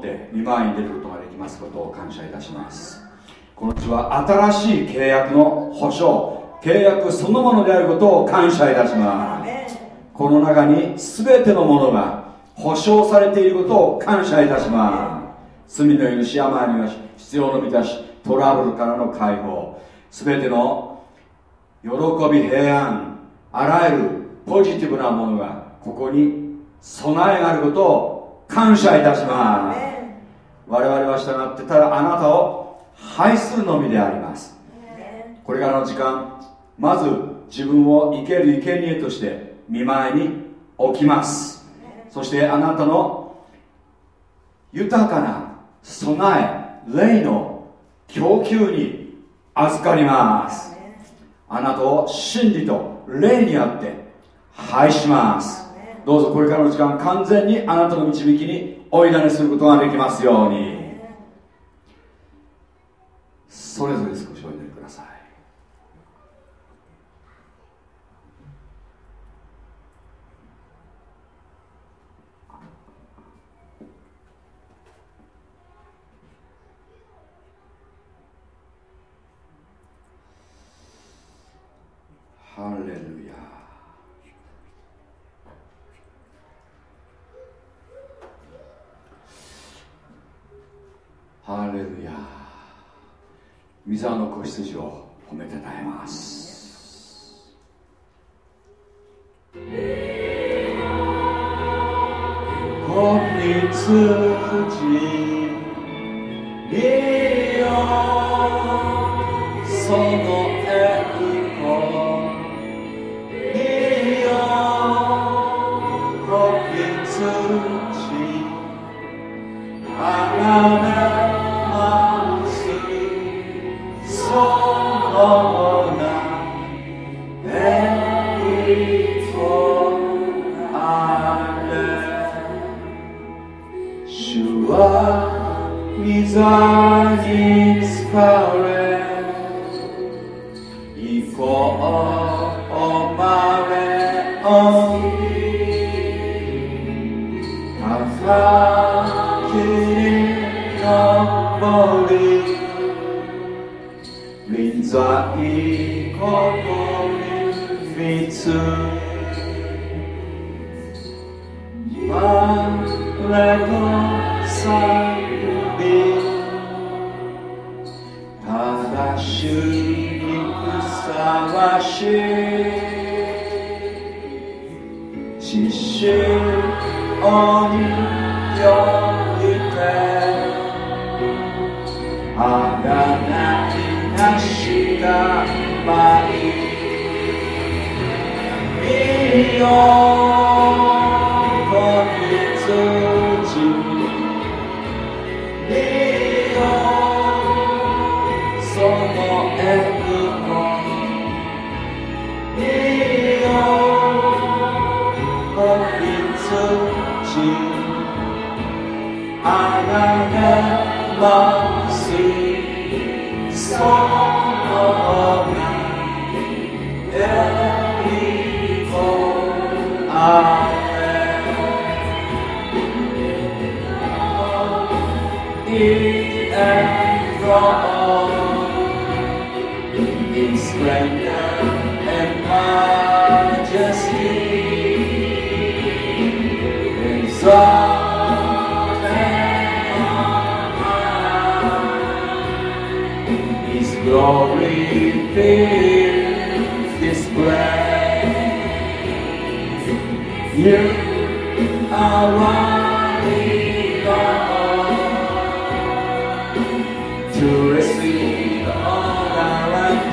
って見舞いに出ることができますことを感謝いたします。この血は新しい契約の保証契約そのものであることを感謝いたします。この中に全てのものが保証されていることを感謝いたします。罪の許し病には必要の満たしトラブルからの解放。全ての喜び平安あらゆるポジティブなものがここに備えがあることを感謝いたします我々は従ってただあなたを拝するのみであります。これからの時間まず自分を生ける生贄として見舞いに置きます。そしてあなたの豊かな備え霊の供給に預かります。あなたを真理と霊にあって拝します。どうぞこれからの時間完全にあなたの導きにおいだねすることができますように。それぞれです it and in and majesty. And His glory fills. You are one.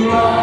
you are.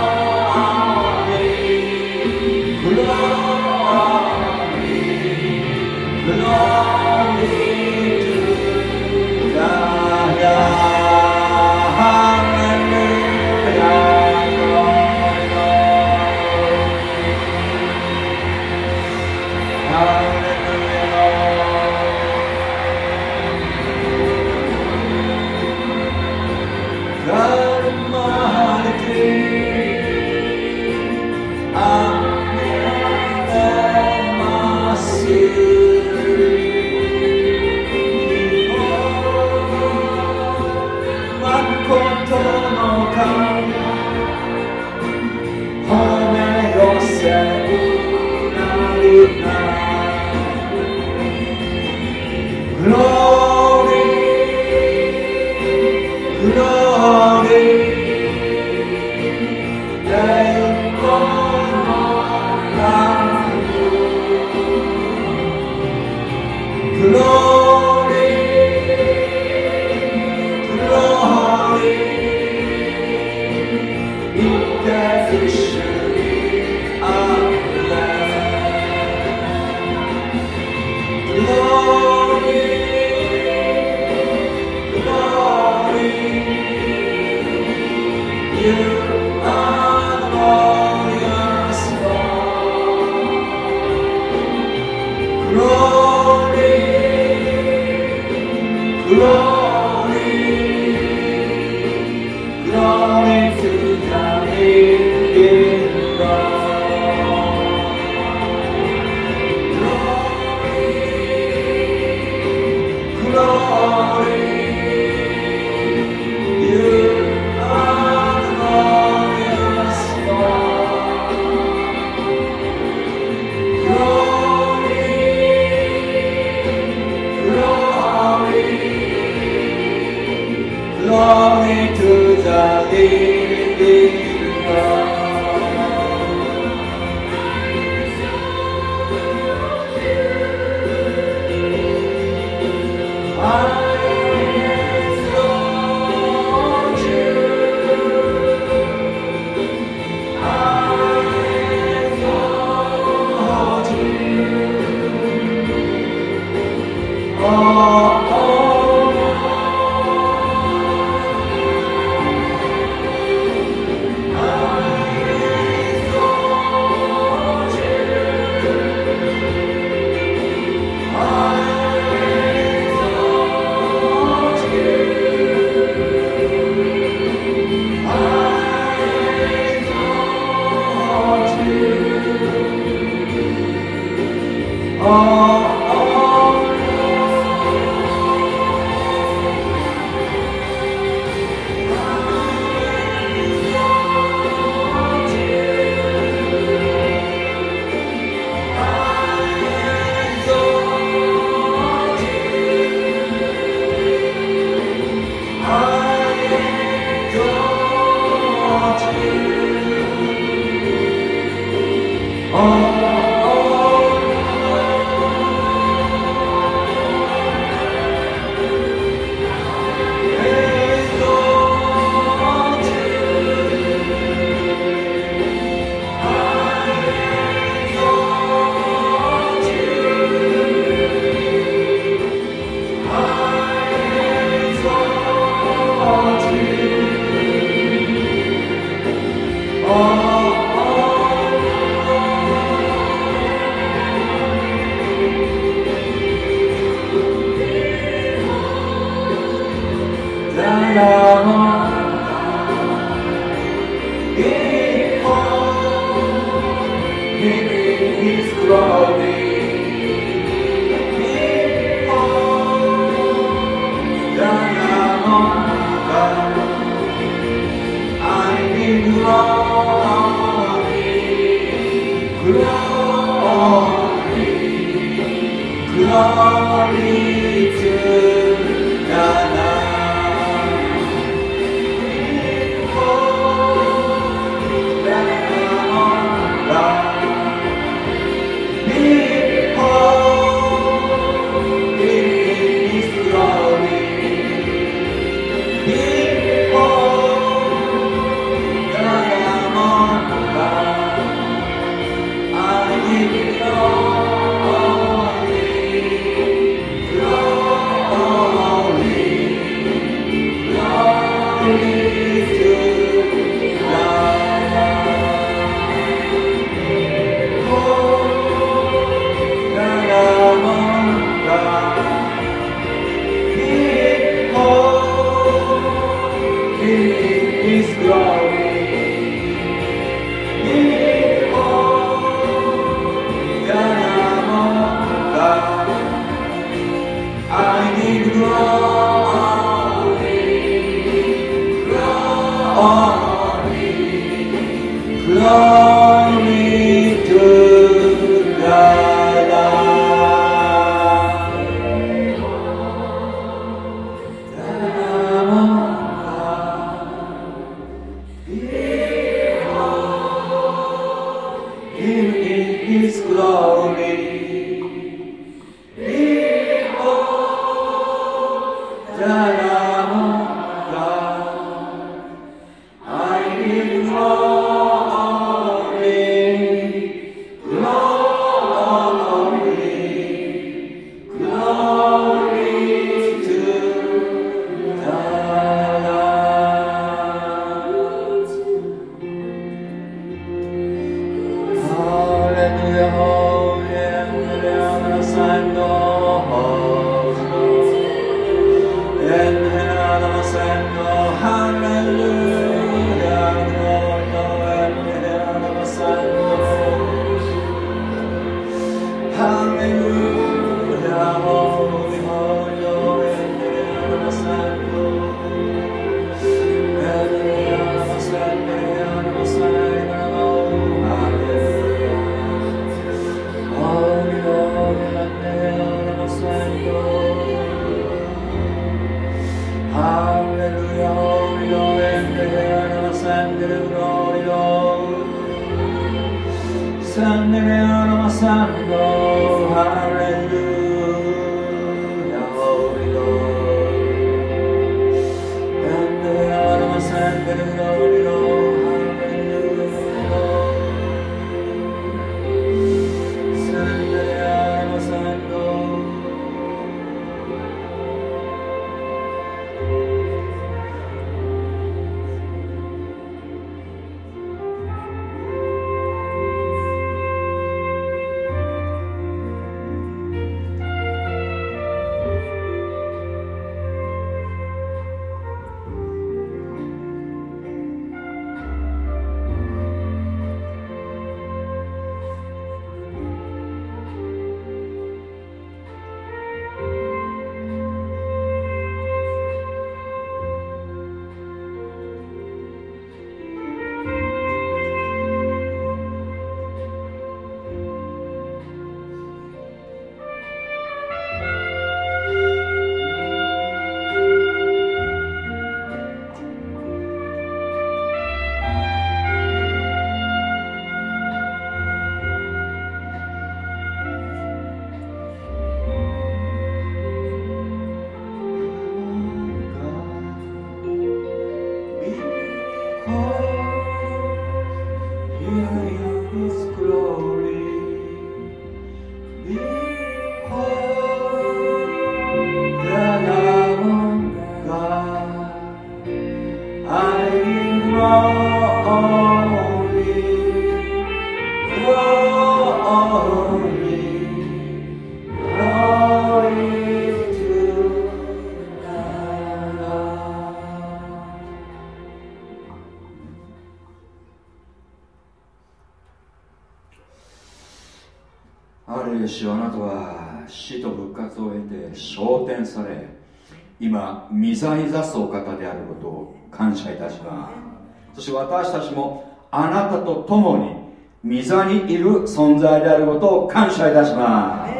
御座にいる存在であることを感謝いたします。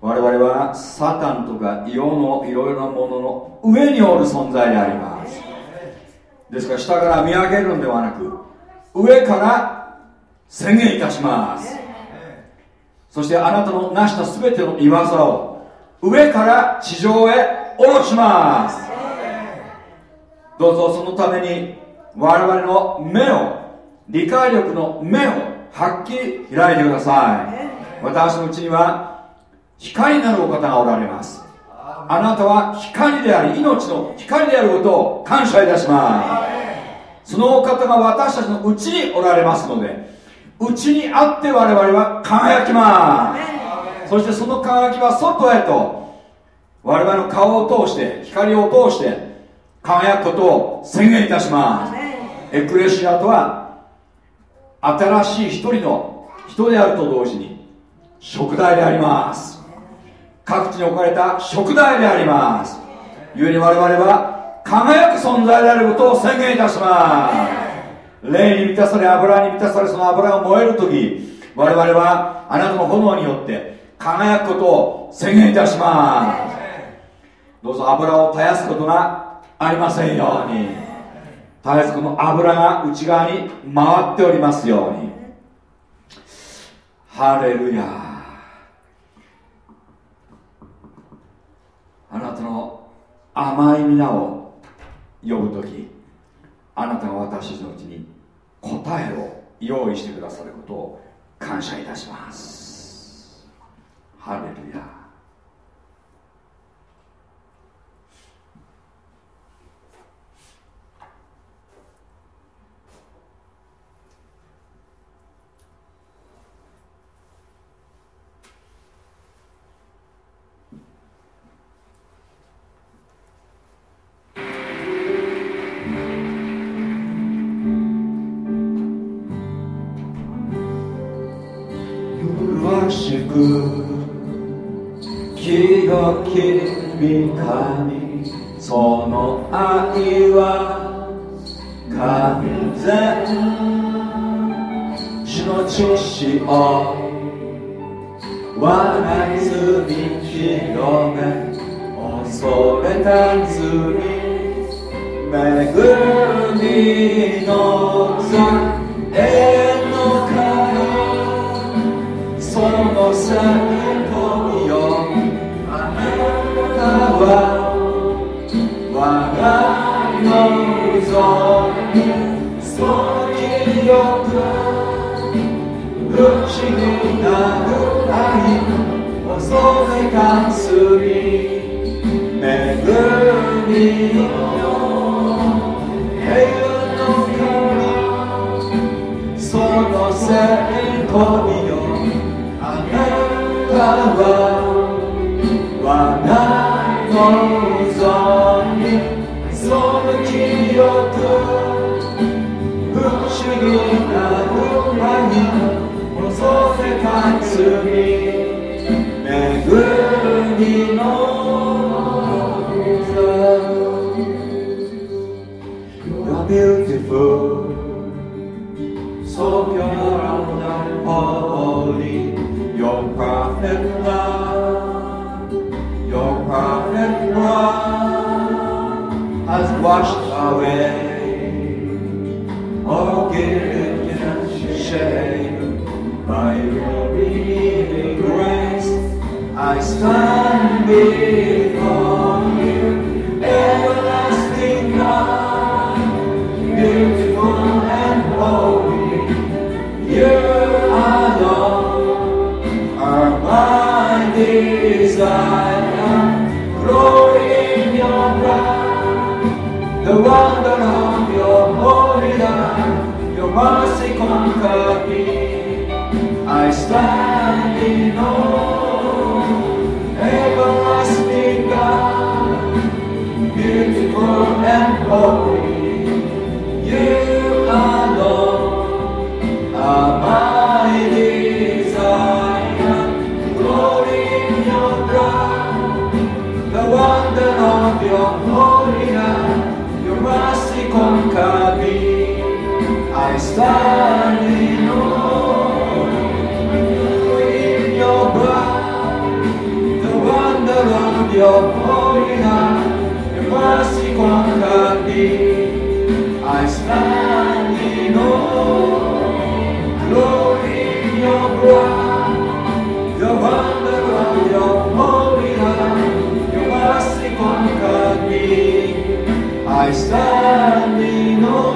我々はサタンとか世のいろいろなものの上におる存在であります。ですから下から見上げるのではなく上から宣言いたします。そしてあなたの成した全ての言わを上から地上へ下ろします。どうぞそのために我々の目を理解力の目をはっきり開いてください。私のうちには光なるお方がおられます。あなたは光であり命の光であることを感謝いたします。そのお方が私たちのうちにおられますのでうちにあって我々は輝きます。そしてその輝きは外へと我々の顔を通して光を通して輝くことを宣言いたします。エクレシアとは新しい一人の人であると同時に食材であります。各地に置かれた食材であります。故に我々は輝く存在であることを宣言いたします。霊に満たされ油に満たされその油が燃える時我々はあなたの炎によって輝くことを宣言いたします。どうぞ油を絶やすことがありませんように。絶えずこの油が内側に回っておりますように。ハレルヤあなたの甘い皆を呼ぶ時あなたが私たちのうちに答えを用意してくださることを感謝いたします。ハレルヤます。standing on.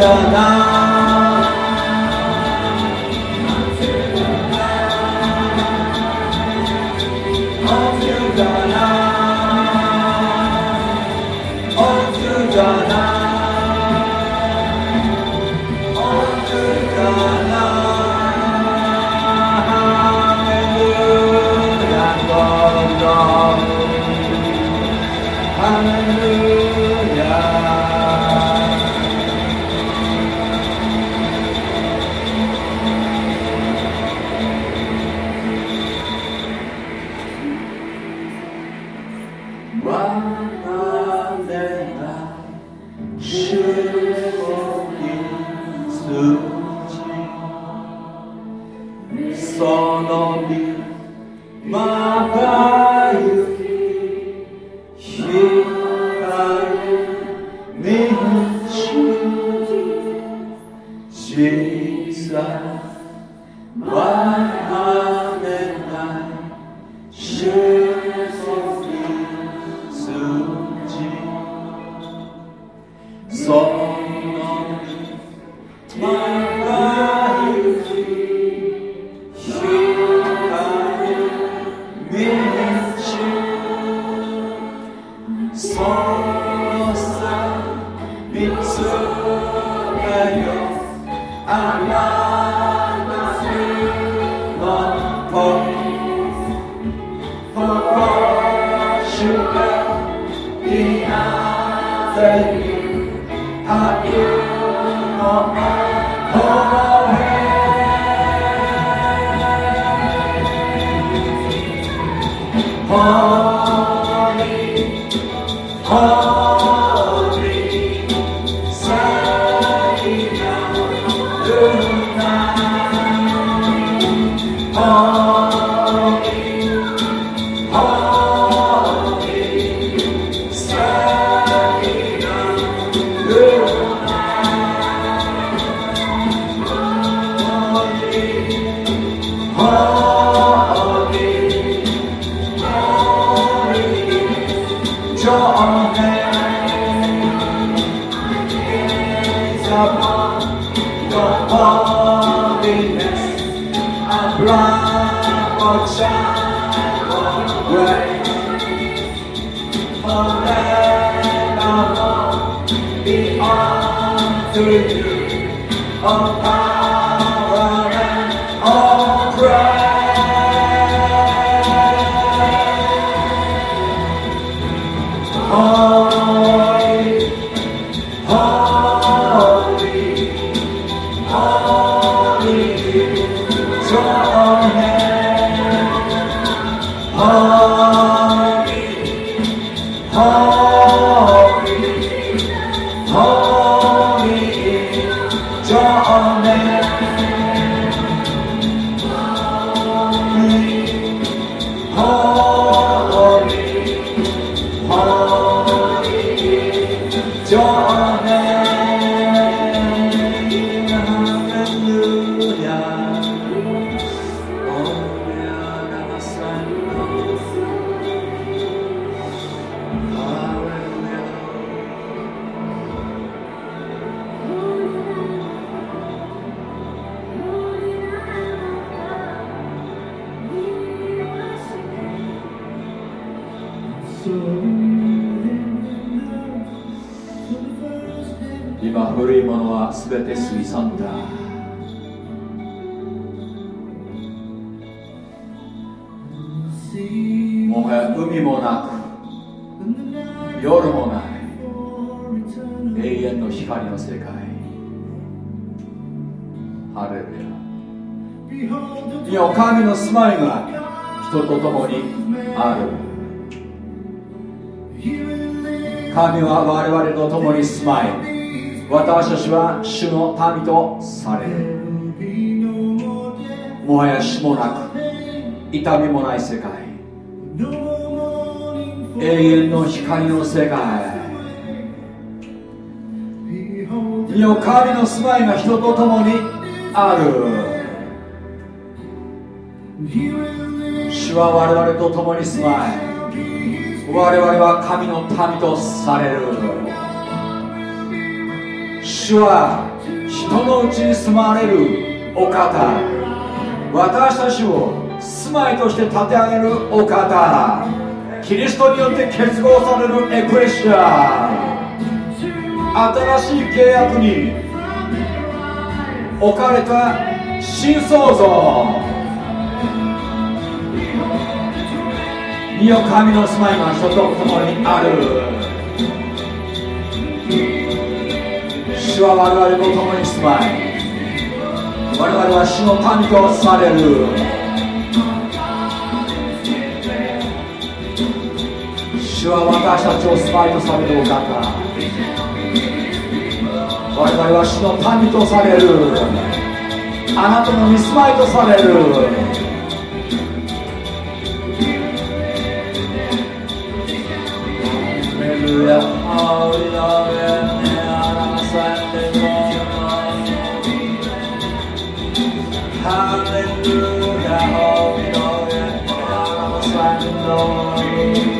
民人と共にある。主は我々と共に住まい。我々は神の民とされる。主は人のうちに住まわれるお方。私たちを住まいとして立て上げるお方。キリストによって結合されるエクレシア。新しい契約に置かれた新創造身よ神の住まいが人と共にある。主は我々と共に住まい我々は主の民とされる。主は私たちを住まいとされる。お方我々は主の神とされるあなたの見住まいとされるハレル、ーロ、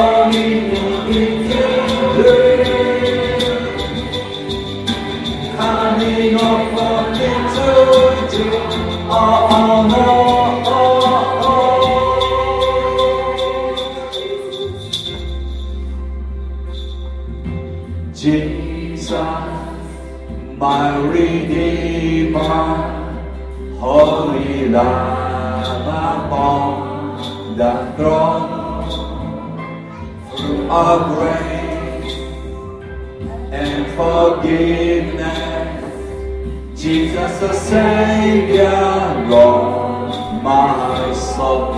army. the Savior, Lord, my soul.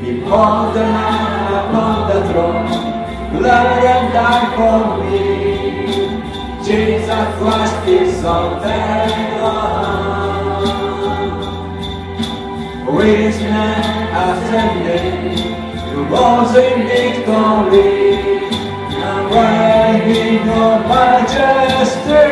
Behold the Lamb upon the throne, blood and die for me. Jesus Christ is on the throne. With man ascending, he was in victory. And where he no majesty.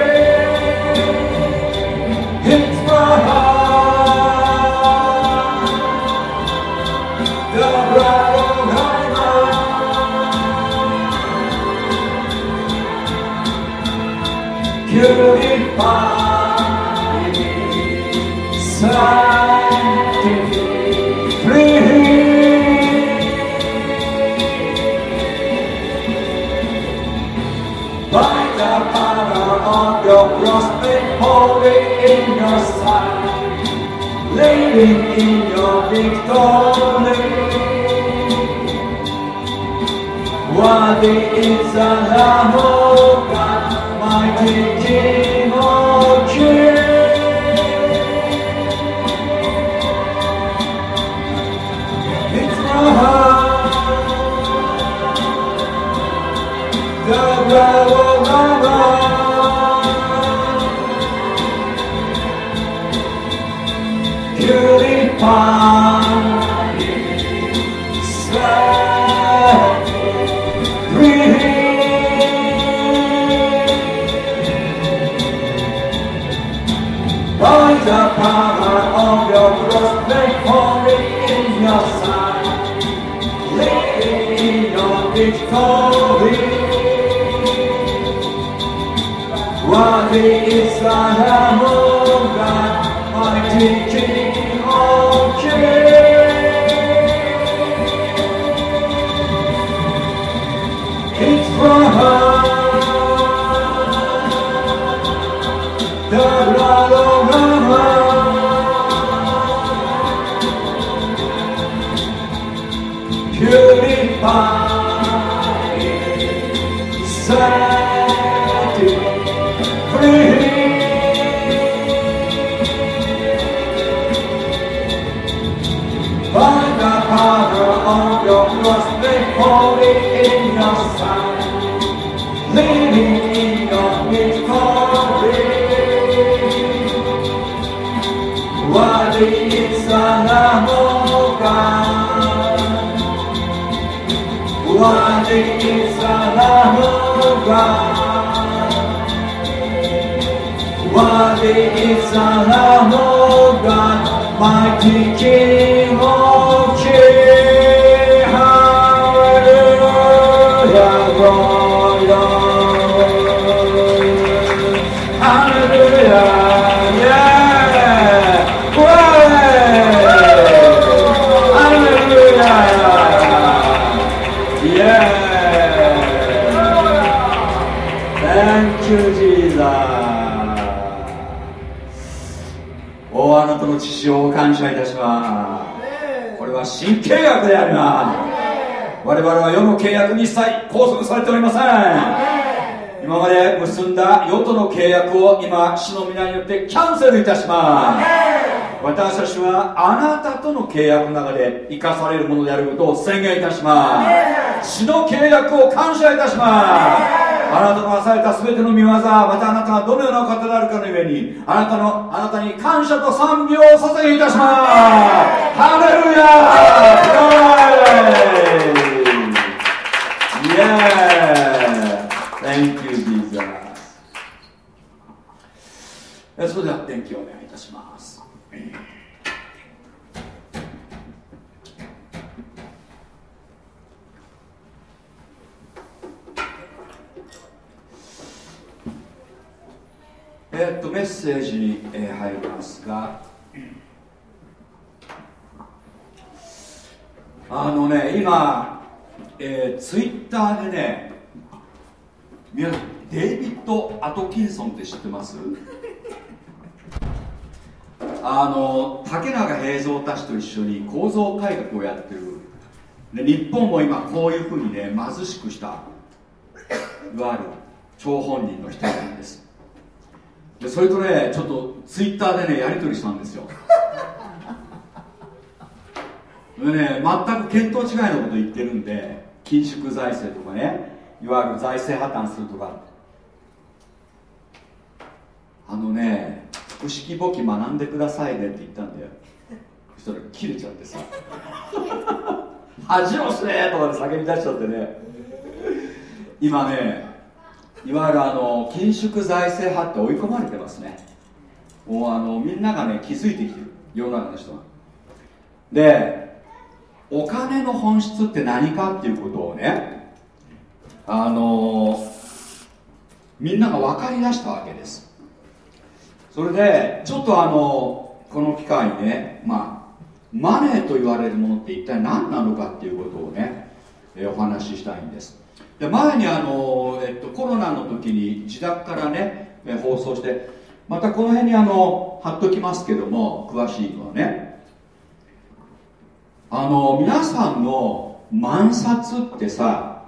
in your sight, living in your victory. Worthy is Allah, oh God, mighty King. Holy God. Worthy is our Lord God, mighty King. of 主の皆によってキャンセルいたします。私たちはあなたとの契約の中で生かされるものであることを宣言いたします。死の契約を感謝いたします。あなたのなされた全ての見業またあなたがどのような方であるかのゆえにあなたのあなたに感謝と賛美を捧げいたしますハレルヤイエーイ Thank you, Jesus. それでは天気をお願いいたします。えっとメッセージに、入りますがあのね今、えー、ツイッターでね皆さんデイビッド・アトキンソンって知ってます？あの竹中平蔵たちと一緒に構造改革をやってる。で日本も今こういうふうにね貧しくしたいわゆる張本人の一人なんです。でそれとねちょっとツイッターでねやり取りしたんですよ。ね全く見当違いのこと言ってるんで緊縮財政とかねいわゆる財政破綻するとか。あのね複式簿記学んでくださいねって言ったんだよ。そしたら切れちゃってさ恥をすねとかで叫び出しちゃってね。今ねいわゆるあの緊縮財政派って追い込まれてますね。もうあのみんながね気づいてきてる。世の中の人はでお金の本質って何かっていうことをねあのみんなが分かりだしたわけです。それでちょっとあのこの機会にねまあマネーと言われるものって一体何なのかっていうことをね、えお話ししたいんです。で前にあの、えっと、コロナの時に自宅からねえ放送してまたこの辺にあの貼っときますけども詳しいのはね。あの皆さんの万札ってさ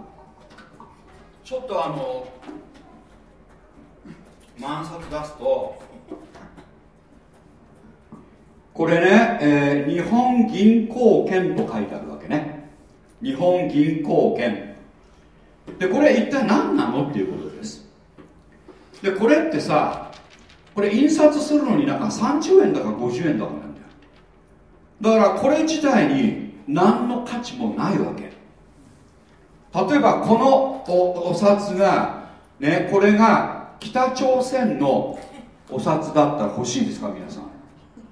ちょっとあの万札出すとこれね、えー、日本銀行券と書いてあるわけね。日本銀行券。でこれ一体何なのっていうことです。でこれってさこれ印刷するのになんか30円だか50円だかなんだからこれ自体に何の価値もないわけ。例えばこのおお札がねこれが北朝鮮のお札だったら欲しいですか皆さん。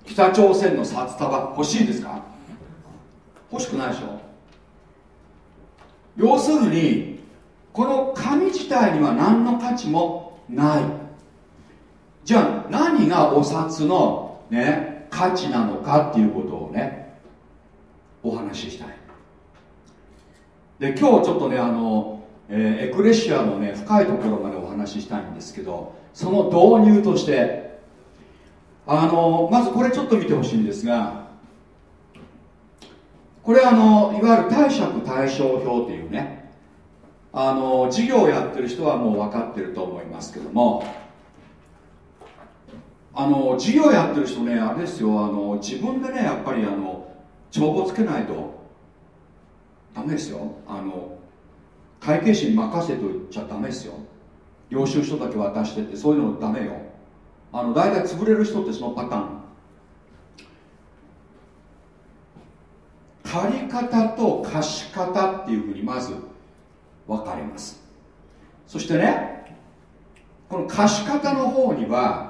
北朝鮮の札束欲しいですか？欲しくないでしょ？要するにこの紙自体には何の価値もない。じゃあ何がお札のね価値なのかっていうことをねお話ししたい。で今日ちょっとねあの、えー、エクレシアのね深いところまでお話ししたいんですけどその導入としてあのまずこれちょっと見てほしいんですがこれあのいわゆる貸借対照表っていうねあの事業をやってる人はもう分かってると思いますけどもあの事業やってる人ねあれですよ。あの自分でねやっぱりあの帳簿つけないとダメですよ。あの会計士に任せといちゃダメですよ。領収書だけ渡してってそういうのダメよ。あの大体潰れる人ってそのパターン。借り方と貸し方っていうふうにまず分かります。そしてねこの貸方の方には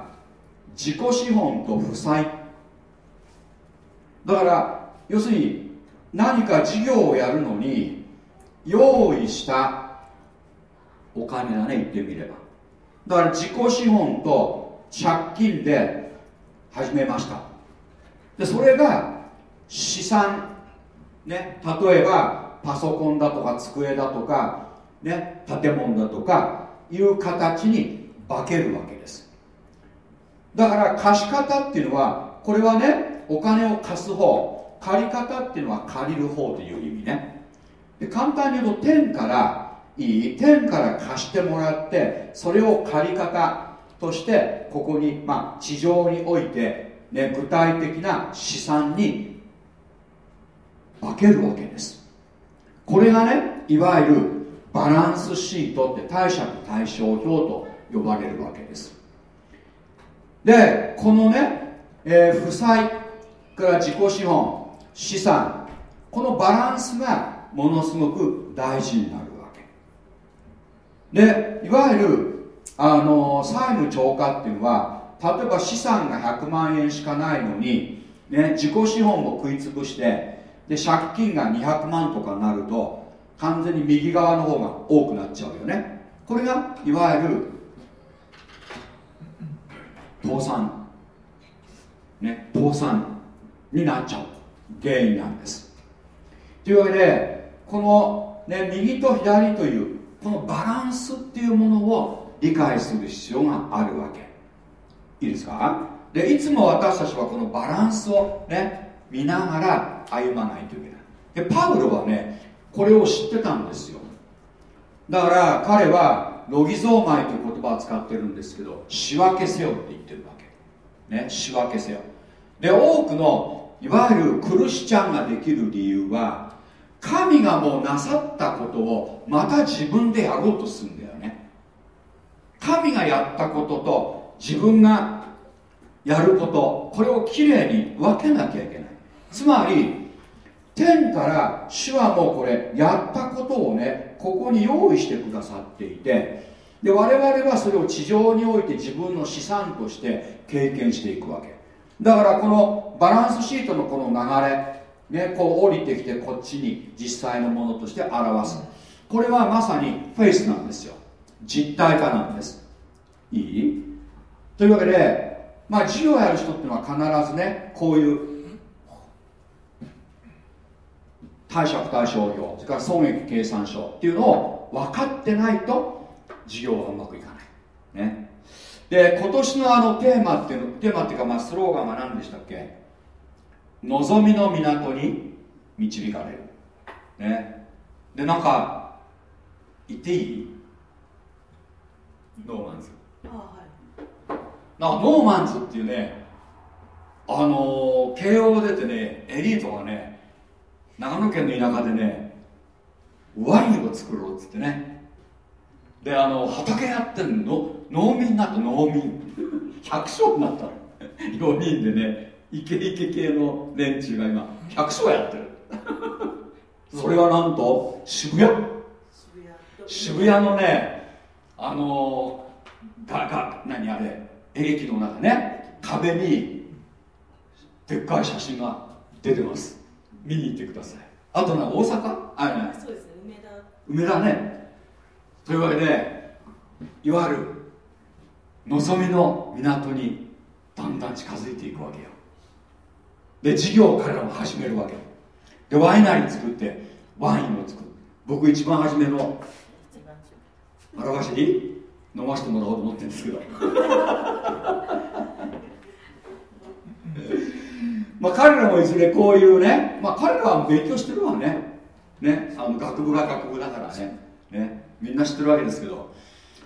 自己資本と負債。だから要するに何か事業をやるのに用意したお金だね言ってみれば。だから自己資本と借金で始めました。でそれが資産ね例えばパソコンだとか机だとかね建物だとかいう形に化けるわけです。だから貸方っていうのはこれはねお金を貸す方借り方っていうのは借りる方という意味ね。で簡単に言うと天からいい天から貸してもらってそれを借り方としてここに、まあ、地上において、ね、具体的な資産に分けるわけです。これがねいわゆるバランスシートって貸借対照表と呼ばれるわけです。でこのね、えー、負債から自己資本資産このバランスがものすごく大事になるわけ。でいわゆるあの債務超過っていうのは例えば資産が100万円しかないのに、ね、自己資本を食い潰してで借金が200万とかになると完全に右側の方が多くなっちゃうよね。これがいわゆる倒産ね倒産になっちゃう。原因なんです。というわけでこの、ね、右と左というこのバランスっていうものを理解する必要があるわけ。いいですか？でいつも私たちはこのバランスをね見ながら歩まないといけない。でパウロはねこれを知ってたんですよ。だから彼はロギゾーマイという言葉を使ってるんですけど仕分けせよって言ってるわけ。ね仕分けせよ。で多くのいわゆるクルシチャンができる理由は神がもうなさったことをまた自分でやろうとするんだよね。神がやったことと自分がやることこれをきれいに分けなきゃいけない。つまり天から主はもうこれやったことをねここに用意してくださっていてで我々はそれを地上において自分の資産として経験していくわけ。だからこのバランスシートのこの流れね、こう降りてきてこっちに実際のものとして表す。これはまさにフェイスなんですよ。実体化なんです。いい？というわけでまあ授業やる人っていうのは必ずねこういう貸借対照表それから損益計算書っていうのを分かってないと授業はうまくいかない。ね。で今年のあのテーマっていうのテーマっていうかまあスローガンは何でしたっけ？望みの港に導かれる。ね。でなんか言っていい？ No Man's。なんか No Man's っていうねあのー、慶応出てねエリートがね長野県の田舎でねワインを作ろうっつってね。であの畑やってんの。農民になった。農民。百姓になった。の4人でねイケイケ系の連中が今百姓やってる。それはなんと渋谷。渋谷のねあのがが何あれ駅の中ね壁にでっかい写真が出てます見に行ってください。あとね大阪？あれねそうですね梅田。梅田ね。というわけでいわゆる望みの港にだんだん近づいていくわけよ。で事業を彼らも始めるわけでワイナリー作ってワインを作る。僕一番初めの表しに飲ませてもらおうと思ってるんですけど まあ彼らもいずれこういうね、まあ、彼らは勉強してるわね。ねあの学部が学部だからね。ねみんな知ってるわけですけど、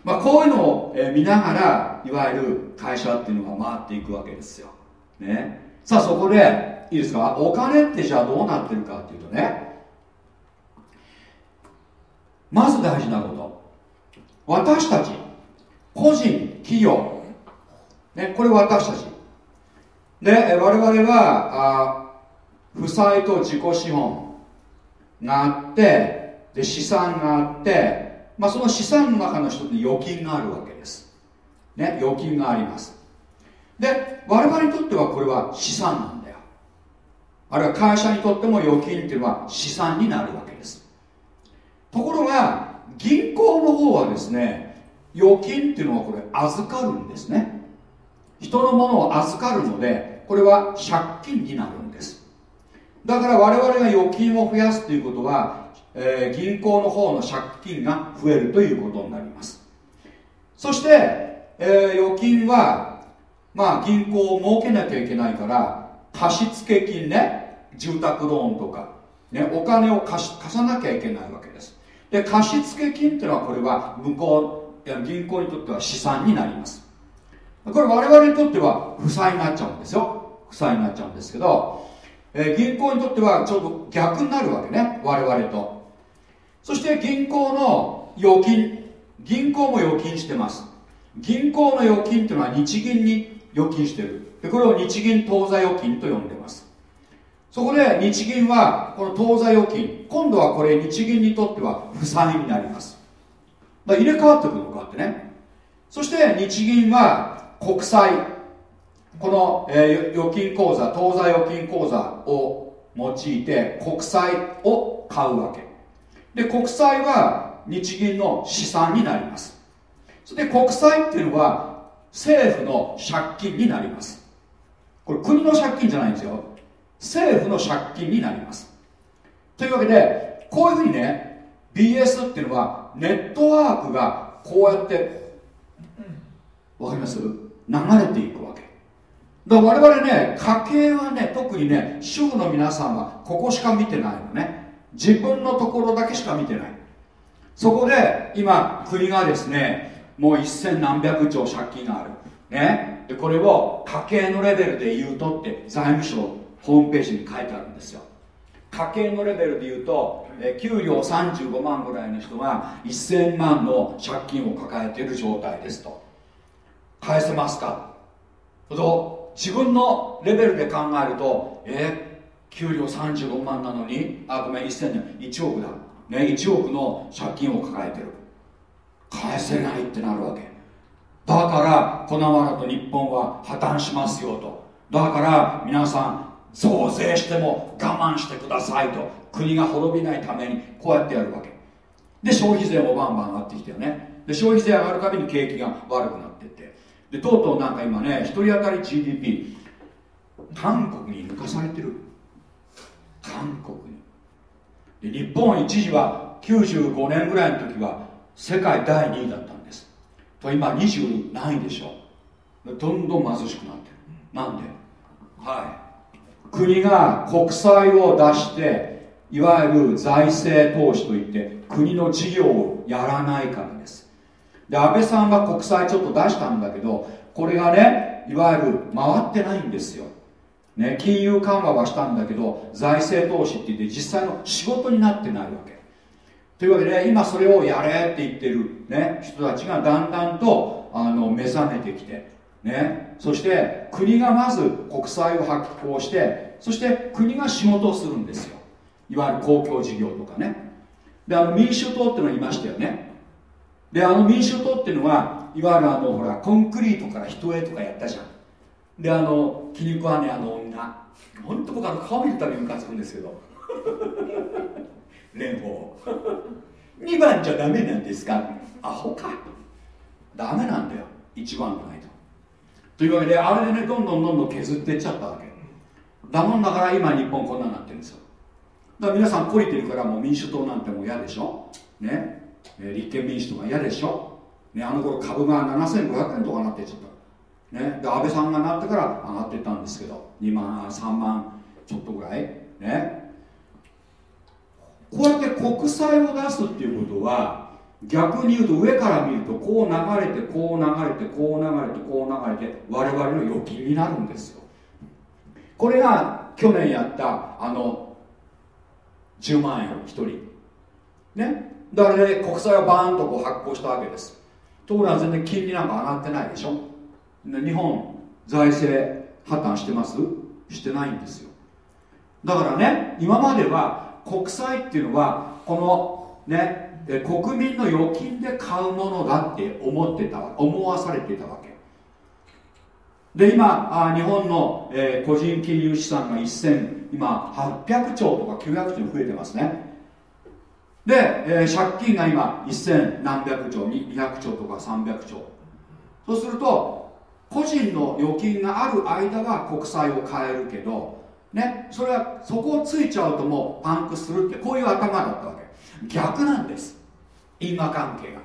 まあ、こういうのを、見ながらいわゆる会社っていうのが回っていくわけですよ、ね、さあそこでいいですか？お金ってじゃあどうなってるかっていうとね。まず大事なこと。私たち個人企業。ねこれ私たち。で我々はあ負債と自己資本があってで資産があって、まあ、その資産の中の一つに預金があるわけです。ね預金があります。で我々にとってはこれは資産なんだよ。あるいは会社にとっても預金っていうのは資産になるわけです。ところが銀行の方はですね預金っていうのはこれ預かるんですね。人のものを預かるのでこれは借金になるんです。だから我々が預金を増やすということは、えー、銀行の方の借金が増えるということになります。そして、えー、預金はまあ銀行を設けなきゃいけないから貸付金ね住宅ローンとか、ね、お金を貸し貸さなきゃいけないわけです。で貸付金っていうのはこれは向こう銀行にとっては資産になります。これ我々にとっては負債になっちゃうんですよ。負債になっちゃうんですけど、えー、銀行にとってはちょっと逆になるわけね。我々と。そして銀行の預金。銀行も預金してます。銀行の預金っていうのは日銀に預金してる。でこれを日銀当座預金と呼んでます。そこで日銀はこの当座預金。今度はこれ日銀にとっては負債になります。だ入れ替わってくるのかってね。そして日銀は国債。この、えー、預金口座当座預金口座を用いて国債を買うわけ。で国債は日銀の資産になります。それで国債っていうのは政府の借金になります。これ国の借金じゃないんですよ。政府の借金になります。というわけでこういうふうにね BS っていうのはネットワークがこうやってわかります？流れていくわけ。だから我々ね家計はね特にね主婦の皆さんはここしか見てないのね。自分のところだけしか見てない。そこで今国がですねもう一千何百兆借金がある。ね。でこれを家計のレベルで言うとって財務省ホームページに書いてあるんですよ。家計のレベルで言うとえ給料35万ぐらいの人が1000万の借金を抱えている状態ですと。返せますか？と自分のレベルで考えるとえ、給料35万なのに？あごめん1000年1億だ。ね1億の借金を抱えてる。返せないってなるわけ。だから粉々と日本は破綻しますよと。だから皆さん増税しても我慢してくださいと。国が滅びないためにこうやってやるわけ。で消費税もバンバン上がってきたよね。で消費税上がるたびに景気が悪くなってって。でとうとうなんか今ね1人当たり GDP 韓国に抜かされてる。韓国に。で日本一時は95年ぐらいの時は世界第2位だったんです。と今20何位でしょう。どんどん貧しくなってる。なんで？はい。国が国債を出していわゆる財政投資といって国の事業をやらないからです。で安倍さんは国債ちょっと出したんだけどこれがねいわゆる回ってないんですよ、ね、金融緩和はしたんだけど財政投資って言って実際の仕事になってないわけ。というわけで今それをやれって言ってる、ね、人たちがだんだんとあの目覚めてきて、ね、そして国がまず国債を発行してそして国が仕事をするんですよ。いわゆる公共事業とかね。であの民主党ってのがいましたよね。であの民主党っていうのはいわゆるあのほらコンクリートから人へとかやったじゃん。であの気に食わねあの女。本当僕あの顔見るたびムカつくんですけど。蓮舫2番じゃダメなんですか？アホか。ダメなんだよ。1番がないと。というわけであれでねどんどんどんどん削っていっちゃったわけ。だもんだから今日本こんなになってるんですよ。だから皆さん懲りてるからもう民主党なんてもう嫌でしょ？ね。え立憲民主党が嫌でしょ、ね、あの頃株が7500円とかなってっちゃった、ね、で安倍さんがなってから上がっていったんですけど2万3万ちょっとぐらい。ね。こうやって国債を出すっていうことは逆に言うと上から見るとこう流れてこう流れてこう流れてこう流れて我々の預金になるんですよ。これが去年やったあの10万円1人。ね。だからね国債をバーンとこう発行したわけです。ところが全然金利なんか上がってないでしょ。日本財政破綻してます？してないんですよ。だからね今までは国債っていうのはこのね国民の預金で買うものだって思ってた思わされていたわけ。で今あ日本の、え、個人金融資産が1000今800兆とか900兆増えてますね。で、えー、借金が今1000何百兆200兆とか300兆。そうすると個人の預金がある間は国債を買えるけどねそれはそこをついちゃうともうパンクするってこういう頭だったわけ。逆なんです。因果関係が。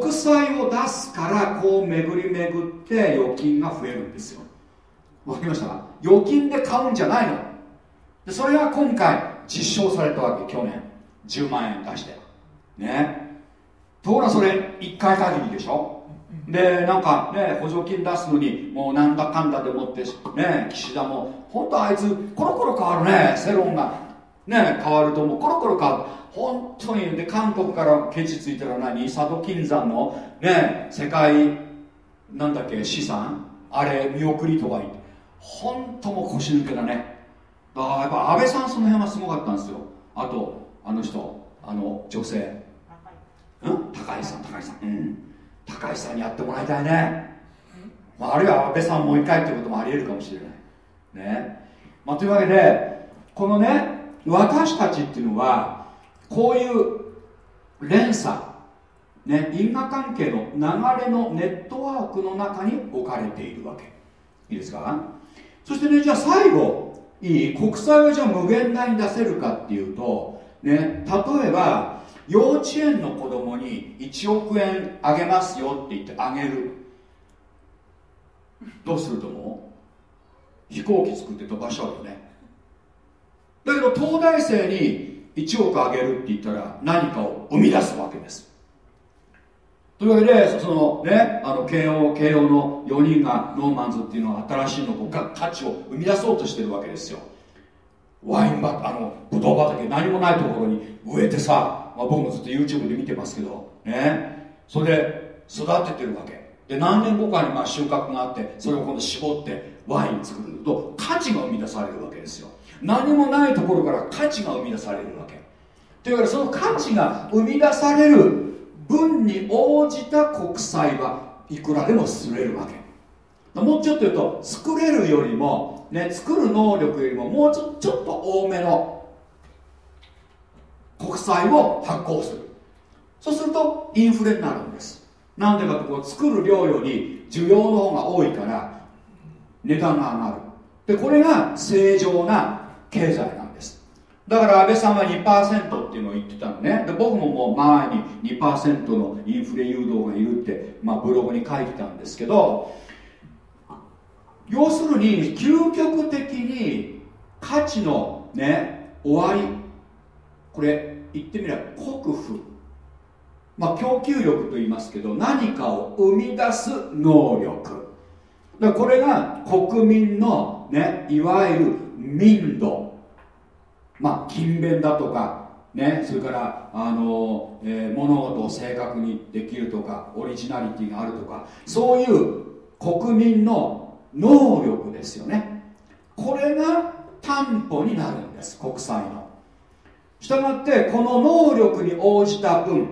国債を出すからこう巡り巡って預金が増えるんですよ。わかりましたか？預金で買うんじゃないの。でそれが今回実証されたわけ去年。10万円出して。ね。ところがそれ1回限りでしょ？でなんかね補助金出すのにもうなんだかんだでもってね岸田も本当あいつコロコロ変わるね世論が。ね変わるともう。コロコロ変わる。本当に。で韓国からケチついたら何？佐渡金山のね世界なんだっけ資産？あれ見送りとか言って。本当も腰抜けだね。だからやっぱ安倍さんその辺はすごかったんですよ。あとあの人あの女性。うん？高井さん高井さん。うん。高橋さんにやってもらいたいね、まあ、あるいは安倍さんもう一回ってこともありえるかもしれない。ね、まあ、というわけでこのね私たちっていうのはこういう連鎖。ね、因果関係の流れのネットワークの中に置かれているわけ。いいですか？そしてねじゃあ最後いい？国債はじゃあ無限大に出せるかっていうとね例えば幼稚園の子供に1億円あげますよって言ってあげる。どうすると思う？飛行機作って飛ばしちゃうよね。だけど東大生に1億あげるって言ったら何かを生み出すわけです。というわけでそのねあの慶応慶応の4人が No Man's っていうのは新しいのが価値を生み出そうとしてるわけですよ。ワイン畑あのブドウ畑何もないところに植えてさ、まあ、僕もずっと YouTube で見てますけどね。それで育ててるわけ。で何年後かにまあ収穫があってそれを今度絞ってワイン作ると価値が生み出されるわけですよ。何もないところから価値が生み出されるわけ。というわけでその価値が生み出される分に応じた国債はいくらでもすれるわけ。もうちょっと言うと作れるよりも、ね、作る能力よりももうちょちょっと多めの国債を発行する。そうするとインフレになるんです。なんでかとこう作る量より需要の方が多いから値段が上がる。でこれが正常な経済なんです。だから安倍さんは2%っていうのを言ってたのね。で僕ももう前に2%のインフレ誘導がいるって、まあ、ブログに書いてたんですけど要するに究極的に価値のね終わり。これ言ってみれば国富まあ供給力と言いますけど何かを生み出す能力。だこれが国民のねいわゆる民度。まあ勤勉だとかねそれからあの、えー、物事を正確にできるとかオリジナリティがあるとかそういう国民の能力ですよね。これが担保になるんです国債の。したがってこの能力に応じた分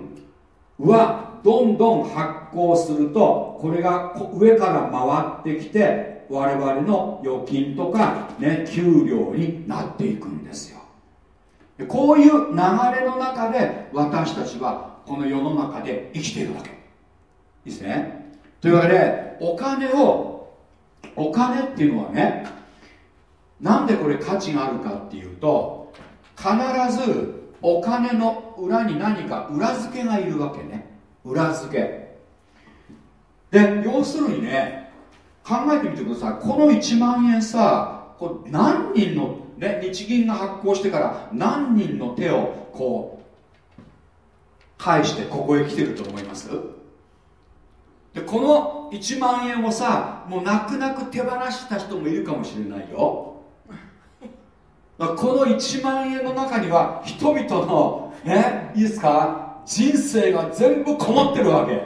はどんどん発行するとこれが上から回ってきて我々の預金とか、ね、給料になっていくんですよ。こういう流れの中で私たちはこの世の中で生きているわけ。いいですね。というわけでお金をお金っていうのはねなんでこれ価値があるかっていうと必ずお金の裏に何か裏付けがいるわけね。裏付け。で要するにね考えてみてください。この1万円さこれ何人の、ね、日銀が発行してから何人の手をこう返してここへ来てると思います？でこの1万円をさもう泣く泣く手放した人もいるかもしれないよ。この1万円の中には人々のねいいですか？人生が全部こもってるわけ。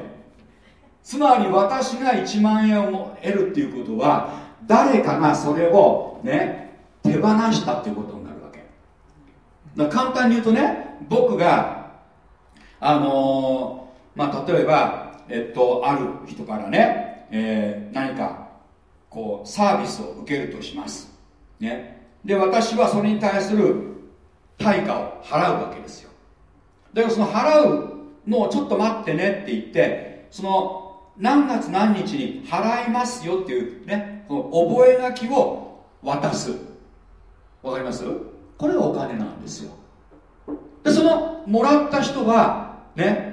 つまり私が1万円を得るっていうことは誰かがそれをね手放したっていうことになるわけ。だ簡単に言うとね僕があのー、まあ例えばえっとある人からね、えー、何かこうサービスを受けるとします。ね。で私はそれに対する対価を払うわけですよ。だけどその払うのをちょっと待ってねって言ってその何月何日に払いますよっていうねこの覚書を渡す。わかります？これがお金なんですよ。でそのもらった人はね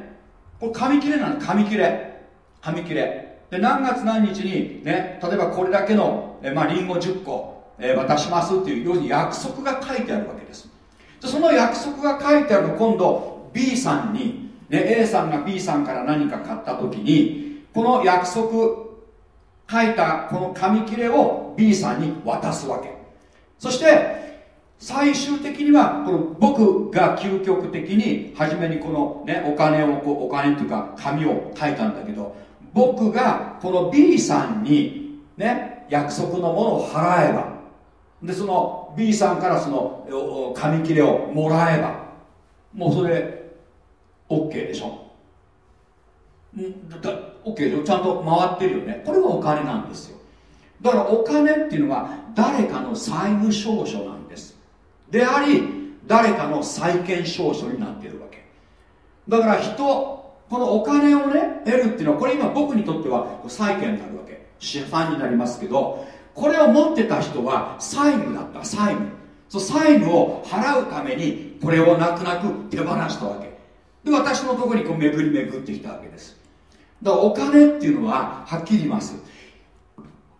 これ紙切れなんです紙切れ。紙切れ。で何月何日にね例えばこれだけの、えまあ、リンゴ10個、え、渡しますっていうように約束が書いてあるわけです。でその約束が書いてあるの今度 B さんに、ね、A さんが B さんから何か買った時にこの約束書いたこの紙切れを B さんに渡すわけ。そして最終的にはこの僕が究極的に初めにこの、ね、お金をこうお金っていうか紙を書いたんだけど僕がこの B さんにね約束のものを払えばでその B さんからその紙切れをもらえばもうそれ OK でしょ？だ OK でしょ？ちゃんと回ってるよね？これがお金なんですよ。だからお金っていうのは誰かの債務証書なんであり誰かの債権証書になっているわけ。だから人このお金をね得るっていうのはこれ今僕にとっては債権になるわけ。資産になりますけどこれを持ってた人は債務だった。債務。その債務を払うためにこれを泣く泣く手放したわけ。で私のところにこう巡り巡ってきたわけです。だからお金っていうのははっきり言います。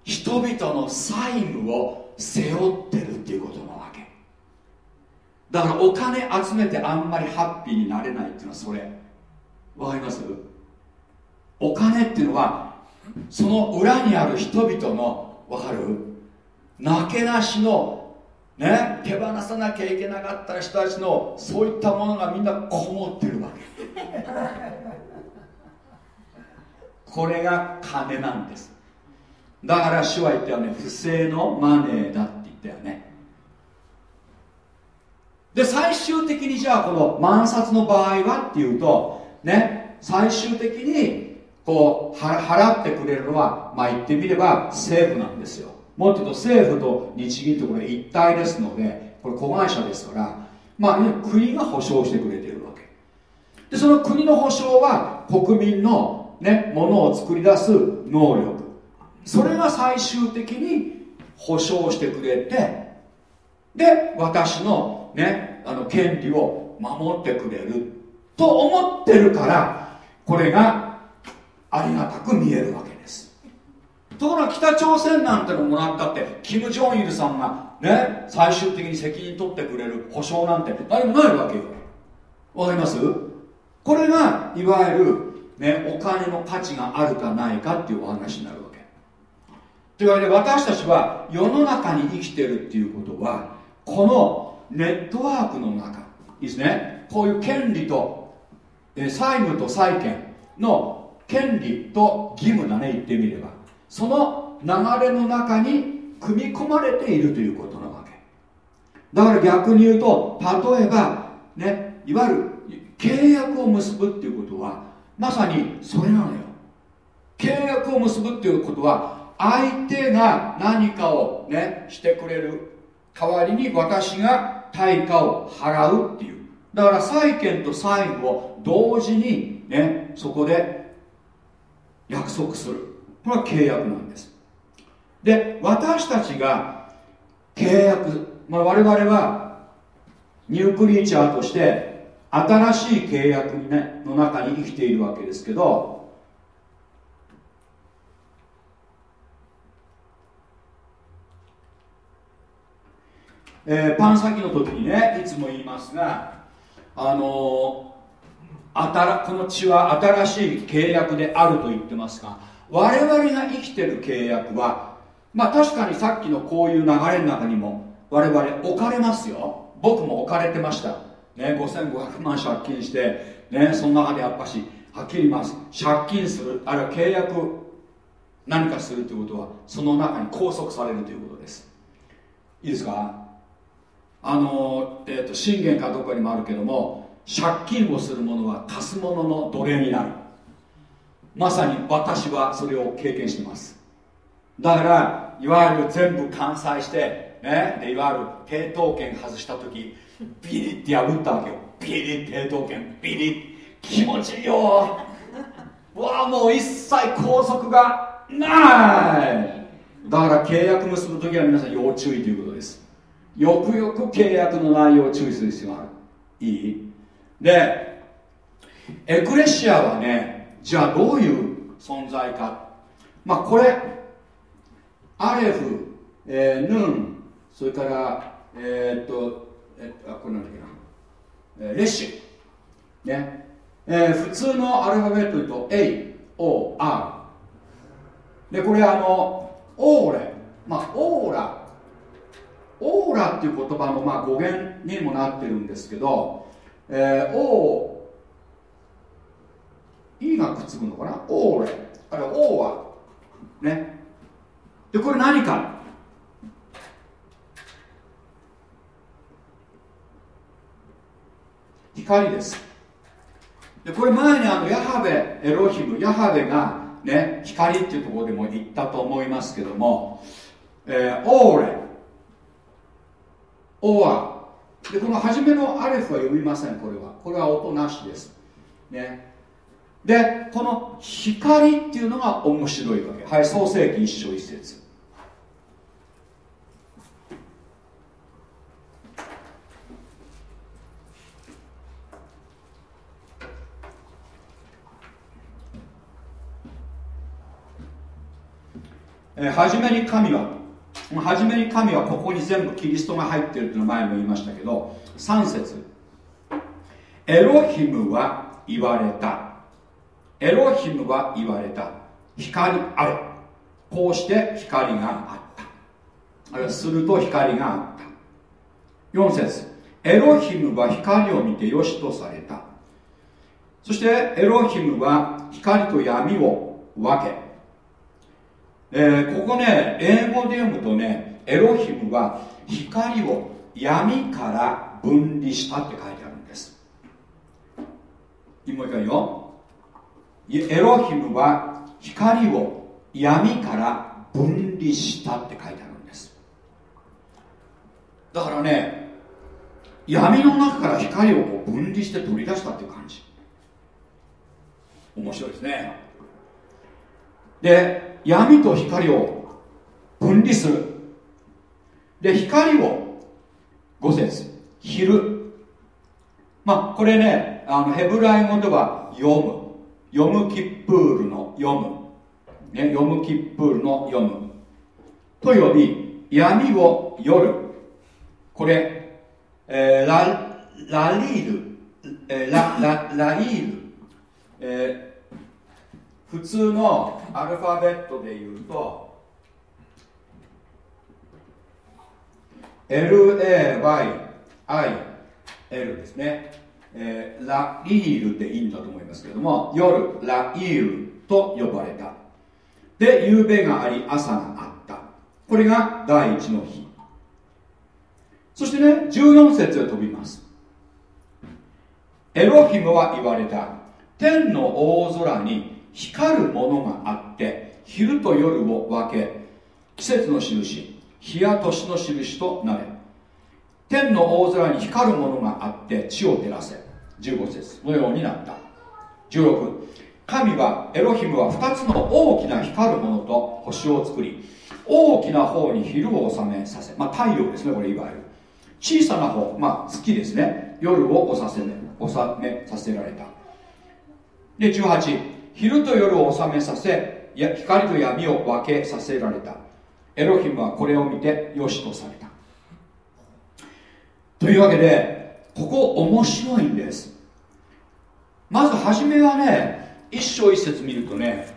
人々の債務を背負ってるっていうことなだからお金集めてあんまりハッピーになれないっていうのはそれ。わかります？お金っていうのはその裏にある人々のわかる？なけなしのね手放さなきゃいけなかった人たちのそういったものがみんなこもってるわけ。これが金なんです。だから主は言ったよね不正のマネーだって言ったよね。で最終的にじゃあこの万札の場合はっていうとね最終的にこう払ってくれるのはまあ言ってみれば政府なんですよ。もっと言うと政府と日銀とこれ一体ですのでこれ子会社ですからまあね国が保証してくれてるわけ。でその国の保証は国民のねものを作り出す能力。それが最終的に保証してくれてで私のねあの権利を守ってくれると思ってるからこれがありがたく見えるわけです。ところが北朝鮮なんてのもらったってキム・ジョンイルさんがね最終的に責任取ってくれる保証なんて何もないわけよ。わかります？これがいわゆる、ね、お金の価値があるかないかっていうお話になるわけ。というわけで私たちは世の中に生きてるっていうことはこのネットワークの中。いいですね。こういう権利とえ債務と債権の権利と義務だね。言ってみれば。その流れの中に組み込まれているということなわけ。だから逆に言うと例えばねいわゆる契約を結ぶっていうことはまさにそれなのよ。契約を結ぶっていうことは相手が何かをねしてくれる。代わりに私が対価を払うっていう。だから債権と債務を同時にねそこで約束する。これは契約なんです。で私たちが契約、まあ、我々はニュークリーチャーとして新しい契約、の中に生きているわけですけどえー、パン先の時にねいつも言いますがあのあたらこの血は新しい契約であると言ってますが我々が生きてる契約はまあ確かにさっきのこういう流れの中にも我々置かれますよ。僕も置かれてました。ね5500万借金してねその中でやっぱしはっきり言います。借金するあるいは契約何かするということはその中に拘束されるということです。いいですか？あの、えーと、信玄かどこかにもあるけども借金をする者は貸す者の奴隷になる。まさに私はそれを経験してます。だからいわゆる全部完済してねでいわゆる抵当権外した時ビリって破ったわけよ。ビリ抵当権。ビリ気持ちいいよ。わあもう一切拘束がない。だから契約結ぶ時は皆さん要注意ということです。よくよく契約の内容を注意する必要がある。いい？でエクレシアはねじゃあどういう存在か。まあこれアレフ、えー、ヌンそれからえー、っとえっとあこれなんだっけな、え、レッシュ。ね。えー、普通のアルファベットで言うと AOR でこれあのオーレ。まあオーラ。オーラっていう言葉のまあ語源にもなってるんですけど、えー、O E がくっつくのかな？オーレ。あれ O はね。でこれ何か？光です。でこれ前にあのヤハベエロヒムヤハベがね光っていうところでも言ったと思いますけども、えー、オーレ。オアでこの初めのアレフは読みませんこれは。これは音なしです。ね。でこの光っていうのが面白いわけ。はい創世紀一章一節。え、初めに神は初めに神はここに全部キリストが入ってるっていうの前も言いましたけど3節。エロヒムは言われた。エロヒムは言われた。光あれ。こうして光があった。あるいはすると光があった。4節。エロヒムは光を見てよしとされた。そしてエロヒムは光と闇を分けえー、ここね英語で読むとねエロヒムは光を闇から分離したって書いてあるんです。もう一回よエロヒムは光を闇から分離したって書いてあるんです。だからね闇の中から光をこう分離して取り出したっていう感じ。面白いですね。で闇と光を分離する。で光を5節。昼。まあこれねあのヘブライ語では読む。読むキップールの読む、ね、読むキップールの読む。と呼び闇を夜。これ、えー、ララリール、えー、ララライール、えー普通のアルファベットで言うと LAYIL ですね、えー、ライールでいいんだと思いますけれども夜ライールと呼ばれた。で夕べがあり朝があった。これが第一の日。そしてね14節へ飛びます。エロヒムは言われた。天の大空に光るものがあって昼と夜を分け季節の印日や年の印となれ。天の大空に光るものがあって地を照らせ。15節のようになった。16神はエロヒムは2つの大きな光るものと星を作り大きな方に昼を収めさせまあ太陽ですねこれいわゆる。小さな方まあ月ですね。夜を収め収めさせられた。で18昼と夜を収めさせ光と闇を分けさせられた。エロヒムはこれを見てよしとされた。というわけでここ面白いんです。まず初めはね一章一節見るとね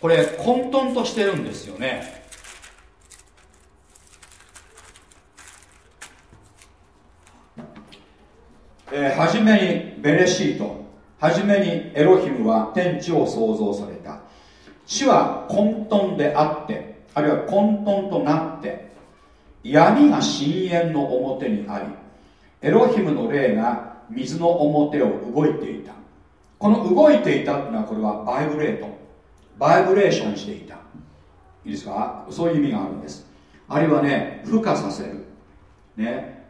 これ混沌としてるんですよね。えー、初めにベレシート。初めにエロヒムは天地を創造された。地は混沌であってあるいは混沌となって闇が深淵の表にありエロヒムの霊が水の表を動いていた。この動いていたっていうのはこれはバイブレートバイブレーションしていた。いいですか？そういう意味があるんです。あるいはね孵化させる。ね。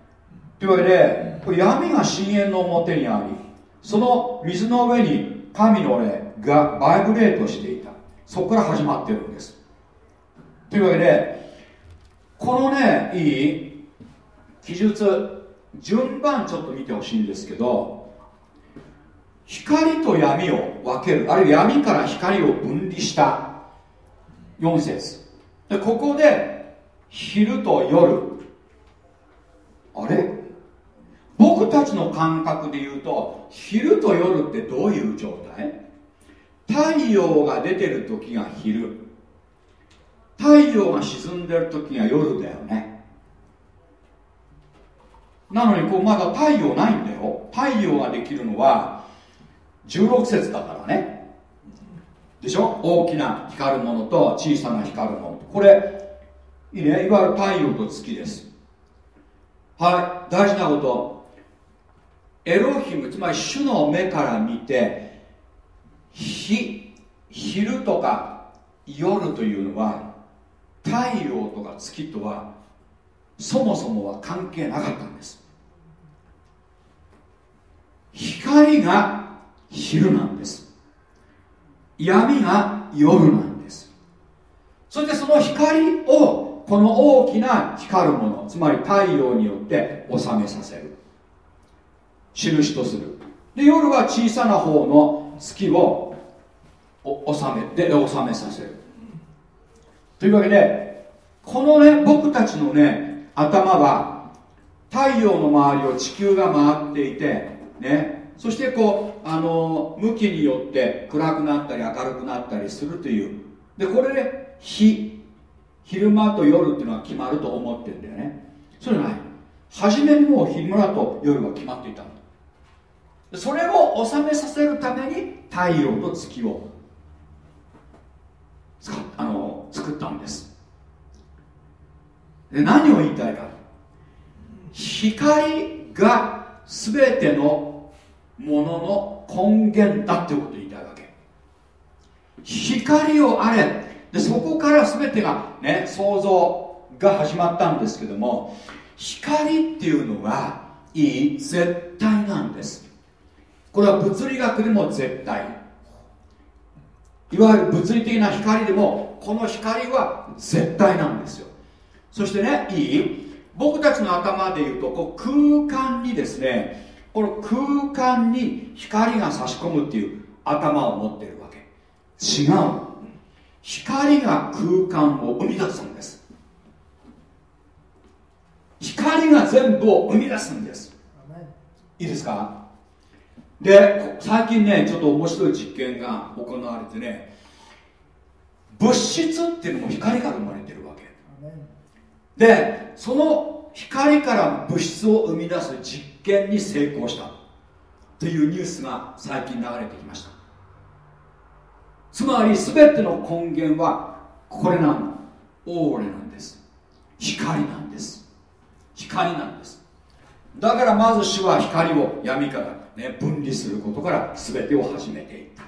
というわけでこれ闇が深淵の表にありその水の上に神の霊がバイブレートしていた。そこから始まってるんです。というわけでこのねいい記述順番ちょっと見てほしいんですけど光と闇を分けるあるいは闇から光を分離した4節。でここで昼と夜。あれ？僕たちの感覚で言うと昼と夜ってどういう状態？太陽が出てる時が昼。太陽が沈んでる時が夜だよね。なのにこうまだ太陽ないんだよ。太陽ができるのは16節だからね。でしょ？大きな光るものと小さな光るものこれいいね？いわゆる太陽と月です。はい。大事なこと。エロヒムつまり主の目から見て日昼とか夜というのは太陽とか月とはそもそもは関係なかったんです。光が昼なんです。闇が夜なんです。そしてその光をこの大きな光るものつまり太陽によって収めさせる。印とする。で夜は小さな方の月を収めで収めさせる。というわけでこのね僕たちのね頭は太陽の周りを地球が回っていてねそしてこうあの向きによって暗くなったり明るくなったりするという。でこれで日。昼間と夜っていうのは決まると思ってるんだよね。それない。初めにもう昼間と夜は決まっていたそれを収めさせるために太陽と月をあの作ったんです。で何を言いたいか。光が全てのものの根源だってことを言いたいわけ。光をあれ。でそこから全てがね想像が始まったんですけども光っていうのはいい絶対なんです。これは物理学でも絶対。いわゆる物理的な光でもこの光は絶対なんですよ。そしてねいい？僕たちの頭でいうとこう空間にですねこの空間に光が差し込むっていう頭を持ってるわけ。違う。光が空間を生み出すんです。光が全部を生み出すんです。いいですか？で最近ねちょっと面白い実験が行われてね物質っていうのも光から生まれてるわけ。でその光から物質を生み出す実験に成功した。というニュースが最近流れてきました。つまり全ての根源はこれなの。オーレなんです。光なんです。光なんです。だからまず主は光を闇からね、分離することから全てを始めていった。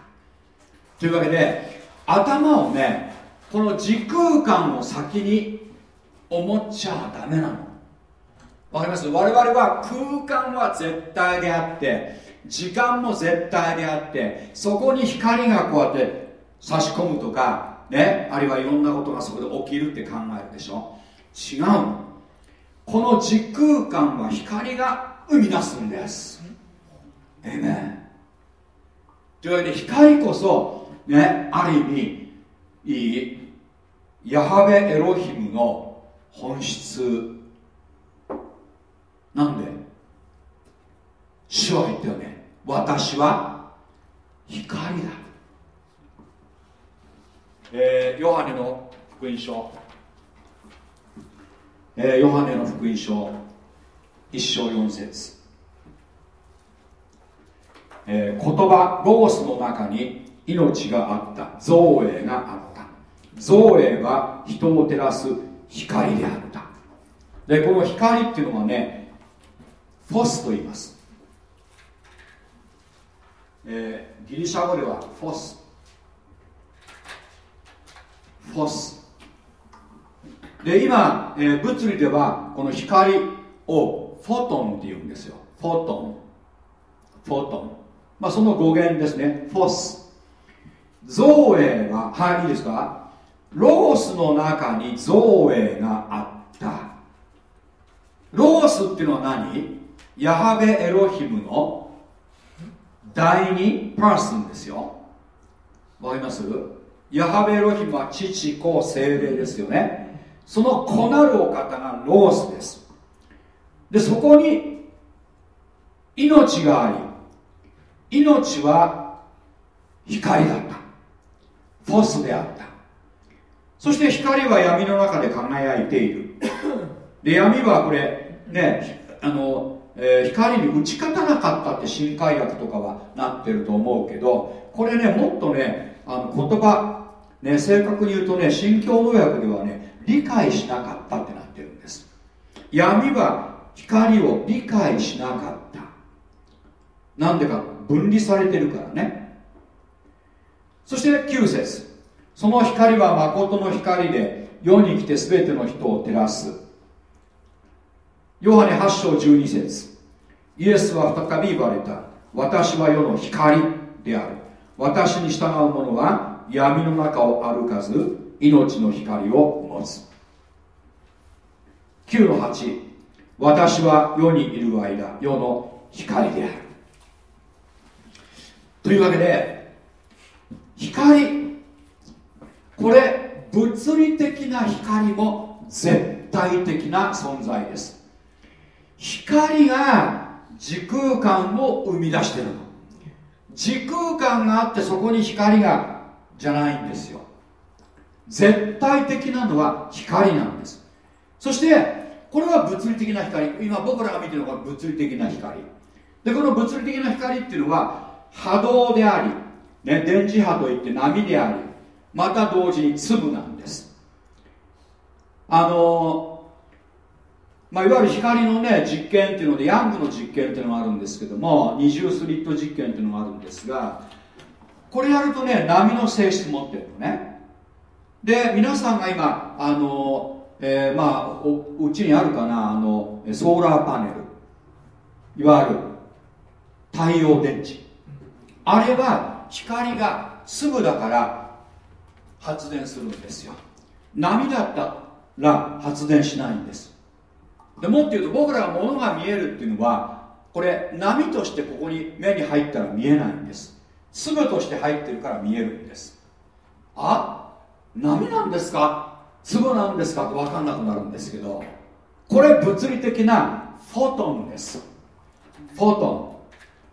というわけで頭をねこの時空間を先に思っちゃダメなの。わかります？我々は空間は絶対であって時間も絶対であってそこに光がこうやって差し込むとかねあるいはいろんなことがそこで起きるって考えるでしょ。違うの。この時空間は光が生み出すんです。えめんというわけで光こそねある意味いいヤハベエロヒムの本質なんで主は言ったよね。私は光だ。えー、ヨハネの福音書、えー、ヨハネの福音書一章四節えー、言葉ロゴスの中に命があった。造営があった。造営は人を照らす光であった。でこの光っていうのはねフォスと言います、えー、ギリシャ語ではフォス。フォス。で今、えー、物理ではこの光をフォトンって言うんですよ。フォトン。フォトン。まあその語源ですね。フォス造営ははいいいですか？ロゴスの中に造営があった。ロゴスっていうのは何？ヤハベエロヒムの第二パーソンですよ。わかります？ヤハベエロヒムは父子精霊ですよね。その子なるお方がロゴスです。でそこに命があり命は光だった。フォスであった。そして光は闇の中で輝いている。で闇はこれねあの、えー、光に打ち勝たなかったって新海学とかはなってると思うけどこれねもっとねあの言葉ね正確に言うとね新共同訳ではね理解しなかったってなってるんです。闇は光を理解しなかった。なんでか分離されてるからね。そして9節。その光は誠の光で世に来て全ての人を照らす。ヨハネ8章12節。イエスは再び言われた。私は世の光である。私に従う者は闇の中を歩かず命の光を持つ。9の8私は世にいる間世の光である。というわけで光。これ物理的な光も絶対的な存在です。光が時空間を生み出してるの。時空間があってそこに光がじゃないんですよ。絶対的なのは光なんです。そしてこれは物理的な光。今僕らが見てるのは物理的な光。でこの物理的な光っていうのは波動であり、ね、電磁波といって波でありまた同時に粒なんです。あのまあ、いわゆる光のね実験っていうのでヤングの実験っていうのがあるんですけども二重スリット実験っていうのがあるんですがこれやるとね波の性質持ってるのね。で皆さんが今あのえー、まあうちにあるかなあのソーラーパネル。いわゆる太陽電池。あれは光が粒だから発電するんですよ。波だったら発電しないんです。でもっと言うと僕らが物が見えるっていうのはこれ波としてここに目に入ったら見えないんです。粒として入ってるから見えるんです。あ波なんですか？粒なんですかと分かんなくなるんですけどこれ物理的なフォトンです。フォト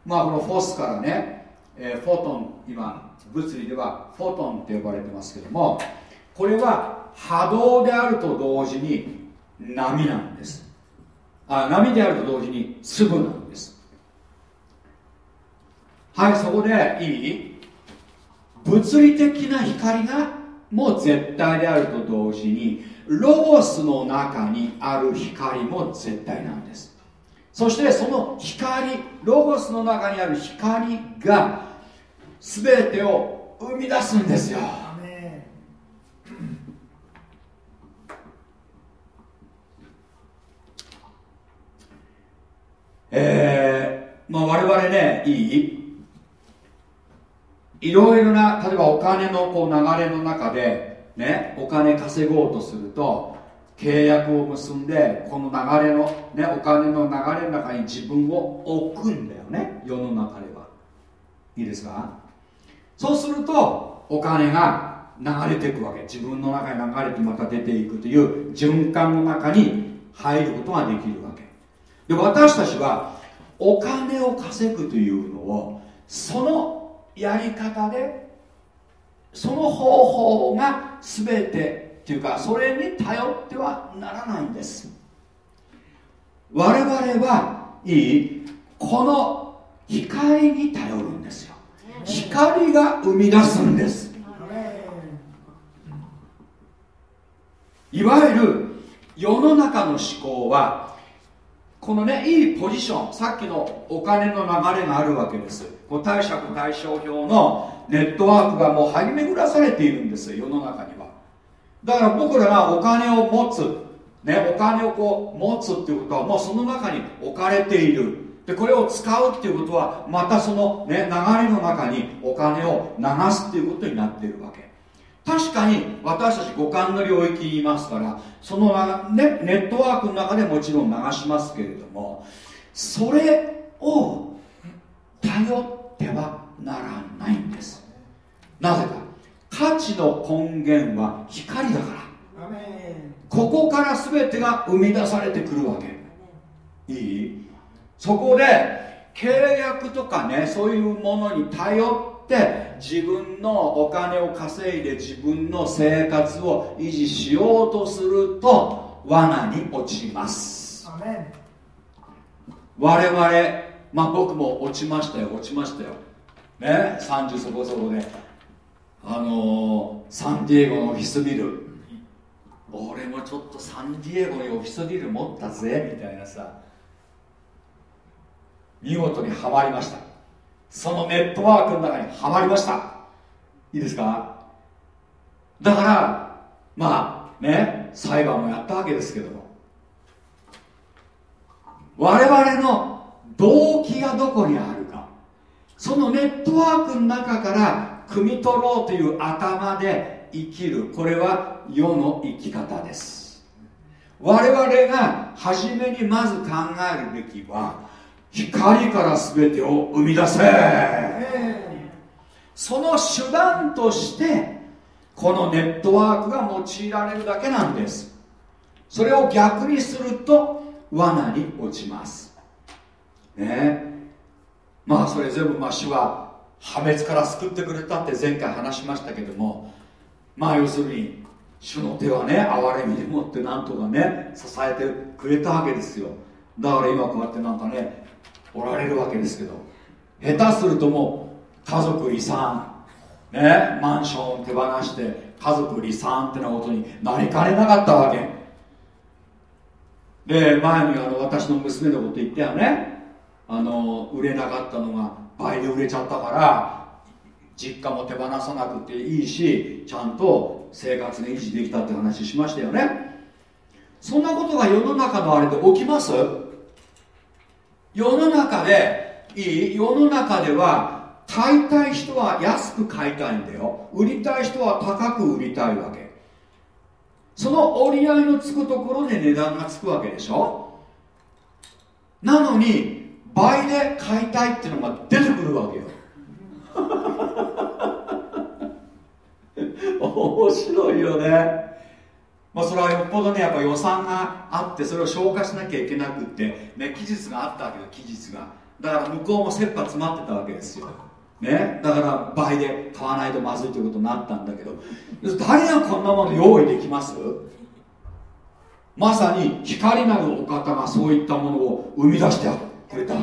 ン。まあこのフォスからね、えー、フォトン今物理ではフォトンって呼ばれてますけどもこれは波動であると同時に波なんです。あ波であると同時に粒なんです。はいそこでいい？物理的な光がもう絶対であると同時にロゴスの中にある光も絶対なんです。そしてその光ロゴスの中にある光が全てを生み出すんですよ。えー、まあ我々ねいいいろいろな例えばお金のこう流れの中でねお金稼ごうとすると契約を結んでこの流れの、ね、お金の流れの中に自分を置くんだよね。世の中では。いいですか？そうするとお金が流れていくわけ。自分の中に流れてまた出ていくという循環の中に入ることができるわけ。で私たちはお金を稼ぐというのをそのやり方でその方法が全てっていうかそれに頼ってはならないんです。我々はいいこの光に頼るんですよ。光が生み出すんです。いわゆる世の中の思考はこのねいいポジションさっきのお金の流れがあるわけです。こう貸借対照表のネットワークがもう張り巡らされているんです世の中にだから僕らがお金を持つ、ね、お金をこう持つっていうことはもうその中に置かれている。でこれを使うっていうことはまたその、ね、流れの中にお金を流すっていうことになっているわけ。確かに私たち五感の領域にいますからその、ね、ネットワークの中でもちろん流しますけれどもそれを頼ってはならないんです。なぜか。価値の根源は光だから。ここから全てが生み出されてくるわけ。いい？そこで契約とかねそういうものに頼って自分のお金を稼いで自分の生活を維持しようとすると罠に落ちます。我々まあ僕も落ちましたよ落ちましたよ。ね？30そこそこで。あのー、サンディエゴのオフィスビル。俺もちょっとサンディエゴにオフィスビル持ったぜみたいなさ。見事にはまりました。そのネットワークの中にはまりました。いいですか？だからまあね裁判もやったわけですけども。我々の動機がどこにあるか。そのネットワークの中から汲み取ろうという頭で生きる。これは世の生き方です。我々が初めにまず考えるべきは光から全てを生み出せ。その手段としてこのネットワークが用いられるだけなんです。それを逆にすると罠に落ちます。ね。まあそれ全部まあ主は破滅から救ってくれたって前回話しましたけどもまあ要するに主の手はね憐れみでもってなんとかね支えてくれたわけですよ。だから今こうやってなんかねおられるわけですけど下手するともう家族離散ねマンションを手放して家族離散ってなことになりかねなかったわけ。で前にあの私の娘のこと言ってはねあの売れなかったのが倍で売れちゃったから実家も手放さなくていいしちゃんと生活が維持できたって話しましたよね。そんなことが世の中のあれで起きます？世の中でいい？世の中では買いたい人は安く買いたいんだよ。売りたい人は高く売りたいわけ。その折り合いのつくところで値段がつくわけでしょ？なのに倍で買いたいっていうのが出てくるわけよ。面白いよね。まあ、それはよっぽどねやっぱ予算があってそれを消化しなきゃいけなくって、ね、期日があったわけよ期日が。だから向こうも切羽詰まってたわけですよ、ね、だから倍で買わないとまずいということになったんだけど。誰がこんなもの用意できます？まさに光なるお方がそういったものを生み出してある。くれた。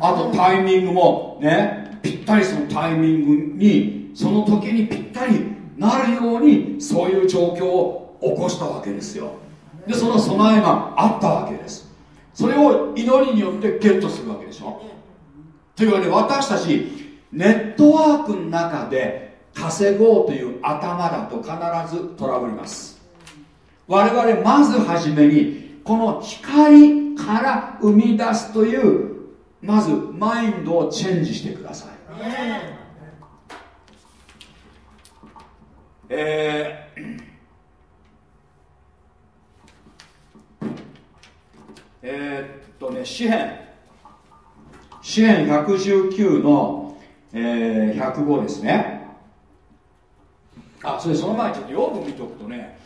あとタイミングもねぴったりそのタイミングにその時にぴったりなるようにそういう状況を起こしたわけですよ。でその備えがあったわけです。それを祈りによってゲットするわけでしょ。というわけで私たちネットワークの中で稼ごうという頭だと必ずトラブります。我々まずはじめにこの光から生み出すというまずマインドをチェンジしてください。えーえー、っとね詩篇。詩篇119の、えー、105ですね。あそれその前にちょっと読む見とくとね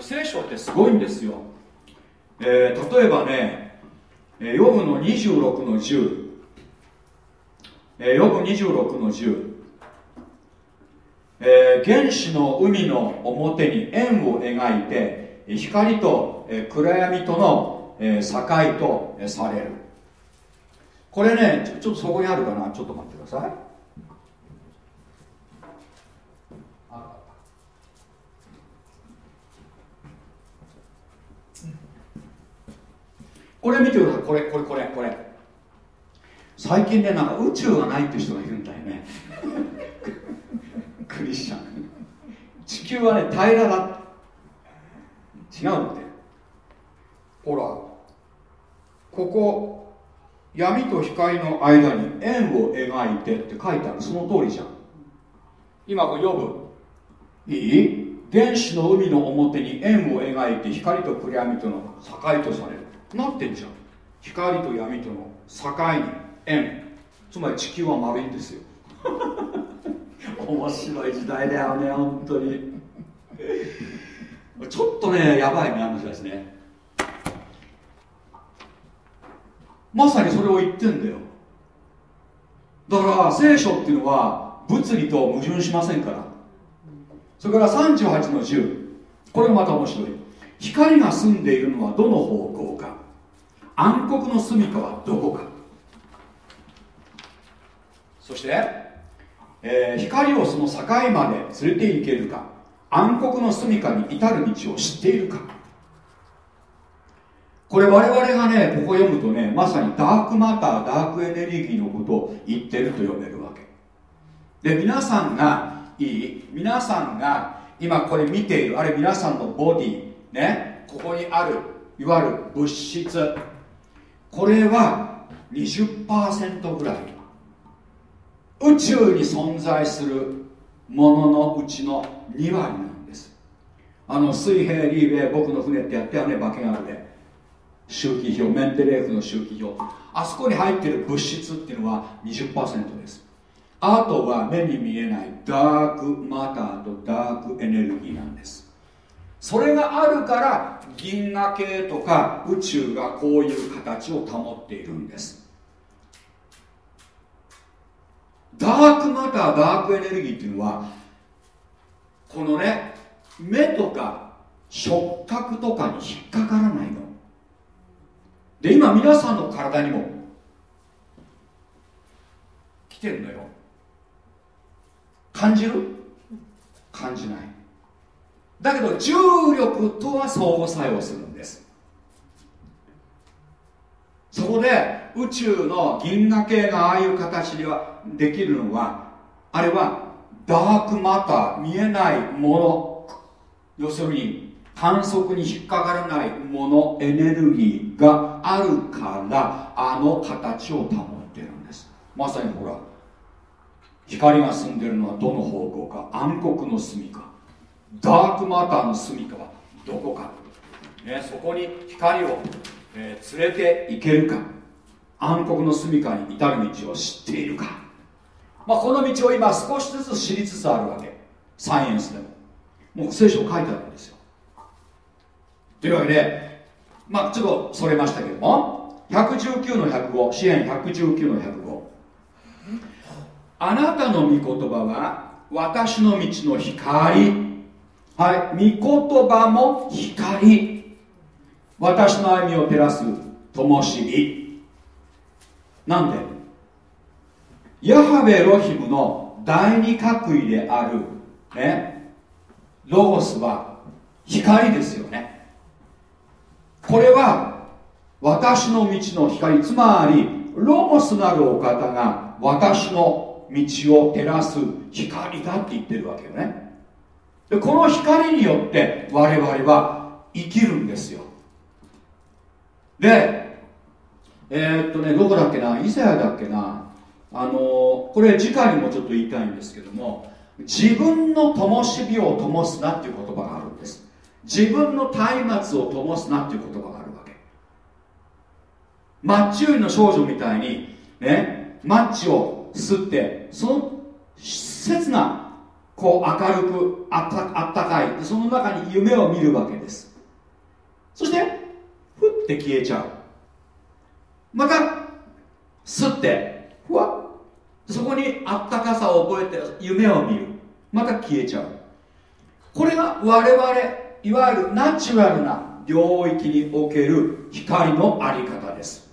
聖書ってすごいんですよ、えー、例えばねえヨブの26の10、えー、ヨブ26の10えー、原始の海の表に円を描いて光と、えー、暗闇とのえー、境とされる。これねちょっとそこにあるかな？ちょっと待ってください。これ見てください。これこれこれこれ。最近ねなんか宇宙がないっていう人がいるんだよね。クリスチャン。地球はね平らだ。違うって。ほらここ闇と光の間に円を描いてって書いてある。その通りじゃん。今これ読む。いい？原子の海の表に円を描いて光と暗闇との境とされる。なってんじゃん。光と闇との境に円つまり地球は丸いんですよ。面白い時代だよね本当に。ちょっとねやばいねあの人ですね。まさにそれを言ってんだよ。だから聖書っていうのは物理と矛盾しませんから。それから38の10これがまた面白い。光が住んでいるのはどの方向か暗黒の住みかはどこか。そして、えー、光をその境まで連れて行けるか暗黒の住みかに至る道を知っているか。これ我々がねここ読むとねまさにダークマターダークエネルギーのことを言ってると読めるわけ。で皆さんがいい皆さんが今これ見ているあれ皆さんのボディねここにあるいわゆる物質これは20%ぐらい。宇宙に存在するもののうちの2割なんです。あの水平リーベ僕の船ってやったよね化学で。周期表メンテレーフの周期表。あそこに入ってる物質っていうのは20%です。あとは目に見えないダークマターとダークエネルギーなんです。それがあるから銀河系とか宇宙がこういう形を保っているんです。ダークマターダークエネルギーっていうのはこのね目とか触覚とかに引っかからないの。で今皆さんの体にも来てるのよ。感じる？感じない。だけど重力とは相互作用するんです。そこで宇宙の銀河系がああいう形ではできるのはあれはダークマター見えないもの。要するに観測に引っかからないものエネルギーがあるからあの形を保ってるんです。まさにほら光が住んでるのはどの方向か暗黒の住みか。ダークマターの住みかはどこか、ね、そこに光を、えー、連れて行けるか。暗黒の住みかに至る道を知っているか、まあ、この道を今少しずつ知りつつあるわけ。サイエンスでも。もう聖書書いてあるんですよ。というわけでまあちょっとそれましたけども119の105支援119の105あなたの御言葉は私の道の光。はい。御言葉も光。私の歩みを照らす灯火。なんで？ヤハベロヒムの第二角位である。ね？ロゴスは光ですよね。これは私の道の光。つまりロゴスなるお方が私の道を照らす光だって言ってるわけよね。でこの光によって我々は生きるんですよ。でえー、っとねどこだっけな？イザヤだっけな？あのー、これ次回にもちょっと言いたいんですけども自分の灯火を灯すなっていう言葉があるんです。自分の松明を灯すなっていう言葉があるわけ。マッチ売りの少女みたいにねマッチを吸ってその切なこう明るくあったあったかい。その中に夢を見るわけです。そしてふって消えちゃう。また吸ってふわそこにあったかさを覚えて夢を見る。また消えちゃう。これが我々いわゆるナチュラルな領域における光のあり方です。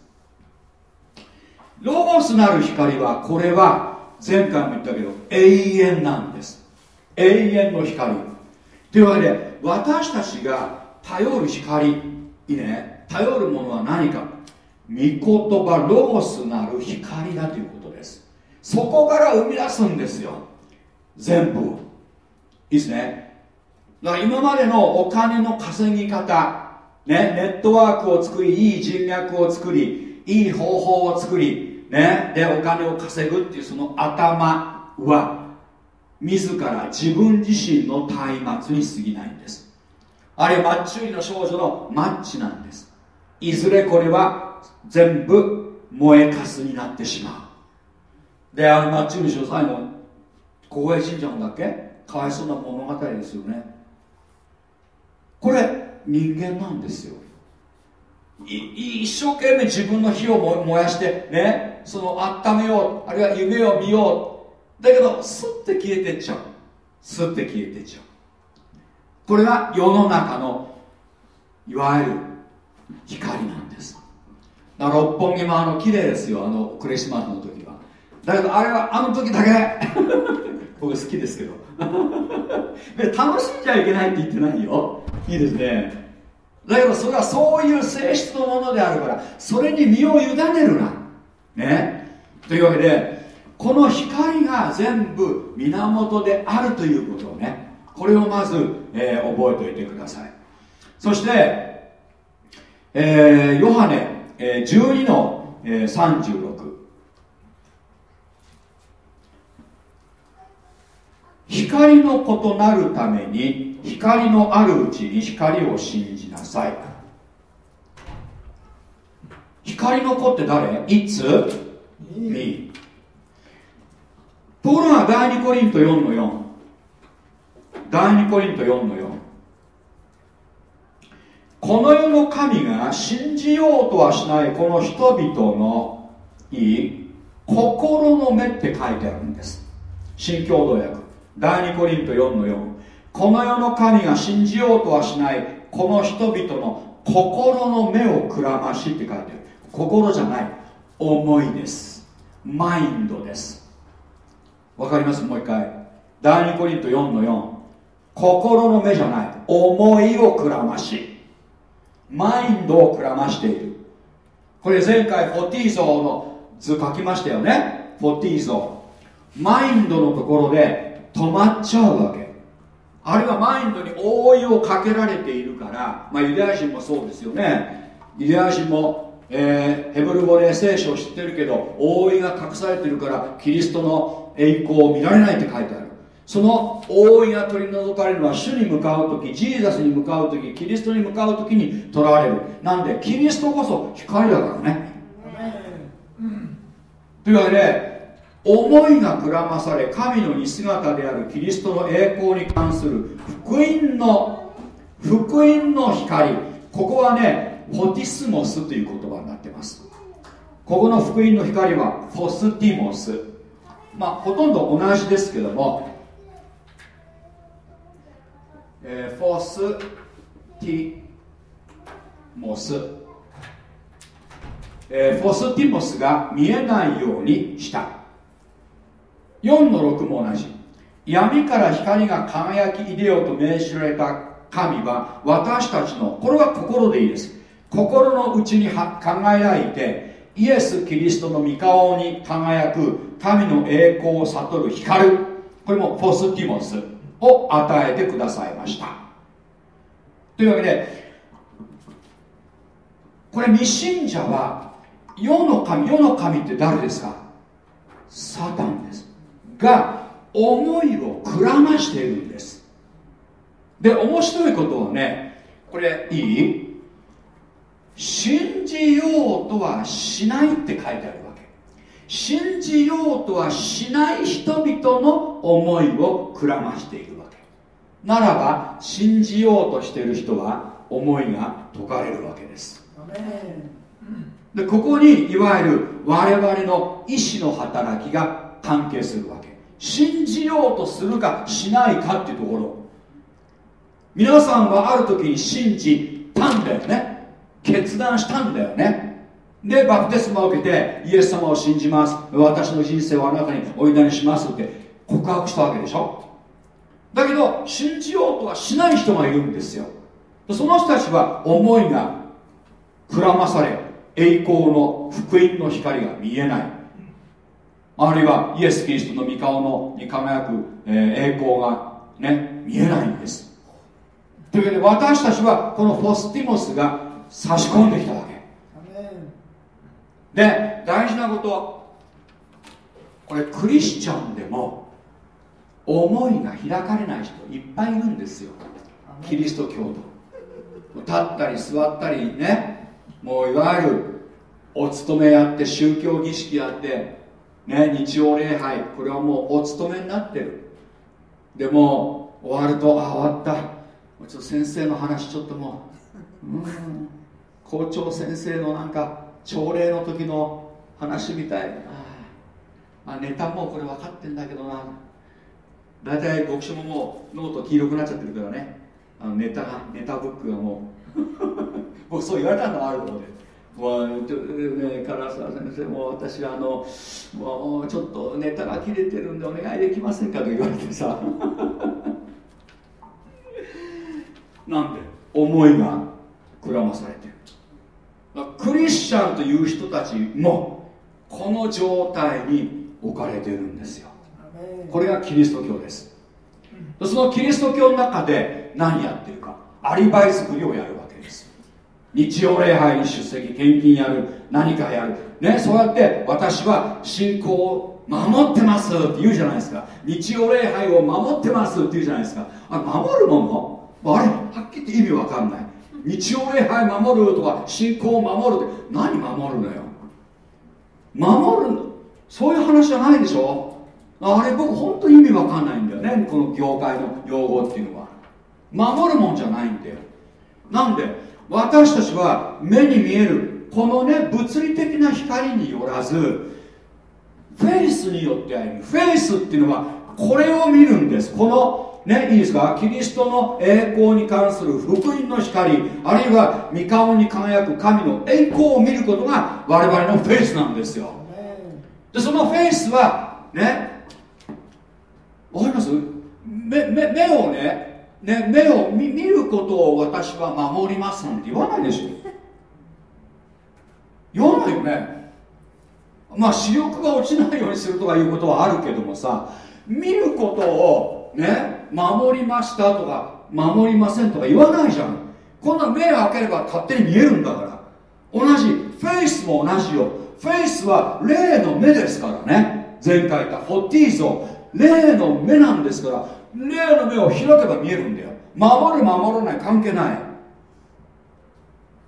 ロゴスなる光はこれは前回も言ったけど永遠なんです。永遠の光。というわけで私たちが頼る光。いいね。頼るものは何か。御言葉ロゴスなる光だということです。そこから生み出すんですよ。全部。いいですね。だから今までのお金の稼ぎ方。ね。ネットワークを作りいい人脈を作りいい方法を作り。ね。でお金を稼ぐっていうその頭は自ら自分自身の松明に過ぎないんです。あるいはマッチ売りの少女のマッチなんです。いずれこれは全部燃えかすになってしまう。であのマッチ売りの少女最後小声神社のだっけ？かわいそうな物語ですよね。これ人間なんですよ。一生懸命自分の火を燃やしてねその温めようあるいは夢を見ようだけどスッて消えてっちゃう。スッて消えてっちゃう。これが世の中のいわゆる光なんです。だから六本木もあの綺麗ですよ。あのクリスマスの時は。だけどあれはあの時だけ。僕好きですけど。楽しんじゃいけないって言ってないよ。いいですね。だけどそれはそういう性質のものであるからそれに身を委ねるな。ね。というわけでこの光が全部源であるということをねこれをまず、えー、覚えておいてください。そして、えー、ヨハネ、えー、12の、えー、36光の異なるために光のあるうちに光を信じなさい。光の子って誰 ?It's me ところが第2コリント4の4第2コリント4の4この世の神が信じようとはしないこの人々のいい心の目って書いてあるんです。新共同訳。第2コリント4の4この世の神が信じようとはしないこの人々の心の目をくらましって書いてある。心じゃない。思いです。マインドです。わかります？もう一回。第2コリント4の4心の目じゃない。思いをくらまし。マインドをくらましている。これ前回フォティーゾーの図書きましたよね？フォティーゾー。マインドのところで止まっちゃうわけ。あるいはマインドに覆いをかけられているから、まあ、ユダヤ人もそうですよね。ユダヤ人も、えー、ヘブル語で聖書を知ってるけど覆いが隠されてるからキリストの栄光を見られないって書いてある。その覆いが取り除かれるのは主に向かう時ジーザスに向かう時キリストに向かう時にとらわれる。なんでキリストこそ光だからね、うん、というわけで思いがくらまされ神の似姿であるキリストの栄光に関する福音の福音の光。ここはねフォティスモスという言葉になってます。ここの福音の光はフォスティモス。まあほとんど同じですけども、えー、フォスティモス、えー、フォスティモスが見えないようにした。4の6も同じ。闇から光が輝き入れようと命じられた神は私たちのこれは心でいいです。心の内に考えられてイエス・キリストの御顔に輝く神の栄光を悟る光これもフォスティモスを与えてくださいました。というわけでこれ未信者は世の神世の神って誰ですか？サタンです。が思いをくらましているんです。で面白いことはねこれいい？信じようとはしないって書いてあるわけ。信じようとはしない人々の思いをくらましているわけ。ならば信じようとしている人は思いが解かれるわけです。でここにいわゆる我々の意志の働きが関係するわけ。信じようとするかしないかっていうところ。皆さんはある時に信じたんだよね決断したんだよね。でバプテスマを受けてイエス様を信じます。私の人生をあなたにお祈りしますって告白したわけでしょ。だけど信じようとはしない人がいるんですよ。その人たちは思いがくらまされ栄光の福音の光が見えない。あるいはイエス・キリストの御顔のに輝く、え、栄光がね見えないんです。というわけで私たちはこのフォスティモスが差し込んできたわけ。で大事なこと。これクリスチャンでも思いが開かれない人いっぱいいるんですよ。キリスト教徒。立ったり座ったりね。もういわゆるお勤めやって宗教儀式やってね日曜礼拝。これはもうお勤めになってる。でも終わるとあ終わった。ちょっと先生の話ちょっともう。うん。校長先生のなんか朝礼の時の話みたいあネタもこれ分かってんだけどな。大体僕書ももうノート黄色くなっちゃってるからね。あのネタがネタブックがもう。僕そう言われたのもあるのでもうね唐沢先生も私あのもうちょっとネタが切れてるんでお願いできませんかと言われてさ。なんで？思いがくらまされてるクリスチャンという人たちもこの状態に置かれているんですよ。これがキリスト教です。そのキリスト教の中で何やってるかアリバイ作りをやるわけです。日曜礼拝に出席献金やる何かやる。ねそうやって私は信仰を守ってますって言うじゃないですか。日曜礼拝を守ってますって言うじゃないですか。あ守るもの？あれ？はっきり言って意味わかんない日曜礼拝守るとか信仰を守るって何守るのよ。守るそういう話じゃないでしょ。あれ僕本当意味わかんないんだよね。この業界の用語っていうのは。守るもんじゃないんだよ。なんで私たちは目に見えるこのね物理的な光によらずフェイスによって歩む。フェイスっていうのはこれを見るんです。このねいいですか？キリストの栄光に関する福音の光あるいは御顔に輝く神の栄光を見ることが我々のフェイスなんですよ。でそのフェイスはねわかります？目目目をねね目を見見ることを私は守りますなんて言わないでしょ。言わないよね。まあ視力が落ちないようにするとかいうことはあるけどもさ見ることをね守りましたとか守りませんとか言わないじゃん。こんな目開ければ勝手に見えるんだから。同じフェイスも同じよ。フェイスは霊の目ですからね。前回言ったフォッティーゾ霊の目なんですから。霊の目を開けば見えるんだよ。守る守らない関係ない。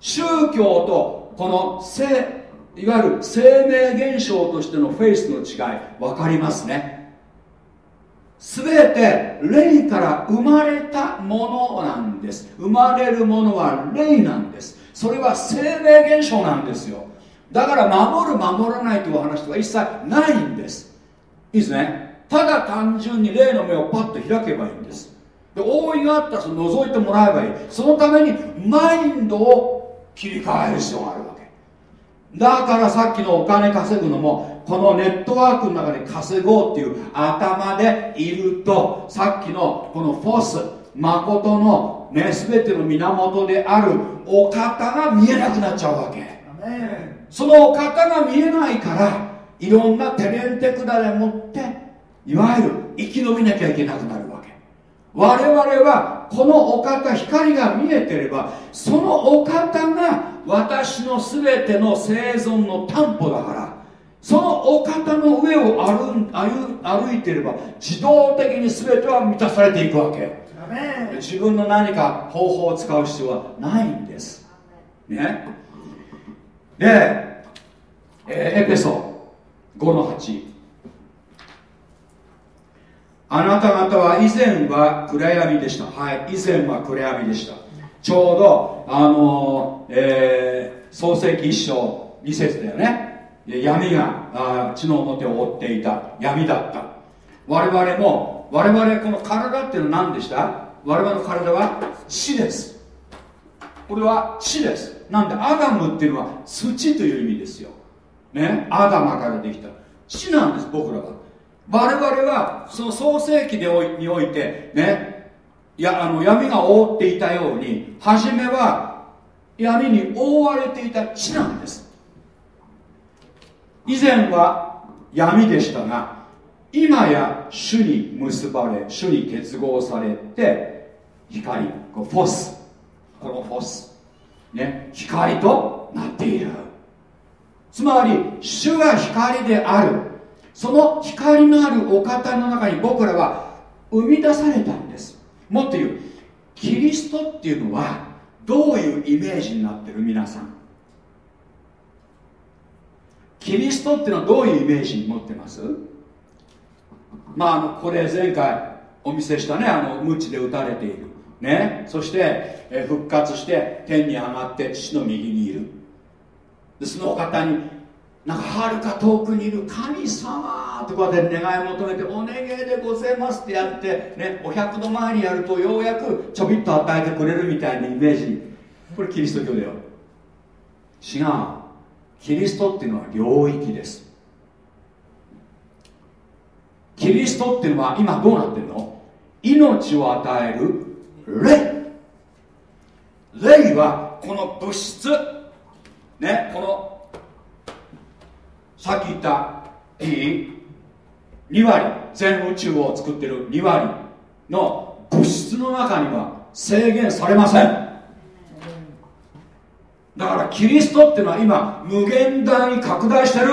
宗教とこの生いわゆる生命現象としてのフェイスの違い分かりますね。全て霊から生まれたものなんです。生まれるものは霊なんです。それは生命現象なんですよ。だから守る守らないという話は一切ないんです。いいですね。ただ単純に霊の目をパッと開けばいいんです。で覆いがあったらその覗いてもらえばいい。そのためにマインドを切り替える必要があるわけ。だからさっきのお金稼ぐのもこのネットワークの中で稼ごうっていう頭でいるとさっきのこのフォス誠のね全ての源であるお方が見えなくなっちゃうわけ。そのお方が見えないからいろんなテレンテクダでもっていわゆる生き延びなきゃいけなくなるわけ。我々はこのお方光が見えてればそのお方が私の全ての生存の担保だからそのお方の上を歩歩いていれば自動的に全ては満たされていくわけ。自分の何か方法を使う必要はないんです。ね。で、えー、エペソ5の8あなた方は以前は暗闇でした。はい以前は暗闇でした。ちょうどあのー、えー、創世記一章二節だよね闇があ地の表を覆っていた。闇だった。我々も我々この体っていうのは何でした？我々の体は死です。これは死です。なんでアダムっていうのは土という意味ですよ。ね？アダマからできた。死なんです僕らは。我々はその創世記でにおいてね？やあの闇が覆っていたように初めは闇に覆われていた。地なんです。以前は闇でしたが今や主に結ばれ主に結合されて光こフォス。このフォス。ね。光となっている。つまり主が光である。その光のあるお方の中に僕らは生み出されたんです。もっと言う。キリストっていうのはどういうイメージになってる？皆さん。キリストっていうのはどういうイメージ持ってます？まああのこれ前回お見せしたねあの無知で打たれている。ね。そして、え復活して天に上がって父の右にいる。でそのお方になんかはるか遠くにいる神様とかで願い求めてお願いでございますってやってねお百度前にやるとようやくちょびっと与えてくれるみたいなイメージ。これキリスト教だよ。違う。キリストっていうのは領域です。キリストっていうのは今どうなってるの？命を与える霊。霊はこの物質。ねこのさっき言ったいい2割。全宇宙を作ってる2割の物質の中には制限されません。だからキリストっていうのは今無限大に拡大してる。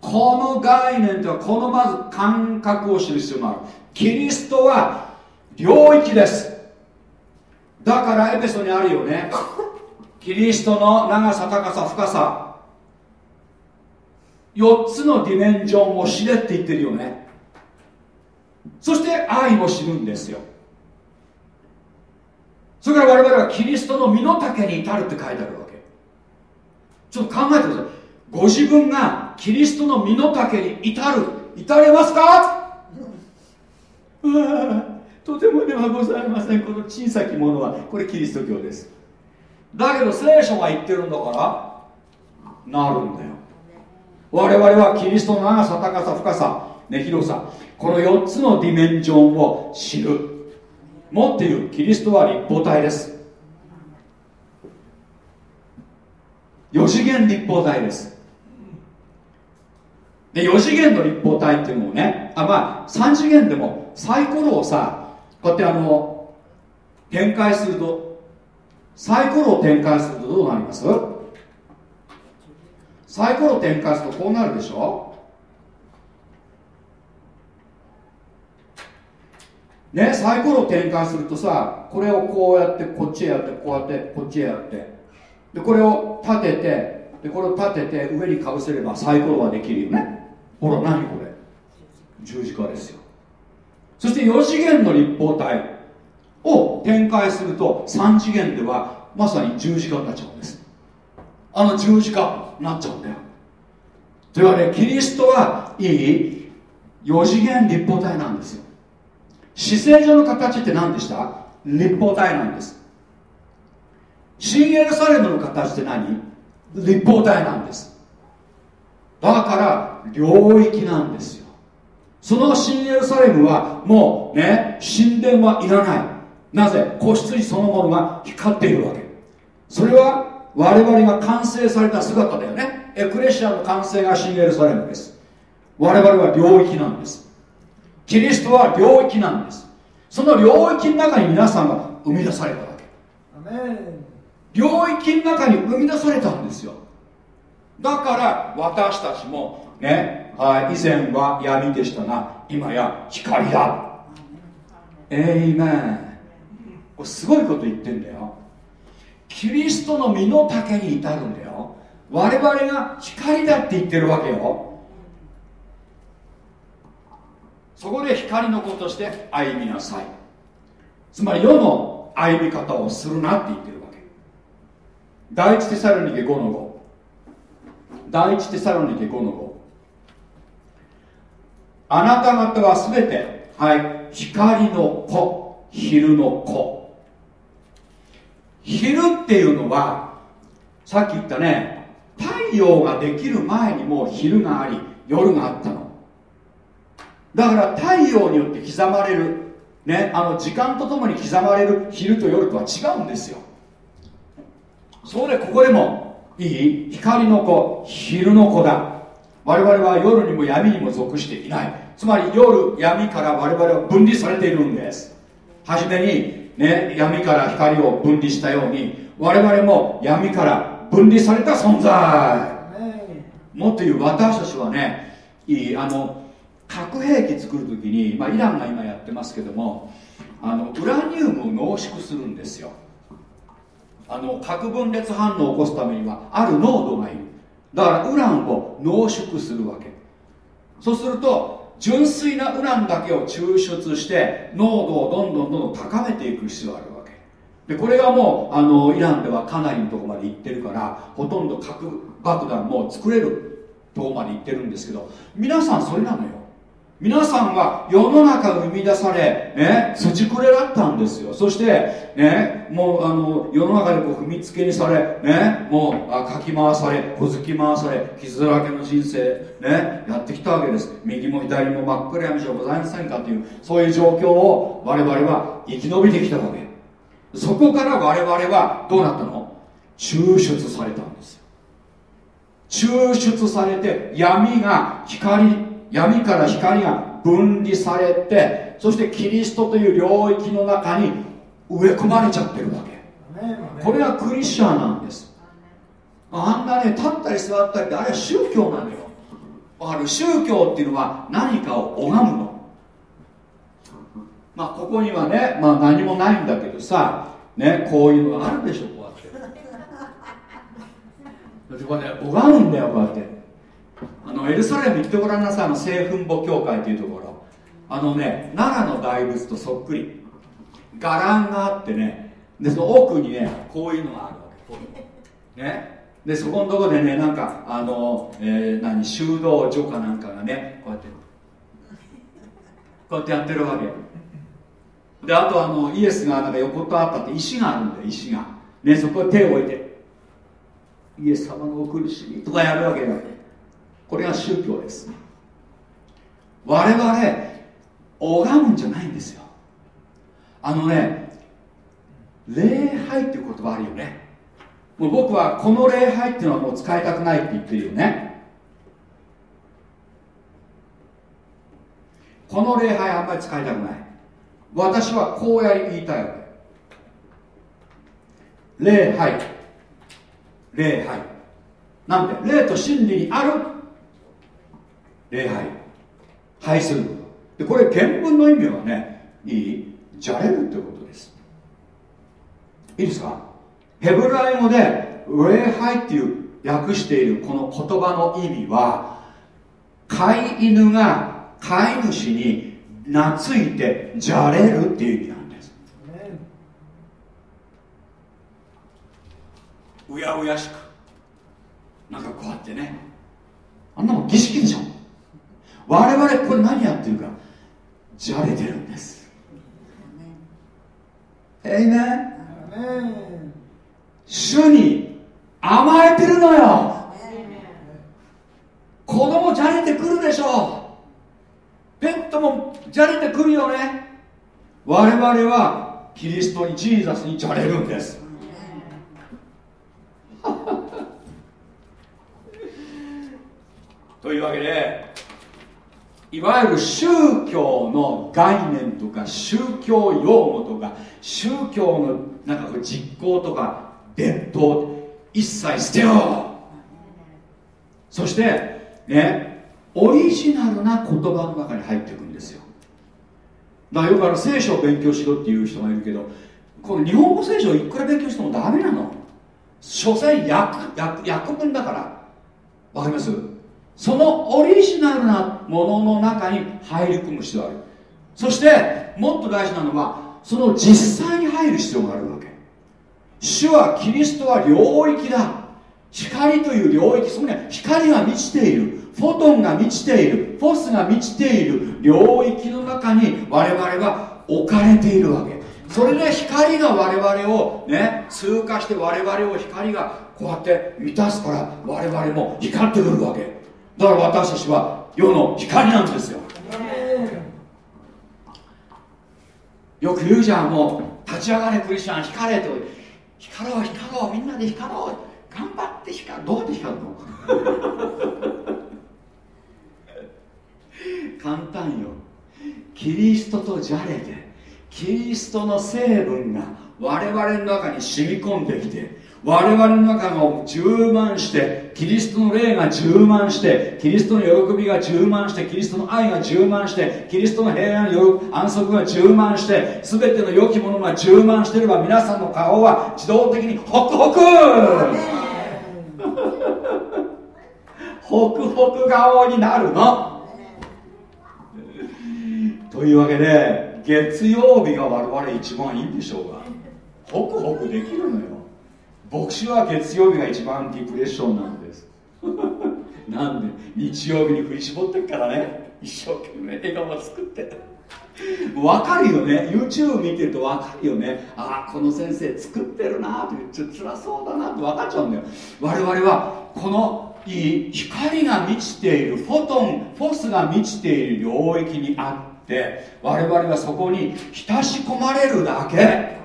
この概念とはこのまず感覚を知る必要がある。キリストは領域です。だからエペソにあるよね。キリストの長さ高さ深さ。4つのディメンジョンを知れって言ってるよね。そして愛を知るんですよ。それから我々はキリストの身の丈に至るって書いてあるわけ。ちょっと考えてください。ご自分がキリストの身の丈に至る。至れますか？うわとてもではございません。この小さきものはこれキリスト教です。だけど聖書が言ってるんだからなるんだよ。我々はキリストの長さ高さ深さ、ね、広さこの4つのディメンジョンを知るもっていうキリストは立方体です。4次元立方体です。で4次元の立方体っていうのをねあまあ3次元でもサイコロをさこうやってあの展開するとサイコロを展開するとどうなります？サイコロを展開するとこうなるでしょ？ねサイコロを展開するとさこれをこうやってこっちへやってこうやってこっちへやって。でこれを立ててでこれを立てて上にかぶせればサイコロができるよね。ほら何これ。十字架ですよ。そして4次元の立方体を展開すると3次元ではまさに十字架になっちゃうんです。あの十字架になっちゃうんだよ。というわけでキリストはいい4次元立方体なんですよ。姿勢上の形って何でした？立方体なんです。新エルサレムの形って何？立方体なんです。だから領域なんですよ。その新エルサレムはもうね神殿はいらない。なぜ？子羊そのものが光っているわけ。それは我々が完成された姿だよね。エクレシアの完成が新エルサレムです。我々は領域なんですキリストは領域なんです。その領域の中に皆さんが生み出されたわけ。領域の中に生み出されたんですよ。だから私たちもね、はい、以前は闇でしたが今や光だ。エイメン。これすごいこと言ってんだよ。キリストの身の丈に至るんだよ。我々が光だって言ってるわけよそこで光の子として歩みなさい。つまり世の歩み方をするなって言ってるわけ。第一テサロニケ5の5第一テサロニケ5の5あなた方はすべてはい光の子昼の子。昼っていうのはさっき言ったね太陽ができる前にもう昼があり夜があったの。だから太陽によって刻まれるねあの時間とともに刻まれる昼と夜とは違うんですよ。そこでここでもいい？光の子昼の子だ。我々は夜にも闇にも属していない。つまり夜闇から我々は分離されているんです。初めにね闇から光を分離したように我々も闇から分離された存在。もっと言う私たちはねいいあの核兵器作るときに、まあ、イランが今やってますけどもあのウラニウムを濃縮するんですよ。あの核分裂反応を起こすためにはある濃度がいる。だからウランを濃縮するわけ。そうすると純粋なウランだけを抽出して濃度をどんどんどんどん高めていく必要があるわけ。でこれがもうあのイランではかなりのとこまで行ってるからほとんど核爆弾も作れるとこまで行ってるんですけど皆さんそれなのよ。皆さんは世の中生み出され、ね、土くれだったんですよ。そして、ね、もうあの世の中でこう踏みつけにされ、ね、もうあかき回され小突き回され傷だらけの人生、ね、やってきたわけです。右も左も真っ暗闇じゃございませんかというそういう状況を我々は生き延びてきたわけ。そこから我々はどうなったの？抽出されたんです抽出されて闇が光闇から光が分離されてそしてキリストという領域の中に植え込まれちゃってるわけ。これがクリスチャンなんです。あんなね立ったり座ったりってあれは宗教なのよ。ある宗教っていうのは何かを拝むの。まあここにはね、まあ、何もないんだけどさねこういうのがあるでしょこうやって。こうね拝むんだよこうやってあのエルサレム行ってごらんなさいあの聖墳墓教会というところ。あのね奈良の大仏とそっくり。伽藍があってね。でその奥にねこういうのがあるわけ。こういうね。でそこのとこでねなんかあの、えー、何修道女かなんかがねこうやって。こうやってやってるわけ。であとあのイエスがなんか横とあったって石があるんだよ石が。ねそこに手を置いて。イエス様のお苦しみとかやるわけよ。これが宗教です。我々拝むんじゃないんですよ。あのね礼拝っていう言葉あるよね。もう僕はこの礼拝っていうのはもう使いたくないって言ってるよね。この礼拝あんまり使いたくない。私はこうやり言いたいわけ。礼拝。礼拝。なんで礼と真理にある。礼拝拝すること。でこれ原文の意味はねいいじゃれるってことです。いいですか？ヘブライ語で礼拝っていう訳しているこの言葉の意味は飼い犬が飼い主に懐いてじゃれるっていう意味なんです。うやうやしく。なんかこうやってね。あんなもん儀式でしょ我々これ何やってるか。じゃれてるんです。えいね主に甘えてるのよ。子供じゃれてくるでしょ。ペットもじゃれてくるよね。我々はキリストにジーザスにじゃれるんです。というわけでいわゆる宗教の概念とか宗教用語とか宗教のなんか実行とか伝統一切捨てよう。そしてねオリジナルな言葉の中に入っていくんですよ。だからよくあの聖書を勉強しろっていう人がいるけどこの日本語聖書をいくら勉強してもダメなの。所詮訳訳訳文だから。わかります？そのオリジナルなものの中に入り込む必要がある。そしてもっと大事なのはその実際に入る必要があるわけ。主はキリストは領域だ。光という領域そこには光が満ちている。フォトンが満ちている。フォスが満ちている。領域の中に我々は置かれているわけ。それで光が我々をね通過して我々を光がこうやって満たすから我々も光ってくるわけ。だから私たちは世の光なんですよ。よく言うじゃんもう立ち上がれクリスチャン光れと。光ろう光ろうみんなで光ろう。頑張って光るどうやって光るの？簡単よ。キリストとじゃれてキリストの成分が我々の中に染み込んできて我々の中が充満してキリストの霊が充満してキリストの喜びが充満してキリストの愛が充満してキリストの平安安息が充満して全ての良きものが充満していれば皆さんの顔は自動的にホクホク。ホクホク顔になるの。というわけで月曜日が我々一番いいんでしょうがホクホクできるのよ。牧師は月曜日が一番ディプレッションなんです。なんで日曜日に振り絞ってるからね。一生懸命笑顔を作って。分かるよね。YouTube 見てると分かるよね。ああこの先生作ってるなってちょっと辛そうだなって分かっちゃうんだよ。我々はこのいい光が満ちているフォトンフォスが満ちている領域にあって我々はそこに浸し込まれるだけ。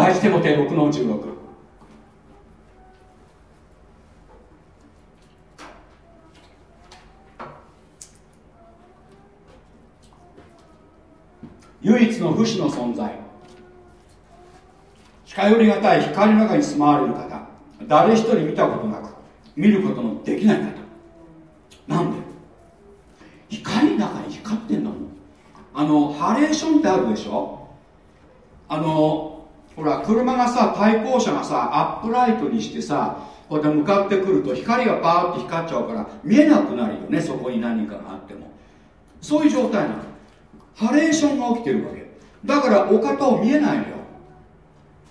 第一手モテ6の16唯一の不死の存在。近寄りがたい光の中に住まわれる方。誰一人見たことなく見ることのできない方。なんで？光の中に光ってんだもんあのハレーションってあるでしょ？あのほら車がさ対向車がさアップライトにしてさこうやって向かってくると光がバーッと光っちゃうから見えなくなるよねそこに何かがあっても。そういう状態なの。ハレーションが起きてるわけ。だからお方を見えないのよ。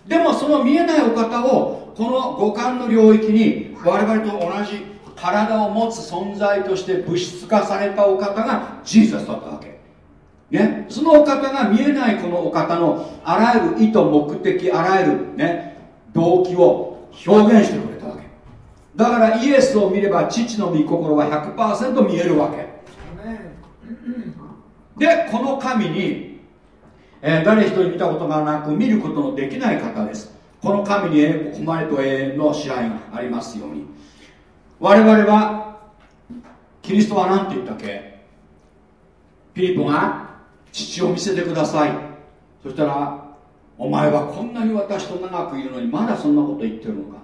でもその見えないお方をこの五感の領域に我々と同じ体を持つ存在として物質化されたお方がジーザスだったわけ。ね、そのお方が見えないこのお方のあらゆる意図目的あらゆる、ね、動機を表現してくれたわけ。だからイエスを見れば父の御心は100%見えるわけ。でこの神に、えー、誰一人見たことがなく見ることのできない方です。この神に誉れと永遠の支配がありますように。我々はキリストは何て言ったっけ？ピリポが父を見せてください。そしたらお前はこんなに私と長くいるのにまだそんなこと言ってるのか。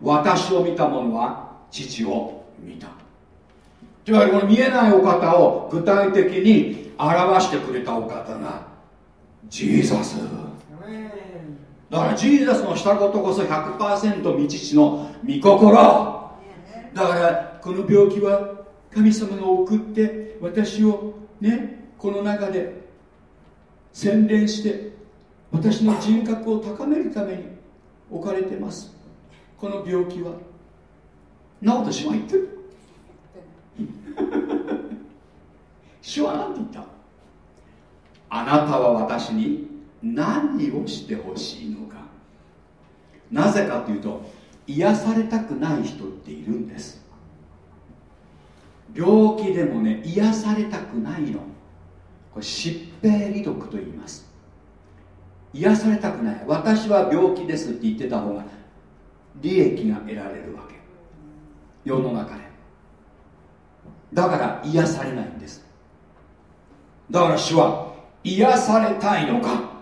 私を見た者は父を見た。というわけでこの見えないお方を具体的に表してくれたお方がジーザス。だからジーザスのしたことこそ100%未知の御心。だからこの病気は神様が送って私をねこの中で洗練して私の人格を高めるために置かれてます。この病気は。直人氏は言ってる。主は何て言った？あなたは私に何をしてほしいのか。なぜかというと癒されたくない人っているんです。病気でもね癒されたくないの。これ疾病利毒と言います。癒されたくない。私は病気ですって言ってた方が利益が得られるわけ。世の中で。だから癒されないんです。だから主は癒されたいのか。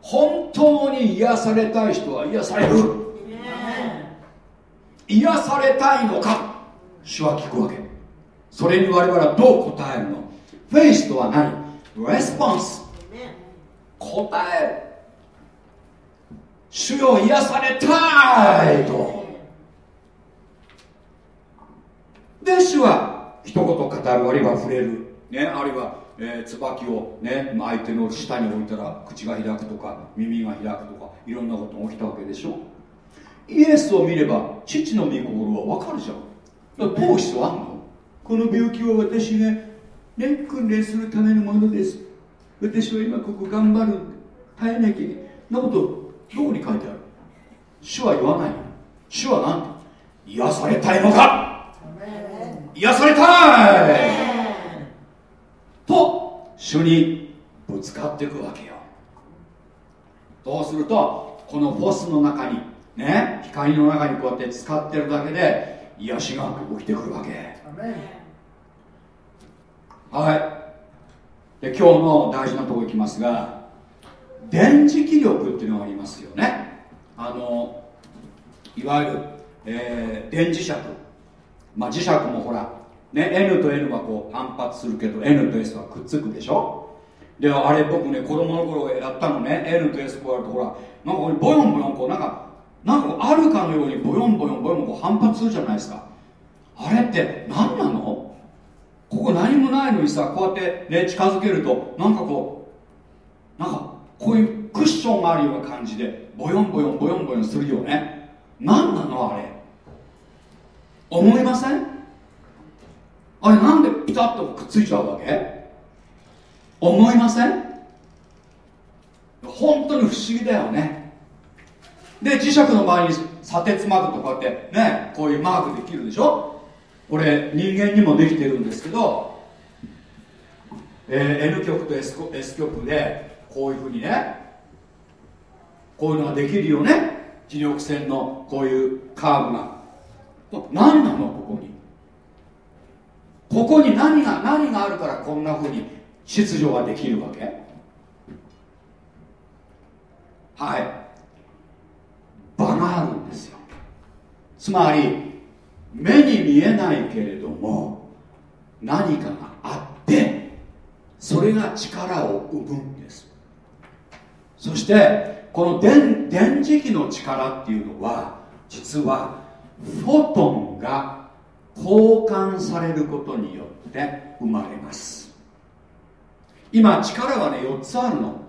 本当に癒されたい人は癒される。癒されたいのか。主は聞くわけ。それに我々はどう答えるの？フェイスとは何？レスポンス。答え。る主よ癒されたいと。で主は一言語るあるいは触れる、ね、あるいは、えー、椿を、ね、相手の下に置いたら口が開くとか耳が開くとかいろんなことが起きたわけでしょ？イエスを見れば父の御心は分かるじゃん。だから通う必要あんの？この病気は私がね、訓練するためのものです。私は今ここ頑張る耐えなきゃいけない。なことどこに書いてある？主は言わない。主は何て？癒されたいのか？癒されたい！と主にぶつかっていくわけよ。そうするとこのフォスの中にね光の中にこうやって使ってるだけで癒しが起きてくるわけ。はい。で今日の大事なところいきますが電磁気力っていうのがありますよね。あのいわゆる、えー、電磁石。まあ磁石もほらね N と N はこう反発するけど N と S はくっつくでしょ。であれ僕ね子供の頃やったのね。N と S こうやるとほらなんかボヨンボヨンこうなんかなんかあるかのようにボヨンボヨンボヨンこう反発するじゃないですか。あれって何なの？ここ何もないのにさこうやってね近づけるとなんかこうなんかこういうクッションがあるような感じでボヨンボヨンボヨンボヨンするよね。何なのあれ？思いません？あれなんでピタッとくっついちゃうわけ？思いません？本当に不思議だよね。で磁石の場合に砂鉄マークとかってねこういうマークできるでしょ？これ人間にもできてるんですけど、えー、N 極と S, S 極でこういうふうにねこういうのができるよね。磁力線のこういうカーブが。何なの？ここに。ここに何が何があるからこんなふうに秩序ができるわけ？はい。場があるんですよ。つまり目に見えないけれども何かがあってそれが力を生むんです。そしてこの電電磁気の力っていうのは実はフォトンが交換されることによって生まれます。今力はね4つあるの。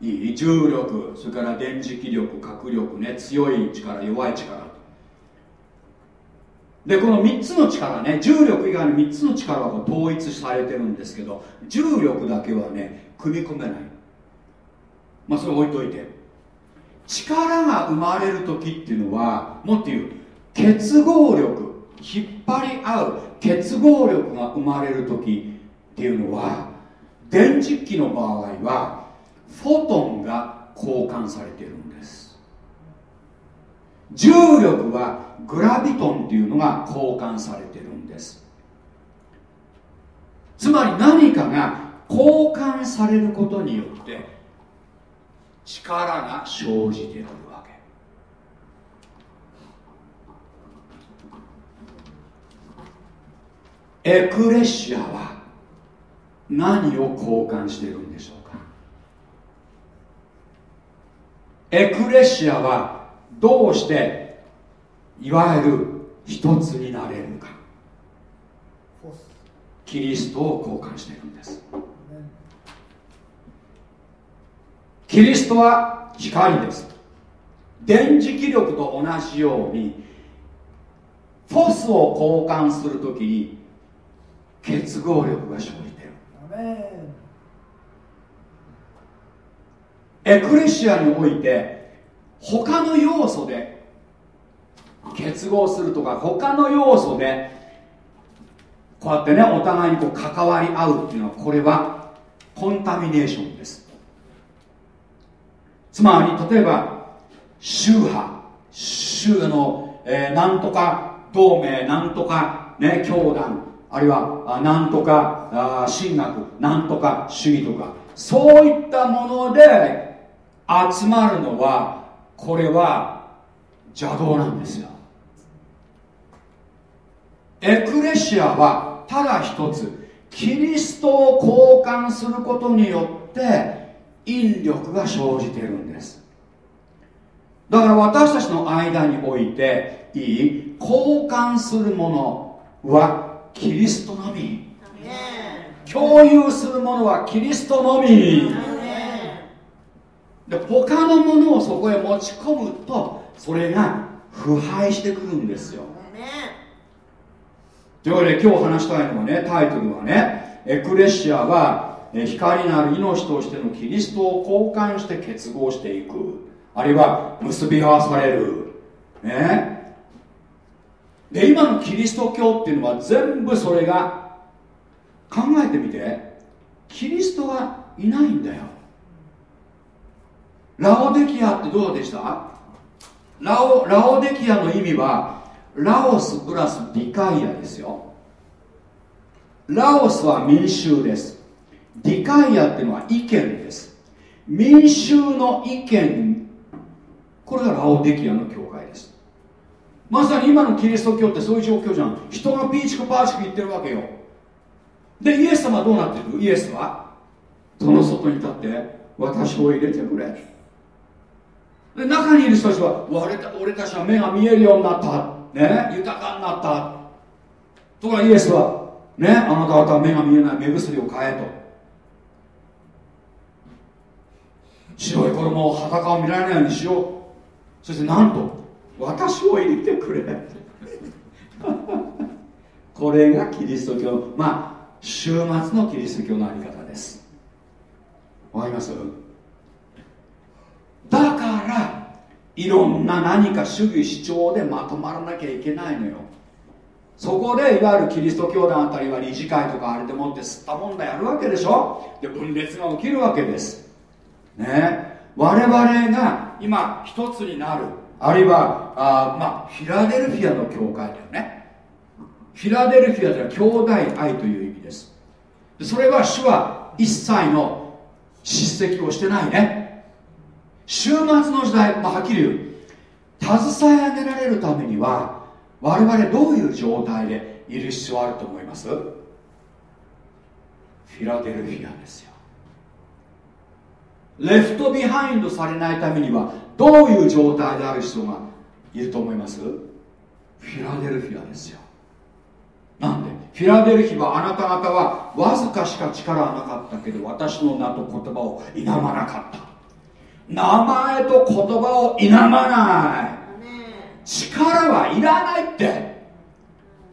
いい重力それから電磁気力核力ね強い力弱い力。でこの3つの力ね重力以外の3つの力は統一されてるんですけど重力だけはね組み込めない。まあそれ置いといて。力が生まれる時っていうのはもっと言う結合力。引っ張り合う結合力が生まれる時っていうのは電磁気の場合はフォトンが交換されてるんです。重力はグラビトンっていうのが交換されてるんです。つまり何かが交換されることによって力が生じてくるわけ。エクレシアは何を交換してるんでしょうか？エクレシアはどうしていわゆる一つになれるか。キリストを交換しているんです。キリストは光です。電磁気力と同じようにフォスを交換するときに結合力が生じている。エクレシアにおいて他の要素で結合するとか他の要素でこうやってねお互いにこう関わり合うっていうのはこれはコンタミネーションです。つまり例えば宗派。宗の、えー、なんとか同盟なんとかね教団。あるいはなんとか神学。なんとか主義とか。そういったもので集まるのはこれは邪道なんですよ。エクレシアはただ一つキリストを交換することによって引力が生じているんです。だから私たちの間においていい交換するものはキリストのみ。共有するものはキリストのみ。で他のものをそこへ持ち込むとそれが腐敗してくるんですよ。というわけで今日話したいのはねタイトルはねエクレシアは光なる命としてのキリストを交換して結合していく。あるいは結び合わされる。ね。で今のキリスト教っていうのは全部それが考えてみて。キリストがいないんだよ。ラオデキアってどうでした？ラオラオデキアの意味はラオスプラスディカイアですよ。ラオスは民衆です。ディカイアっていうのは意見です。民衆の意見これがラオデキアの教会です。まさに今のキリスト教ってそういう状況じゃん。人がピーチクパーチク言ってるわけよ。でイエス様はどうなってる？イエスはその外に立って私を入れてくれ。で中にいる人たちは俺た俺たちは目が見えるようになった。ね。豊かになった。ところがイエスはねあなた方は目が見えない。目薬を買えと。白い衣を裸を見られないようにしよう。そしてなんと私を入れてくれ。これがキリスト教。まあ週末のキリスト教のあり方です。わかります？だからいろんな何か主義主張でまとまらなきゃいけないのよ。そこでいわゆるキリスト教団あたりは理事会とかあれでもって吸ったもんだやるわけでしょ？で分裂が起きるわけです。ね。我々が今一つになる。あるいはあまあフィラデルフィアの教会だよね。フィラデルフィアでは兄弟愛という意味です。それは主は一切の叱責をしてないね。週末の時代、まあ、はっきり言う。携え上げられるためには我々どういう状態でいる必要あると思います？フィラデルフィアですよ。 left behind されないためにはどういう状態である人がいると思います？フィラデルフィアですよ。なんで？フィラデルフィアあなた方はわずかしか力はなかったけど私の名と言葉を否まなかった。名前と言葉を否まない。力はいらないって。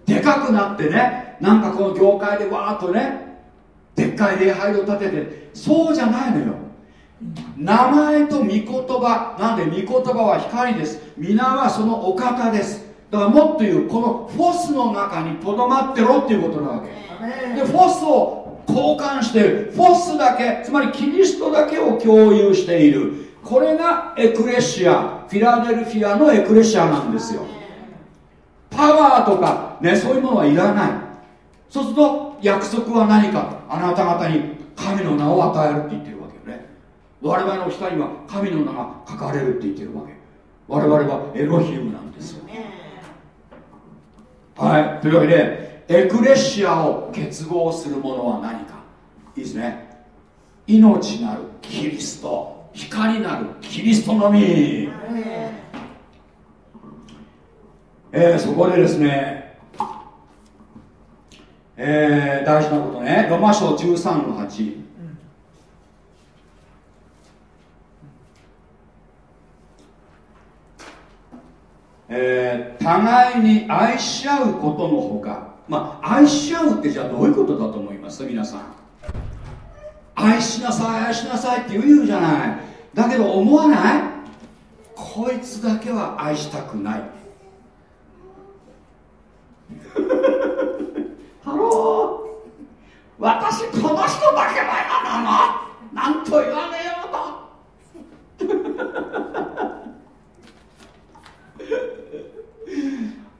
でかくなってね。なんかこの業界でわーっとね。でっかい礼拝を立てて。そうじゃないのよ。名前と御言葉。なんで御言葉は光です。皆はそのお方です。だからもっと言うこのフォスの中にとどまってろっていうことなわけ。でフォスを交換している。フォスだけ。つまりキリストだけを共有しているこれがエクレシアフィラデルフィアのエクレシアなんですよ。パワーとかねそういうものはいらない。そうすると約束は何か。あなた方に神の名を与えるって言ってるわけよね。我々の下には神の名が書かれるって言ってるわけ。我々はエロヒウムなんですよ。はい。というわけでエクレシアを結合するものは何か。いいですね。命なるキリスト光なるキリストのみ、えー、そこでですね、えー、大事なことねロマ書13の8、えー、互いに愛し合うことのほかまあ愛し合うってじゃあどういうことだと思います？皆さん。愛しなさい愛しなさいって言うじゃない。だけど思わない？こいつだけは愛したくない。Hello。私この人だけは嫌な。のなんと言わねえよと。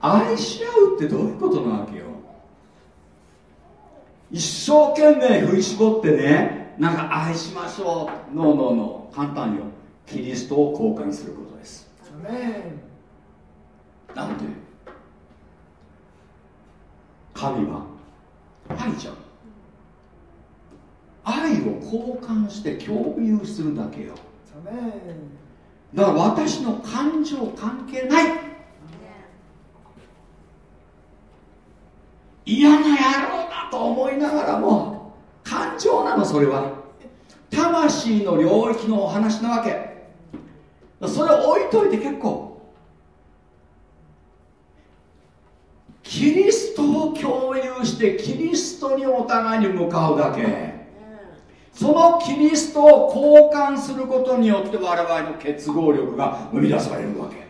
愛し合うってどういうことなわけよ。一生懸命振り絞ってねなんか愛しましょう。 No no no 簡単よ。キリストを交換することです。なんで神は愛じゃん。愛を交換して共有するだけよ。だから私の感情関係ない。嫌な野郎だと思いながらも感情なのそれは。魂の領域のお話なわけ。それを置いといて結構。キリストを共有してキリストにお互いに向かうだけ。そのキリストを交換することによって我々の結合力が生み出されるわけ。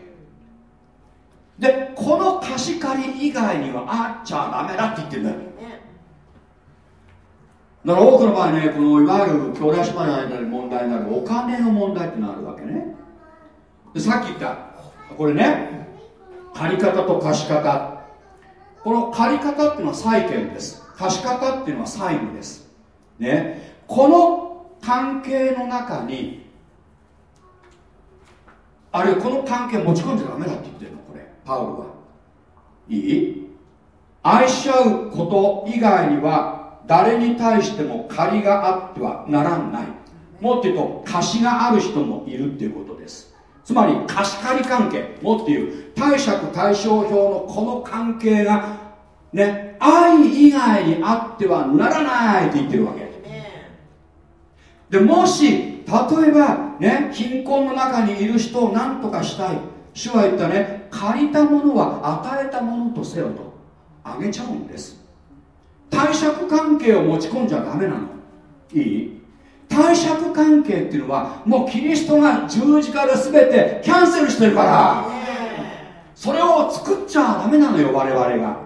でこの貸し借り以外にはあっちゃダメだって言ってるんだよ。だから多くの場合ねこのいわゆる兄弟姉妹の間で問題になるお金の問題ってのあるわけね。でさっき言った。これね。借り方と貸方。この借り方っていうのは債権です。貸方っていうのは債務です。ね。この関係の中にあるいはこの関係持ち込んじゃダメだって言ってるのこれ。パウロは。いい？愛し合うこと以外には誰に対しても借りがあってはならない。もっと言うと貸しがある人もいるっていうことです。つまり貸し借り関係。もっと言う。貸借対照表のこの関係がね愛以外にあってはならないって言ってるわけ。でもし例えばね貧困の中にいる人を何とかしたい。主は言ったね借りたものは与えたものとせよと。あげちゃうんです貸借関係を持ち込んじゃダメなの。いい？貸借関係っていうのはもうキリストが十字架で全てキャンセルしてるから。それを作っちゃダメなのよ我々が。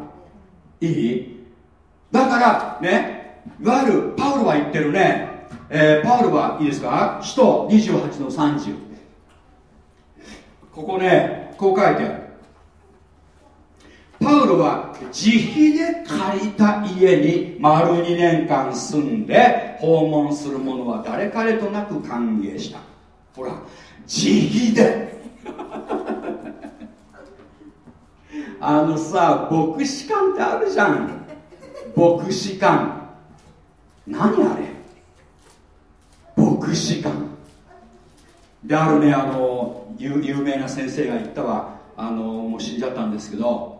いい？だからねいわゆるパウロは言ってるね、えー、パウロはいいですか？使徒28の30ここねこう書いてある。パウロは自費で借りた家に丸2年間住んで訪問する者は誰彼となく歓迎した。ほら自費で。あのさ牧師館ってあるじゃん。牧師館。何あれ？牧師館。であるねあの有名な先生が言ったわ。あのもう死んじゃったんですけど。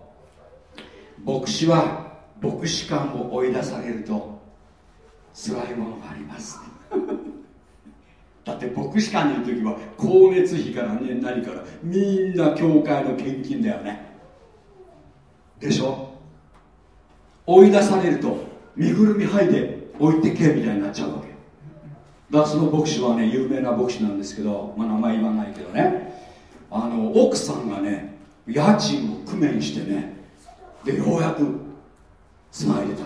牧師は牧師館を追い出されると辛いものがあります。だって牧師館にいる時は光熱費からね何からみんな教会の献金だよね。でしょ？追い出されると身ぐるみ剥いで置いてけみたいになっちゃうわけ。だからその牧師はね有名な牧師なんですけど、まあ、名前言わないけどね。あの奥さんがね家賃を工面してねでようやくつないでた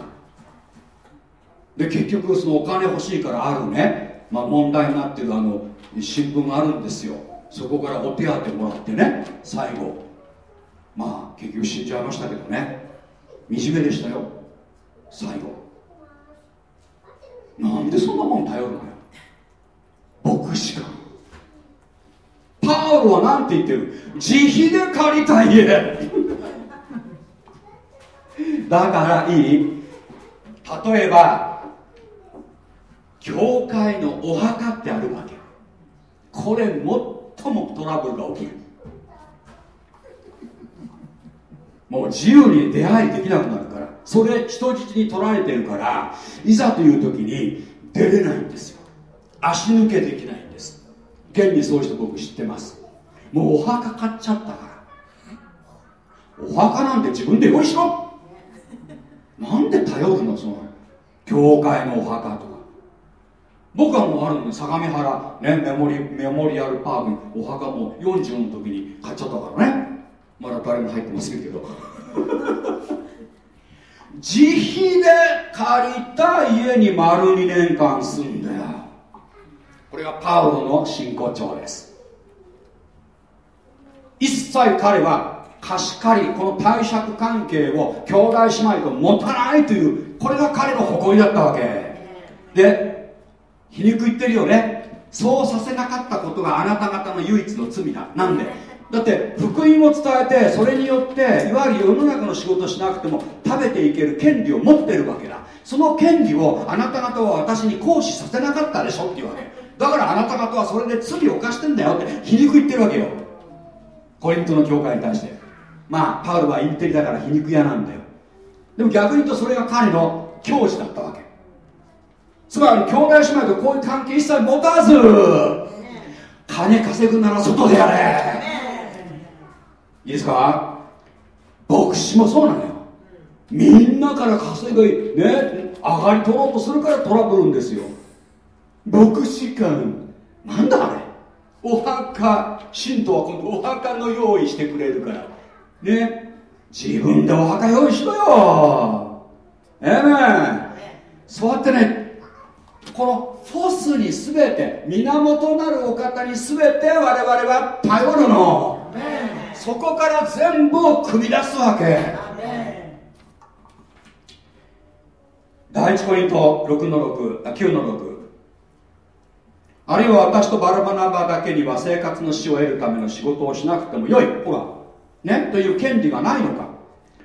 で結局そのお金欲しいからあるね、まあ、問題になってるあの新聞があるんですよ。そこからお手当もらってね最後。まあ結局死んじゃいましたけどね。惨めでしたよ。最後。なんでそんなもん頼るのよ。牧師か。パウロは何て言ってる？自費で借りた家。だからいい。例えば教会のお墓ってあるわけ。これ最もトラブルが起きる。もう自由に出会いできなくなるから。それ人質に取られてるからいざという時に出れないんですよ。足抜けできないんです。現にそういう人僕知ってます。もうお墓買っちゃったから。お墓なんて自分で用意しろ。なんで頼るのその教会のお墓とか。僕はもうあるんで相模原、ね、メモリメモリアルパークにお墓も40の時に買っちゃったからね。まだ誰も入ってませんけど。自費で借りた家に丸2年間住んだよ。これがパウロの真骨頂です。一切彼は貸し借りこの貸借関係を兄弟姉妹と持たないというこれが彼の誇りだったわけ。で皮肉言ってるよね。そうさせなかったことがあなた方の唯一の罪だ。なんで？だって福音を伝えてそれによっていわゆる世の中の仕事しなくても食べていける権利を持ってるわけだ。その権利をあなた方は私に行使させなかったでしょっていうわけ。だからあなた方はそれで罪を犯してんだよって皮肉言ってるわけよ。コリントの教会に対して。まあパウルはインテリだから皮肉屋なんだよ。でも逆に言うとそれが彼の教示だったわけ。つまり兄弟姉妹とこういう関係一切持たず。金稼ぐなら外でやれ。いいですか？牧師もそうなのよ。みんなから稼いでね上がり取ろうとするからトラブルんですよ。牧師館なんだあれ？お墓信徒は今度お墓の用意してくれるから。ね。自分でお墓用意しろよ。ええね。そうやってね源なるお方に全て我々は頼るの。そこから全部を組み出すわけ。第1コリント6の6あ9の6あるいは私とバルバナバだけには生活の死を得るための仕事をしなくてもよい。ほらねという権利がないのか。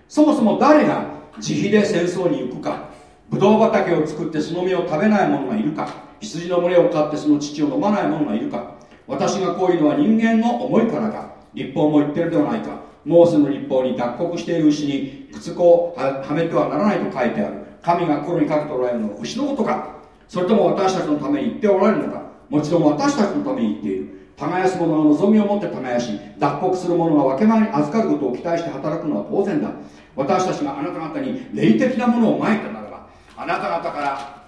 そもそも誰が自費で戦争に行くか。ブドウ畑を作ってその実を食べない者がいるか。羊の群れを飼ってその乳を飲まない者がいるか。私がこういうのは人間の思いからか立法も言ってるではないか。モーセの立法に脱穀している牛に靴子をはめてはならないと書いてある。神が心にかけておられるのは牛のことか。それとも私たちのために言っておられるのか。もちろん私たちのために言っている。耕す者が望みを持って耕し脱穀する者が分け前に預かることを期待して働くのは当然だ。私たちがあなた方に霊的なものをまいたならばあなた方から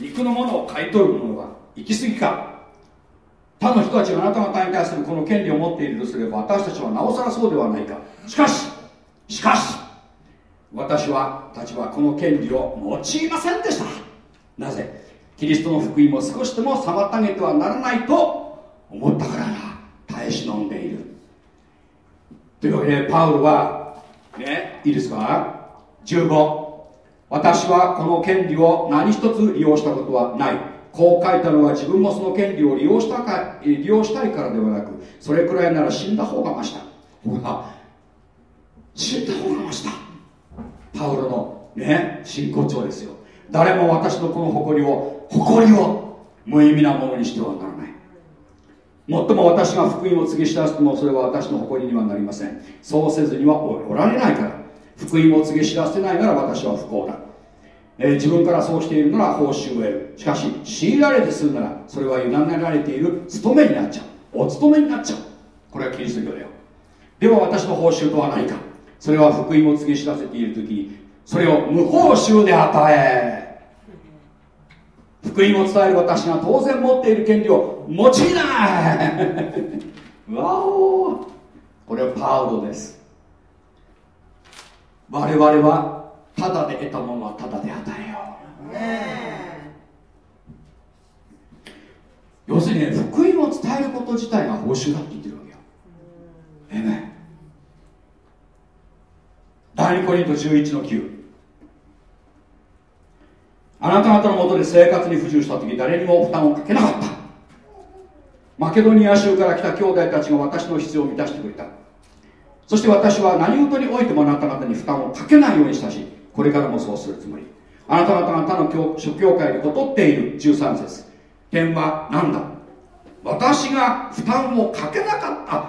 肉のものを買い取る者は行き過ぎか。他の人たちがあなた方に対するこの権利を持っているとすれば私たちはなおさらそうではないか。しかししかし私はたちはこの権利を用いませんでした。なぜキリストの福音を少しでも妨げてはならないと思ったからだ。耐え忍んでいる。というわけでパウロはねいいですか？15私はこの権利を何一つ利用したことはない。こう書いたのは自分もその権利を利用したか利用したいからではなくそれくらいなら死んだ方がましたほら死んだ方がましたパウロのね真骨頂ですよ。誰も私のこの誇りを誇りを無意味なものにしてはならない。もっとも私が福音を告げ知らせてもそれは私の誇りにはなりません。そうせずにはおられないから。福音を告げ知らせないなら私は不幸だ、えー、自分からそうしているなら報酬を得る。しかし強いられてするならそれは委ねられている。務めになっちゃう。お務めになっちゃう。これはキリスト教だよ。では私の報酬とは何か。それは福音を告げ知らせている時にそれを無報酬で与え福音を伝える私が当然持っている権利を用いない。わおこれはパウロです。我々はただで得たものはただで与えよう、要するにね福音を伝えること自体が報酬だって言ってるわけよ。ええね第2コリント11の9あなた方のもとで生活に不自由した時誰にも負担をかけなかった。マケドニア州から来た兄弟たちが私の必要を満たしてくれた。そして私は何事においてもあなた方に負担をかけないようにしたしこれからもそうするつもり。あなた方が他の諸教会で劣っている。13節。点は何だ？私が負担をかけなかった。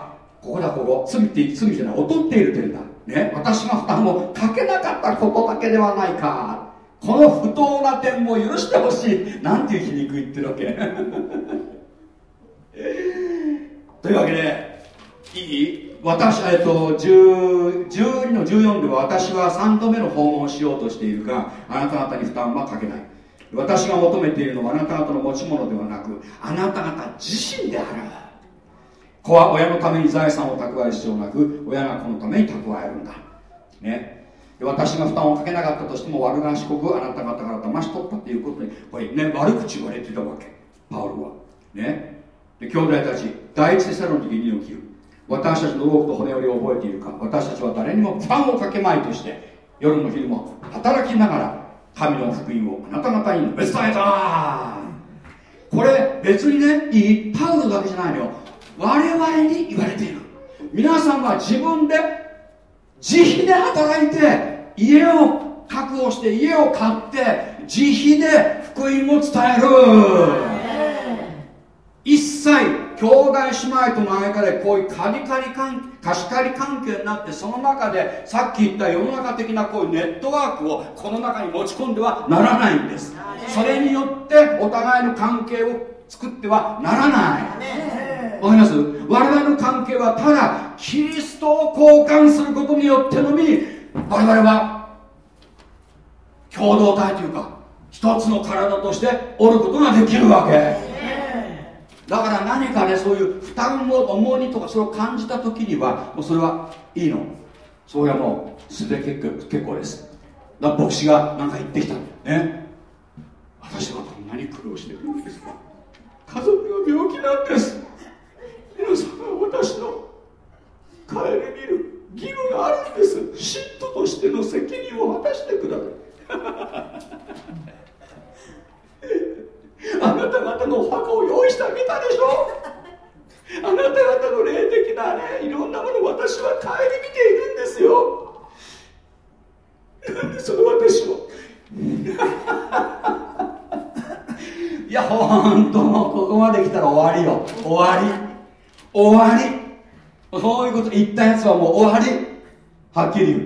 ここだここ。罪って罪じゃない。劣っている点だ。ね。私が負担をかけなかったことだけではないか。この不当な点も許してほしいなんていう皮肉言ってるわけ。というわけでいい？私、えっと、12の14では私は3度目の訪問をしようとしているがあなた方に負担はかけない。私が求めているのはあなた方の持ち物ではなくあなた方自身である子は親のために財産を蓄える必要なく親が子のために蓄えるんだ。ね。私が負担をかけなかったとしても悪賢くあなた方から騙し取ったということにこれね悪口言われてたわけ。パウロは。ね。で兄弟たち第一テサロの時2の9私たちの労苦と骨折りを覚えているか。私たちは誰にも負担をかけまいとして夜も昼も働きながら神の福音をあなた方に述べ伝えた。これ別にねいい。パウロだけじゃないのよ。我々に言われている。皆さんは自分で自費で働いて家を確保して家を買って自費で福音を伝える。一切兄弟姉妹との間でこういうカリカリ関貸し借り関係になってその中でさっき言った世の中的なこういうネットワークをこの中に持ち込んではならないんです。それによってお互いの関係を作ってはならないわかります？我々の関係はただキリストを交換することによってのみ我々は共同体というか一つの体としておることができるわけ。だから何かねそういう負担を重荷とかそれを感じた時にはもうそれはいいの。それはもう素で結構結構です。だから牧師が何か言ってきた。ね私はこんなに苦労してるんですか？家族が病気なんです。皆さん私の顧みる義務があるんです。信徒としての責任を果たしてください。あなた方のお墓を用意してあげたでしょ。あなた方の霊的なねいろんなものを私は顧みているんですよ。なんでその私を。いや本当もうここまで来たら終わりよ。終わり。終わり。そういうこと言ったやつはもう終わり。はっきり言う。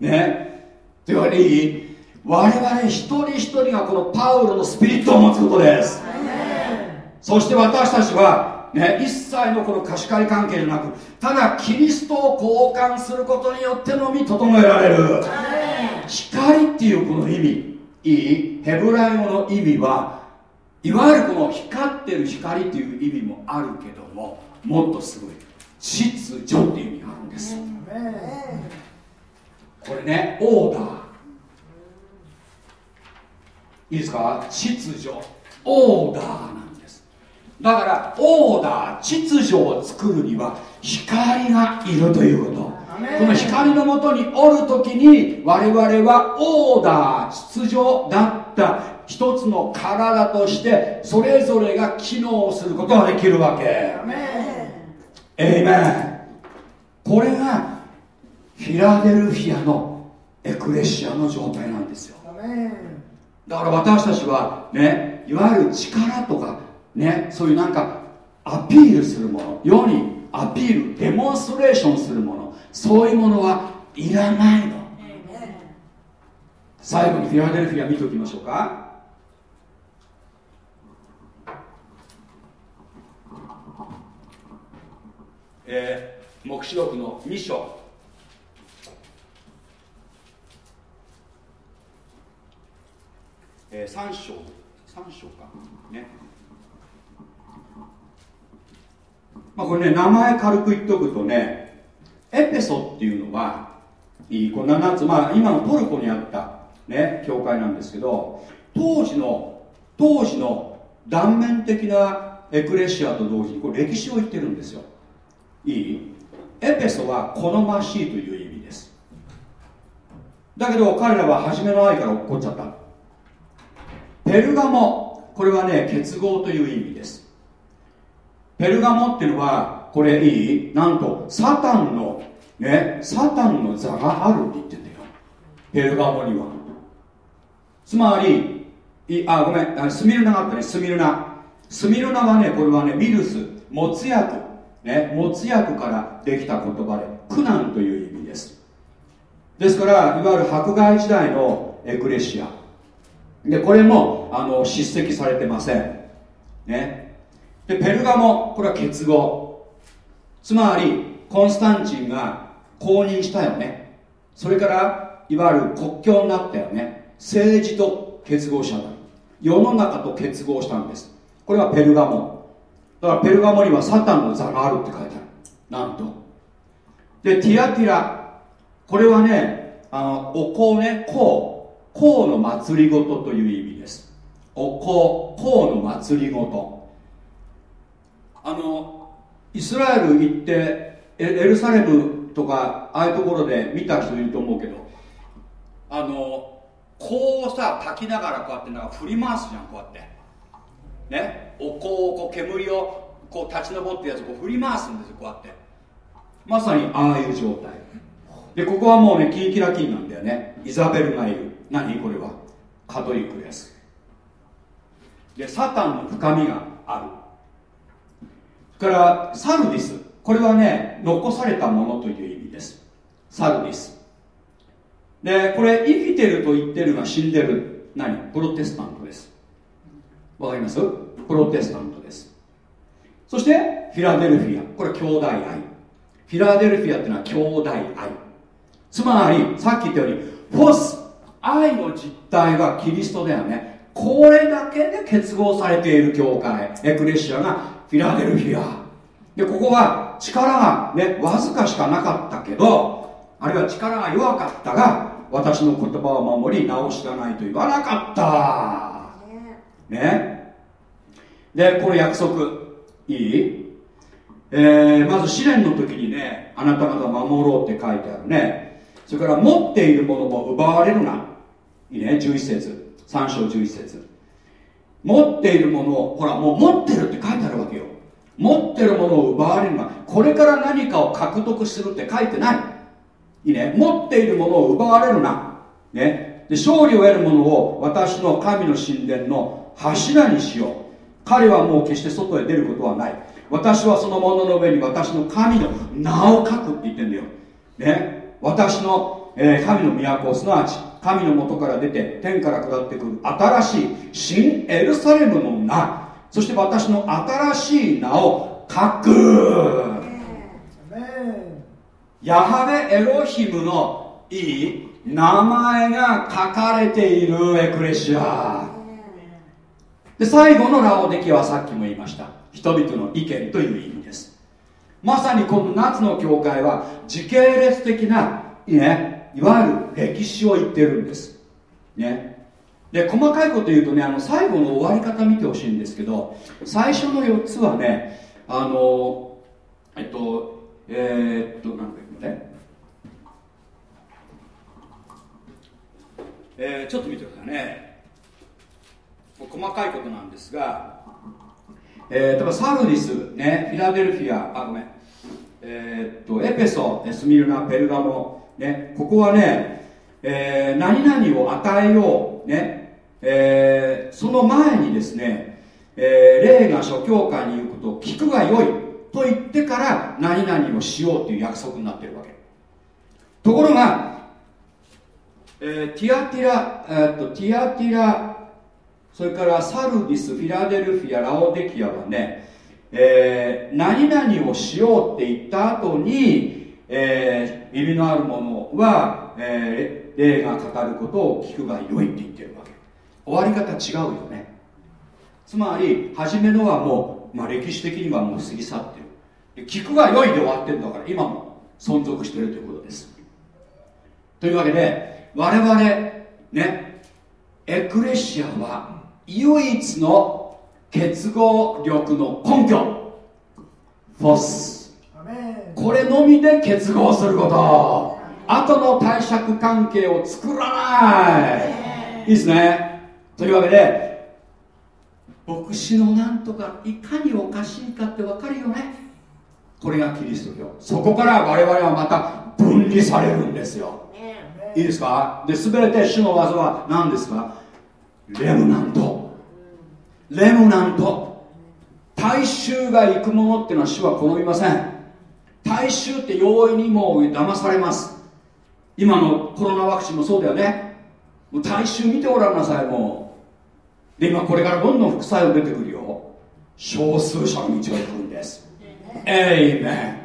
ね。というわけでいい？我々一人一人がこのパウロのスピリットを持つことです。そして私たちは、ね、一切のこの貸し借り関係じゃなくただキリストを交換することによってのみ整えられる。光っていうこの意味。いい？ヘブライ語の意味はいわゆるこの光ってる光っていう意味もあるけどももっとすごい。秩序っていう意味があるんです。これねオーダー。いいですか？秩序。オーダーなんです。だからオーダー秩序を作るには光がいるということ。この光のもとにおる時に我々はオーダー秩序だった。一つの体としてそれぞれが機能することができるわけエイメンこれがフィラデルフィアのエクレシアの状態なんですよ。だから私たちはねいわゆる力とかねそういうなんかアピールするもの世にアピールデモンストレーションするものそういうものはいらないの。最後にフィラデルフィア見ておきましょうかえー、黙示録の2章えー、3章。3章か。ね。まあこれね名前軽く言っておくとねエペソっていうのはいこの7つまあ今のトルコにあったね教会なんですけど当時の当時の断面的なエクレシアと同時にこれ歴史を言ってるんですよ。いい？エペソは好ましいという意味です。だけど彼らは初めの愛から落っこっちゃった。ペルガモ。これはね結合という意味です。ペルガモっていうのはこれいい？なんとサタンのねサタンの座があるって言ってんだよ。ペルガモには。つまりいあごめんスミルナがあったね。スミルナ。スミルナはねこれはねミルスもつ薬ねもつ薬からできた言葉で苦難という意味です。ですからいわゆる迫害時代のエクレシア。でこれもあの叱責されてません。ね。でペルガモこれは結合。つまりコンスタンチンが公認したよね。それからいわゆる国境になったよね。政治と結合したんだ。世の中と結合したんです。これはペルガモ。だからペルガモにはサタンの座があるって書いてある。なんと。でティアティラ。これはねあのお香ね香。甲の祭りごとという意味です。お香甲の祭りごと。あのイスラエル行ってエルサレムとかああいうところで見た人いると思うけどあの香をさ炊きながらこうやってなんか振り回すじゃんこうやって。ね。お香をこう煙をこう立ち上ってやつをこう振り回すんですよこうやって。まさにああいう状態。でここはもうねキンキラキンなんだよね。イザベルがいる。何これは？カトリックです。でサタンの深みがある。それからサルディス。これはね残されたものという意味です。サルディス。でこれ生きてると言ってるが死んでる。何？プロテスタントです。わかります？プロテスタントです。そしてフィラデルフィア。これ兄弟愛。フィラデルフィアっていうのは兄弟愛。つまりさっき言ったようにフォス愛の実態はキリストだよね。これだけで結合されている教会。エクレシアがフィラデルフィア。でここは力がねわずかしかなかったけどあるいは力が弱かったが私の言葉を守り直しがないと言わなかった。ね。でこの約束。いい？えー、まず試練の時にねあなた方守ろうって書いてあるね。それから持っているものも奪われるな。いいね。11節。3章11節。持っているものをほらもう持ってるって書いてあるわけよ。持ってるものを奪われるな。これから何かを獲得するって書いてない。いいね。持っているものを奪われるな。ね。で勝利を得るものを私の神の神殿の柱にしよう。彼はもう決して外へ出ることはない。私はそのものの上に私の神の名を書くって言ってんだよ。ね。私の、えー、神の都すなわち神の元から出て天から下ってくる新しい新エルサレムの名。そして私の新しい名を書く。ヤハベエロヒムのいい名前が書かれているエクレシアで最後のラオデキはさっきも言いました。人々の意見という意味です。まさにこの夏の教会は時系列的な、ね、いわゆる歴史を言ってるんです。ね。で細かいこと言うとねあの最後の終わり方見てほしいんですけど最初の4つはねあのえっとえー、っとなんだっけねえー、ちょっと見てくださいね。細かいことなんですが、えー、例えばサルディス、ね、フィラデルフィアあごめん。えー、っとエペソスミルナペルガモ、ね、ここはね、えー、何々を与えよう、ね、えー、その前にですね、えー、霊が諸教会に言うことを聞くがよいと言ってから何々をしようという約束になっているわけ。ところが、えー、ティアティラ、えー、とティアティラそれからサルディスフィラデルフィアラオデキアはね、えー、何々をしようって言った後に、えー、意味のあるものは、えー、霊が語ることを聞くがよいって言ってるわけ。終わり方違うよね。つまり初めのはもう、まあ、歴史的にはもう過ぎ去ってる。聞くが良いで終わってるんだから今も存続してるということです。というわけで我々ねエクレシアは唯一の結合力の根拠。フォス。これのみで結合すること。後の貸借関係を作らない。いいですね。というわけで牧師のなんとかいかにおかしいかって分かるよね。これがキリスト教。そこから我々はまた分離されるんですよ。いいですか？で全て主の技は何ですか？レムナント。レムナント。大衆が行くものっていうのは主は好みません。大衆って容易にもう騙されます。今のコロナワクチンもそうだよね。もう大衆見ておらんなさいもう。で今これからどんどん副作用出てくるよ。少数者の道が行くんです。エイメン。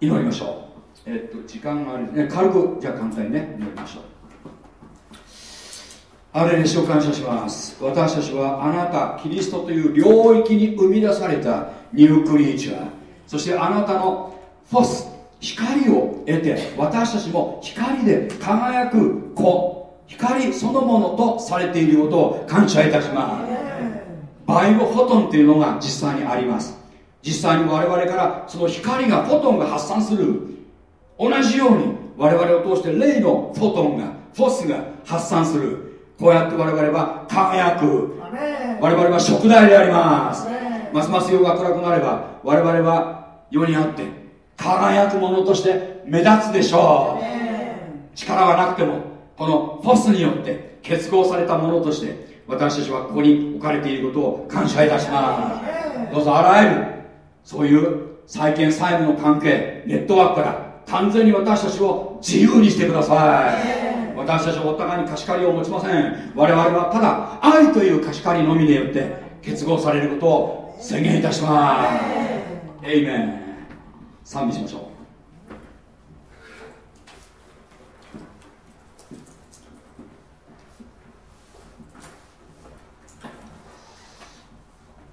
祈りましょう。えっと時間があるね軽くじゃあ簡単にね祈りましょうあれにしを感謝します。私たちはあなたキリストという領域に生み出されたニュークリーチャー。そしてあなたのフォス光を得て私たちも光で輝く子。光そのものとされていることを感謝いたします。バイオフォトンっていうのが実際にあります。実際に我々からその光がフォトンが発散する。同じように我々を通して霊のフォトンがフォスが発散する。こうやって我々は輝く。我々は食材であります。ますます夜が暗くなれば我々は世にあって輝くものとして目立つでしょう。力はなくてもこのフォスによって結合されたものとして私たちはここに置かれていることを感謝いたします。どうぞあらゆるそういう債権債務の関係ネットワークから完全に私たちを自由にしてください私たちはお互いに貸し借りを持ちません。我々はただ愛という貸し借りのみによって結合されることを宣言いたします。エイメン賛美しましょう。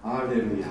ハレルヤ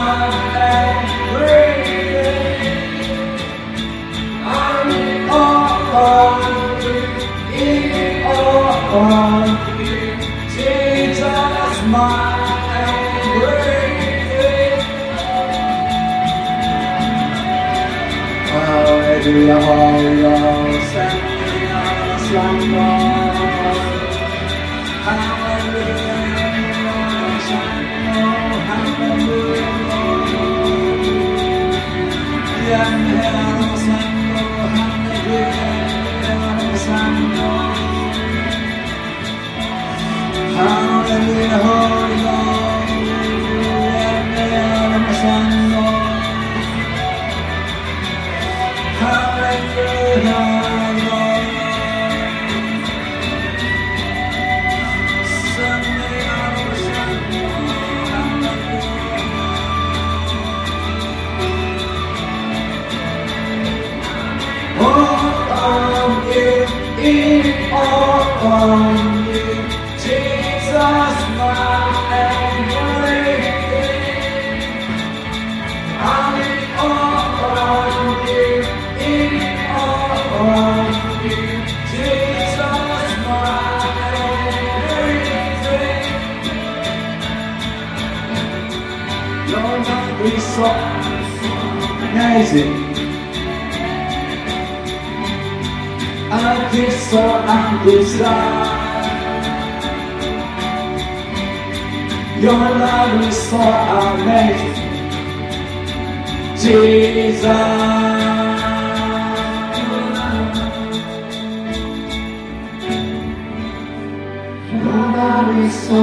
heart. this. Your love is so amazing, Jesus. Your love is so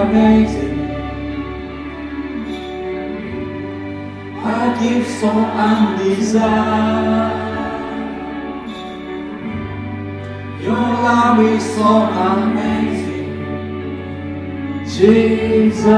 amazing. I give so undeserved. love is so amazing. Jesus.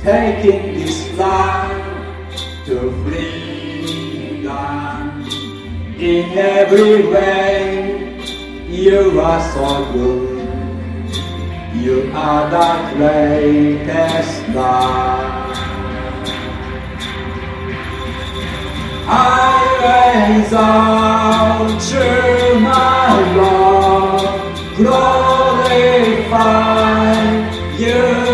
taking this life to freedom. In every way, you are so good. You are the greatest love. I raise out to my Lord, glorify you.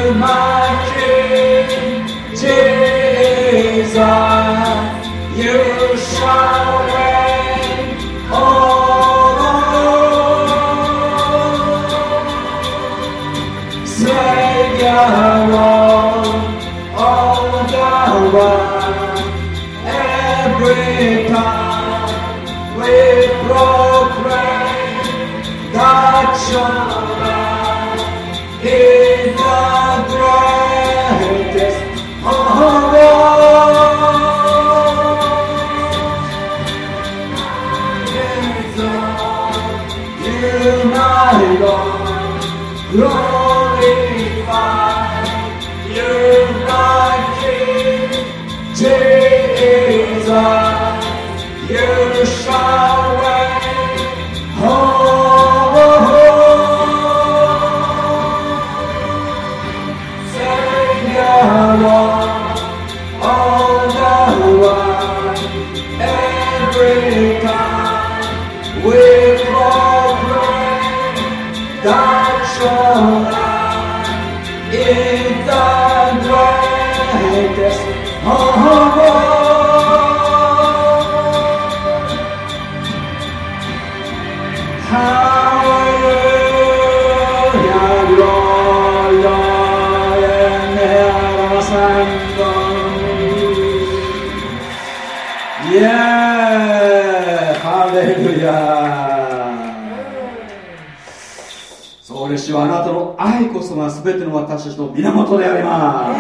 の私たちの源でありま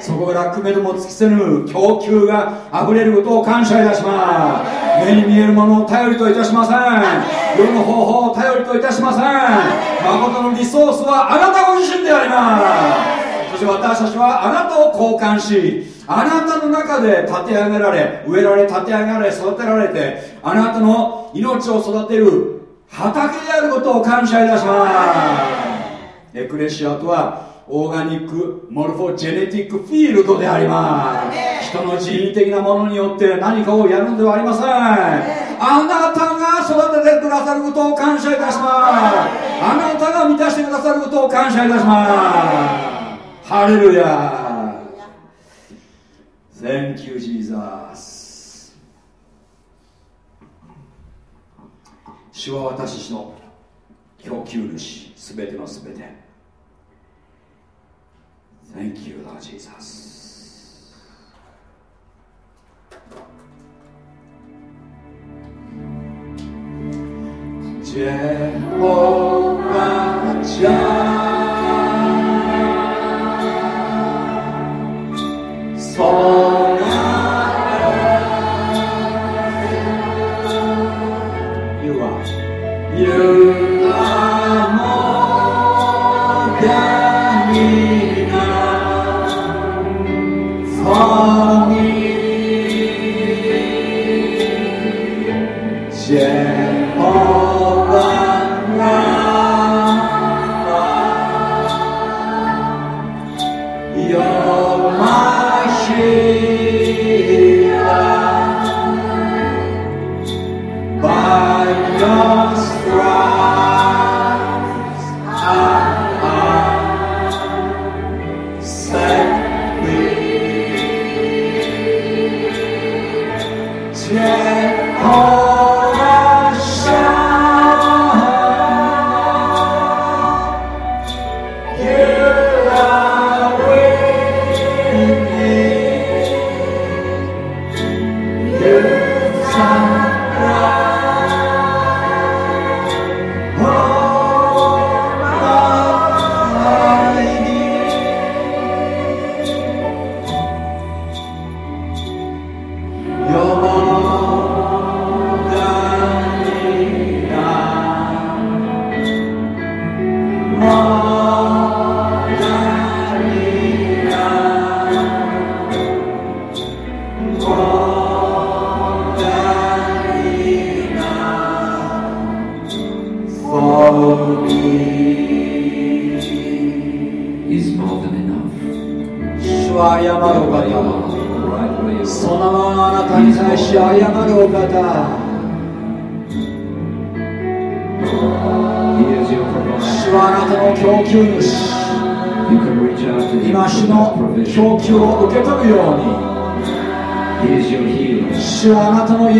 す。そこからくめども尽きせぬ供給が溢れることを感謝いたします。目に見えるものを頼りといたしません。世の方法を頼りといたしません。誠のリソースはあなたご自身であります。そして私たちはあなたを交換しあなたの中で立て上げられ植えられ立て上げられ育てられてあなたの命を育てる畑であることを感謝いたします。エクレシアとはオーガニックモルフォジェネティックフィールドであります。人の人為的なものによって何かをやるのではありません。あなたが育ててくださることを感謝いたします。あなたが満たしてくださることを感謝いたします。ハレルヤ Thank you, Jesus. 主は私たちの供給主すべてのすべて Thank you, Lord Jesus. ジェ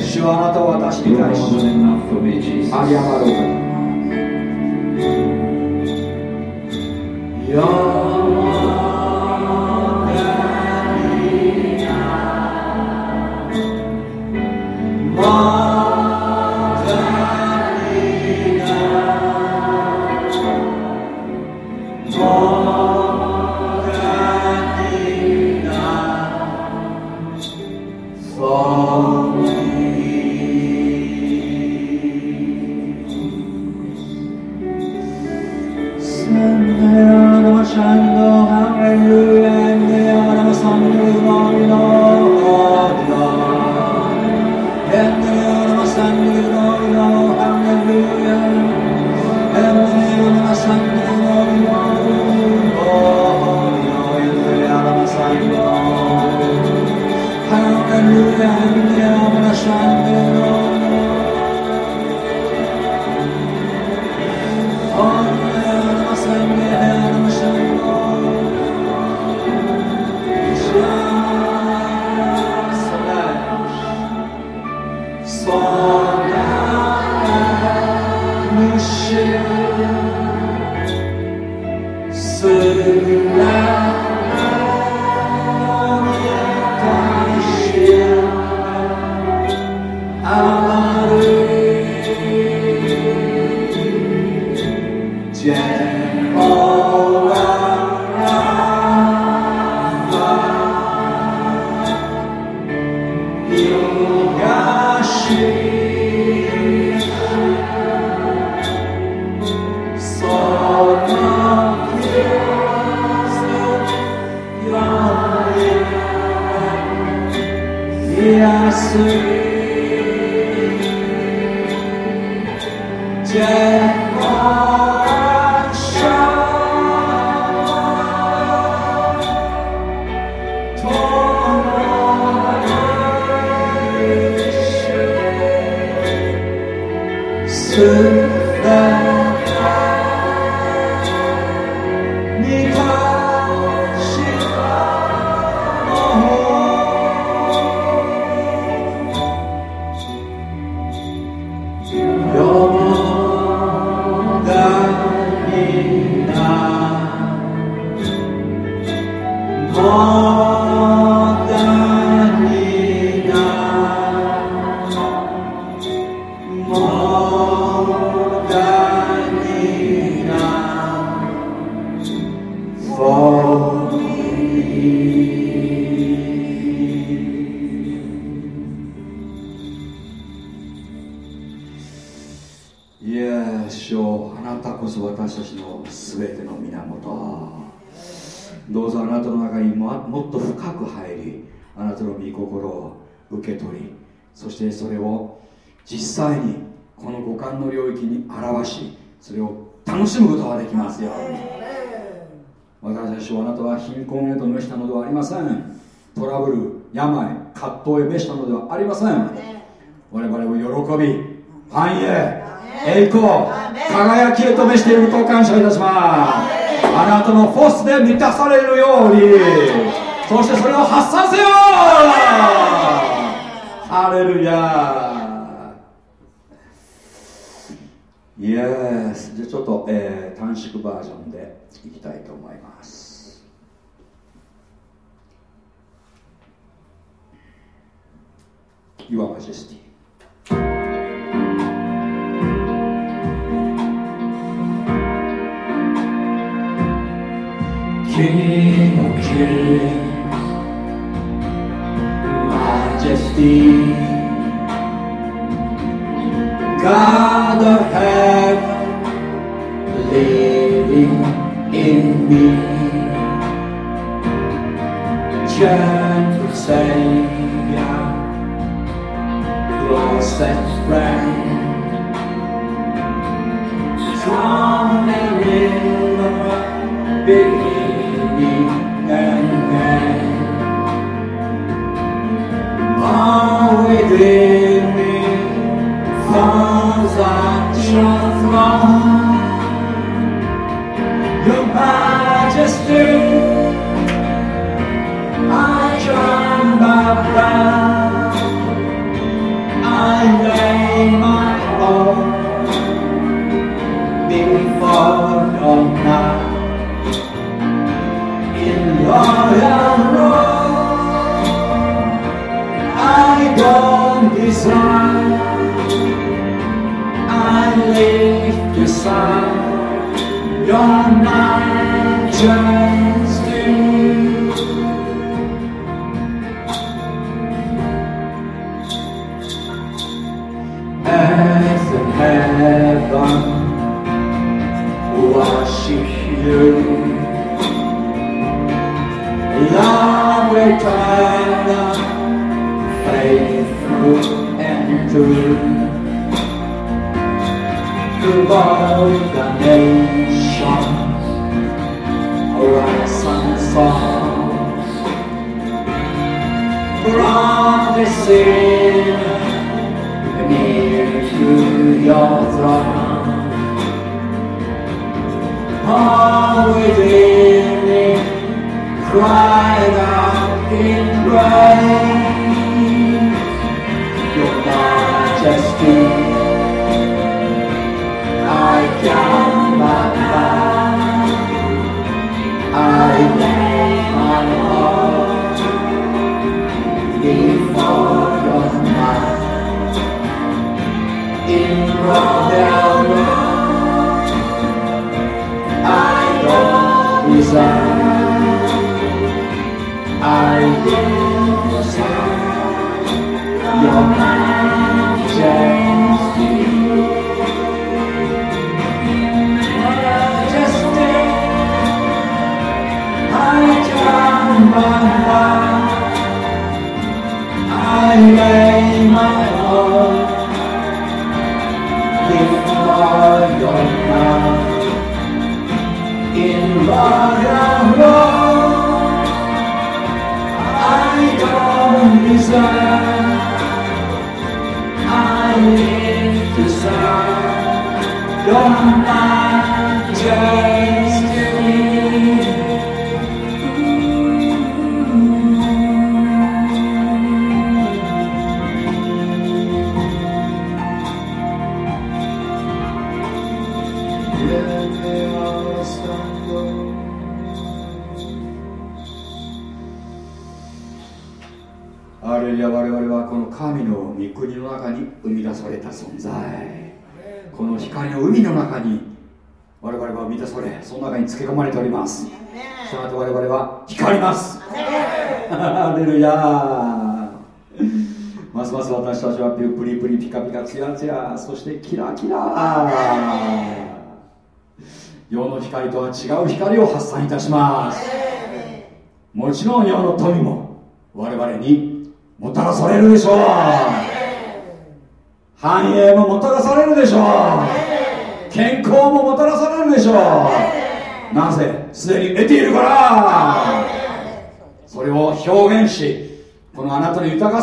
主はあなたを私に対しあり余ろう I live beside your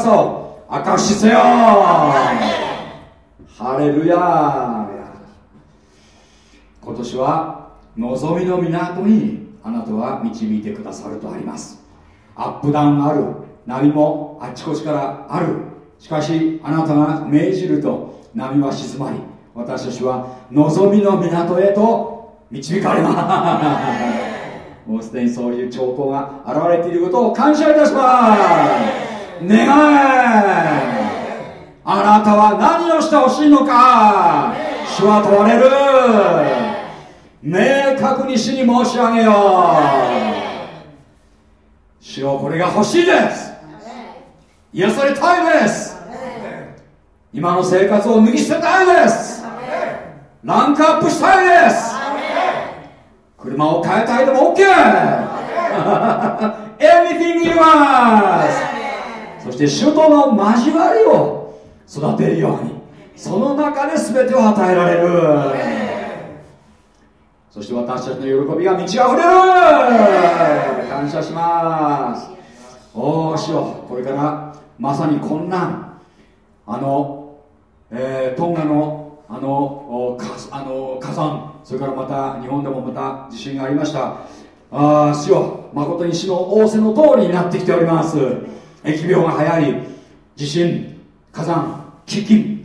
を明かしせよ。ハレルヤ今年は望みの港にあなたは導いてくださるとあります。アップダウンある。波もあっちこちからある。しかしあなたが命じると波は静まり私たちは望みの港へと導かれます。もうすでにそういう兆候が現れていることを感謝いたします。願いあなたは何をしてほしいのか。主は問われる。明確に主に申し上げよう。主よこれが欲しいです。癒されたいです。今の生活を脱ぎ捨てたいです。ランクアップしたいです。車を変えたいでも OK Anything you want そして首都の交わりを育てるようにその中で全てを与えられる。そして私たちの喜びが満ち溢れる。感謝します。おおしよこれからまさに困難あの、えー、トンガのあのあの火山。それからまた日本でもまた地震がありました。ああ主よ誠に死の仰せの通りになってきております。疫病が流行り地震火山飢饉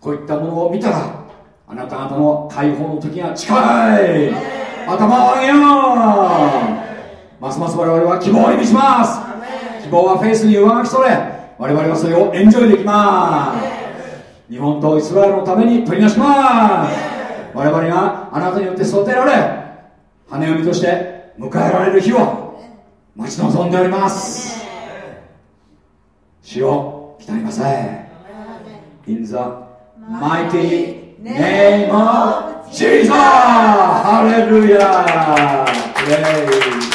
こういったものを見たらあなた方の解放の時が近い。頭を上げよ。うますます我々は希望に満ちます。希望はフェイスに上書きそれ。我々はそれをエンジョイできます。日本とイスラエルのために取りなします。我々があなたによって育てられ羽読みとして迎えられる日を待ち望んでおります主鍛えませんイン・マイティ・ネーム・ジーザハレルヤーレイ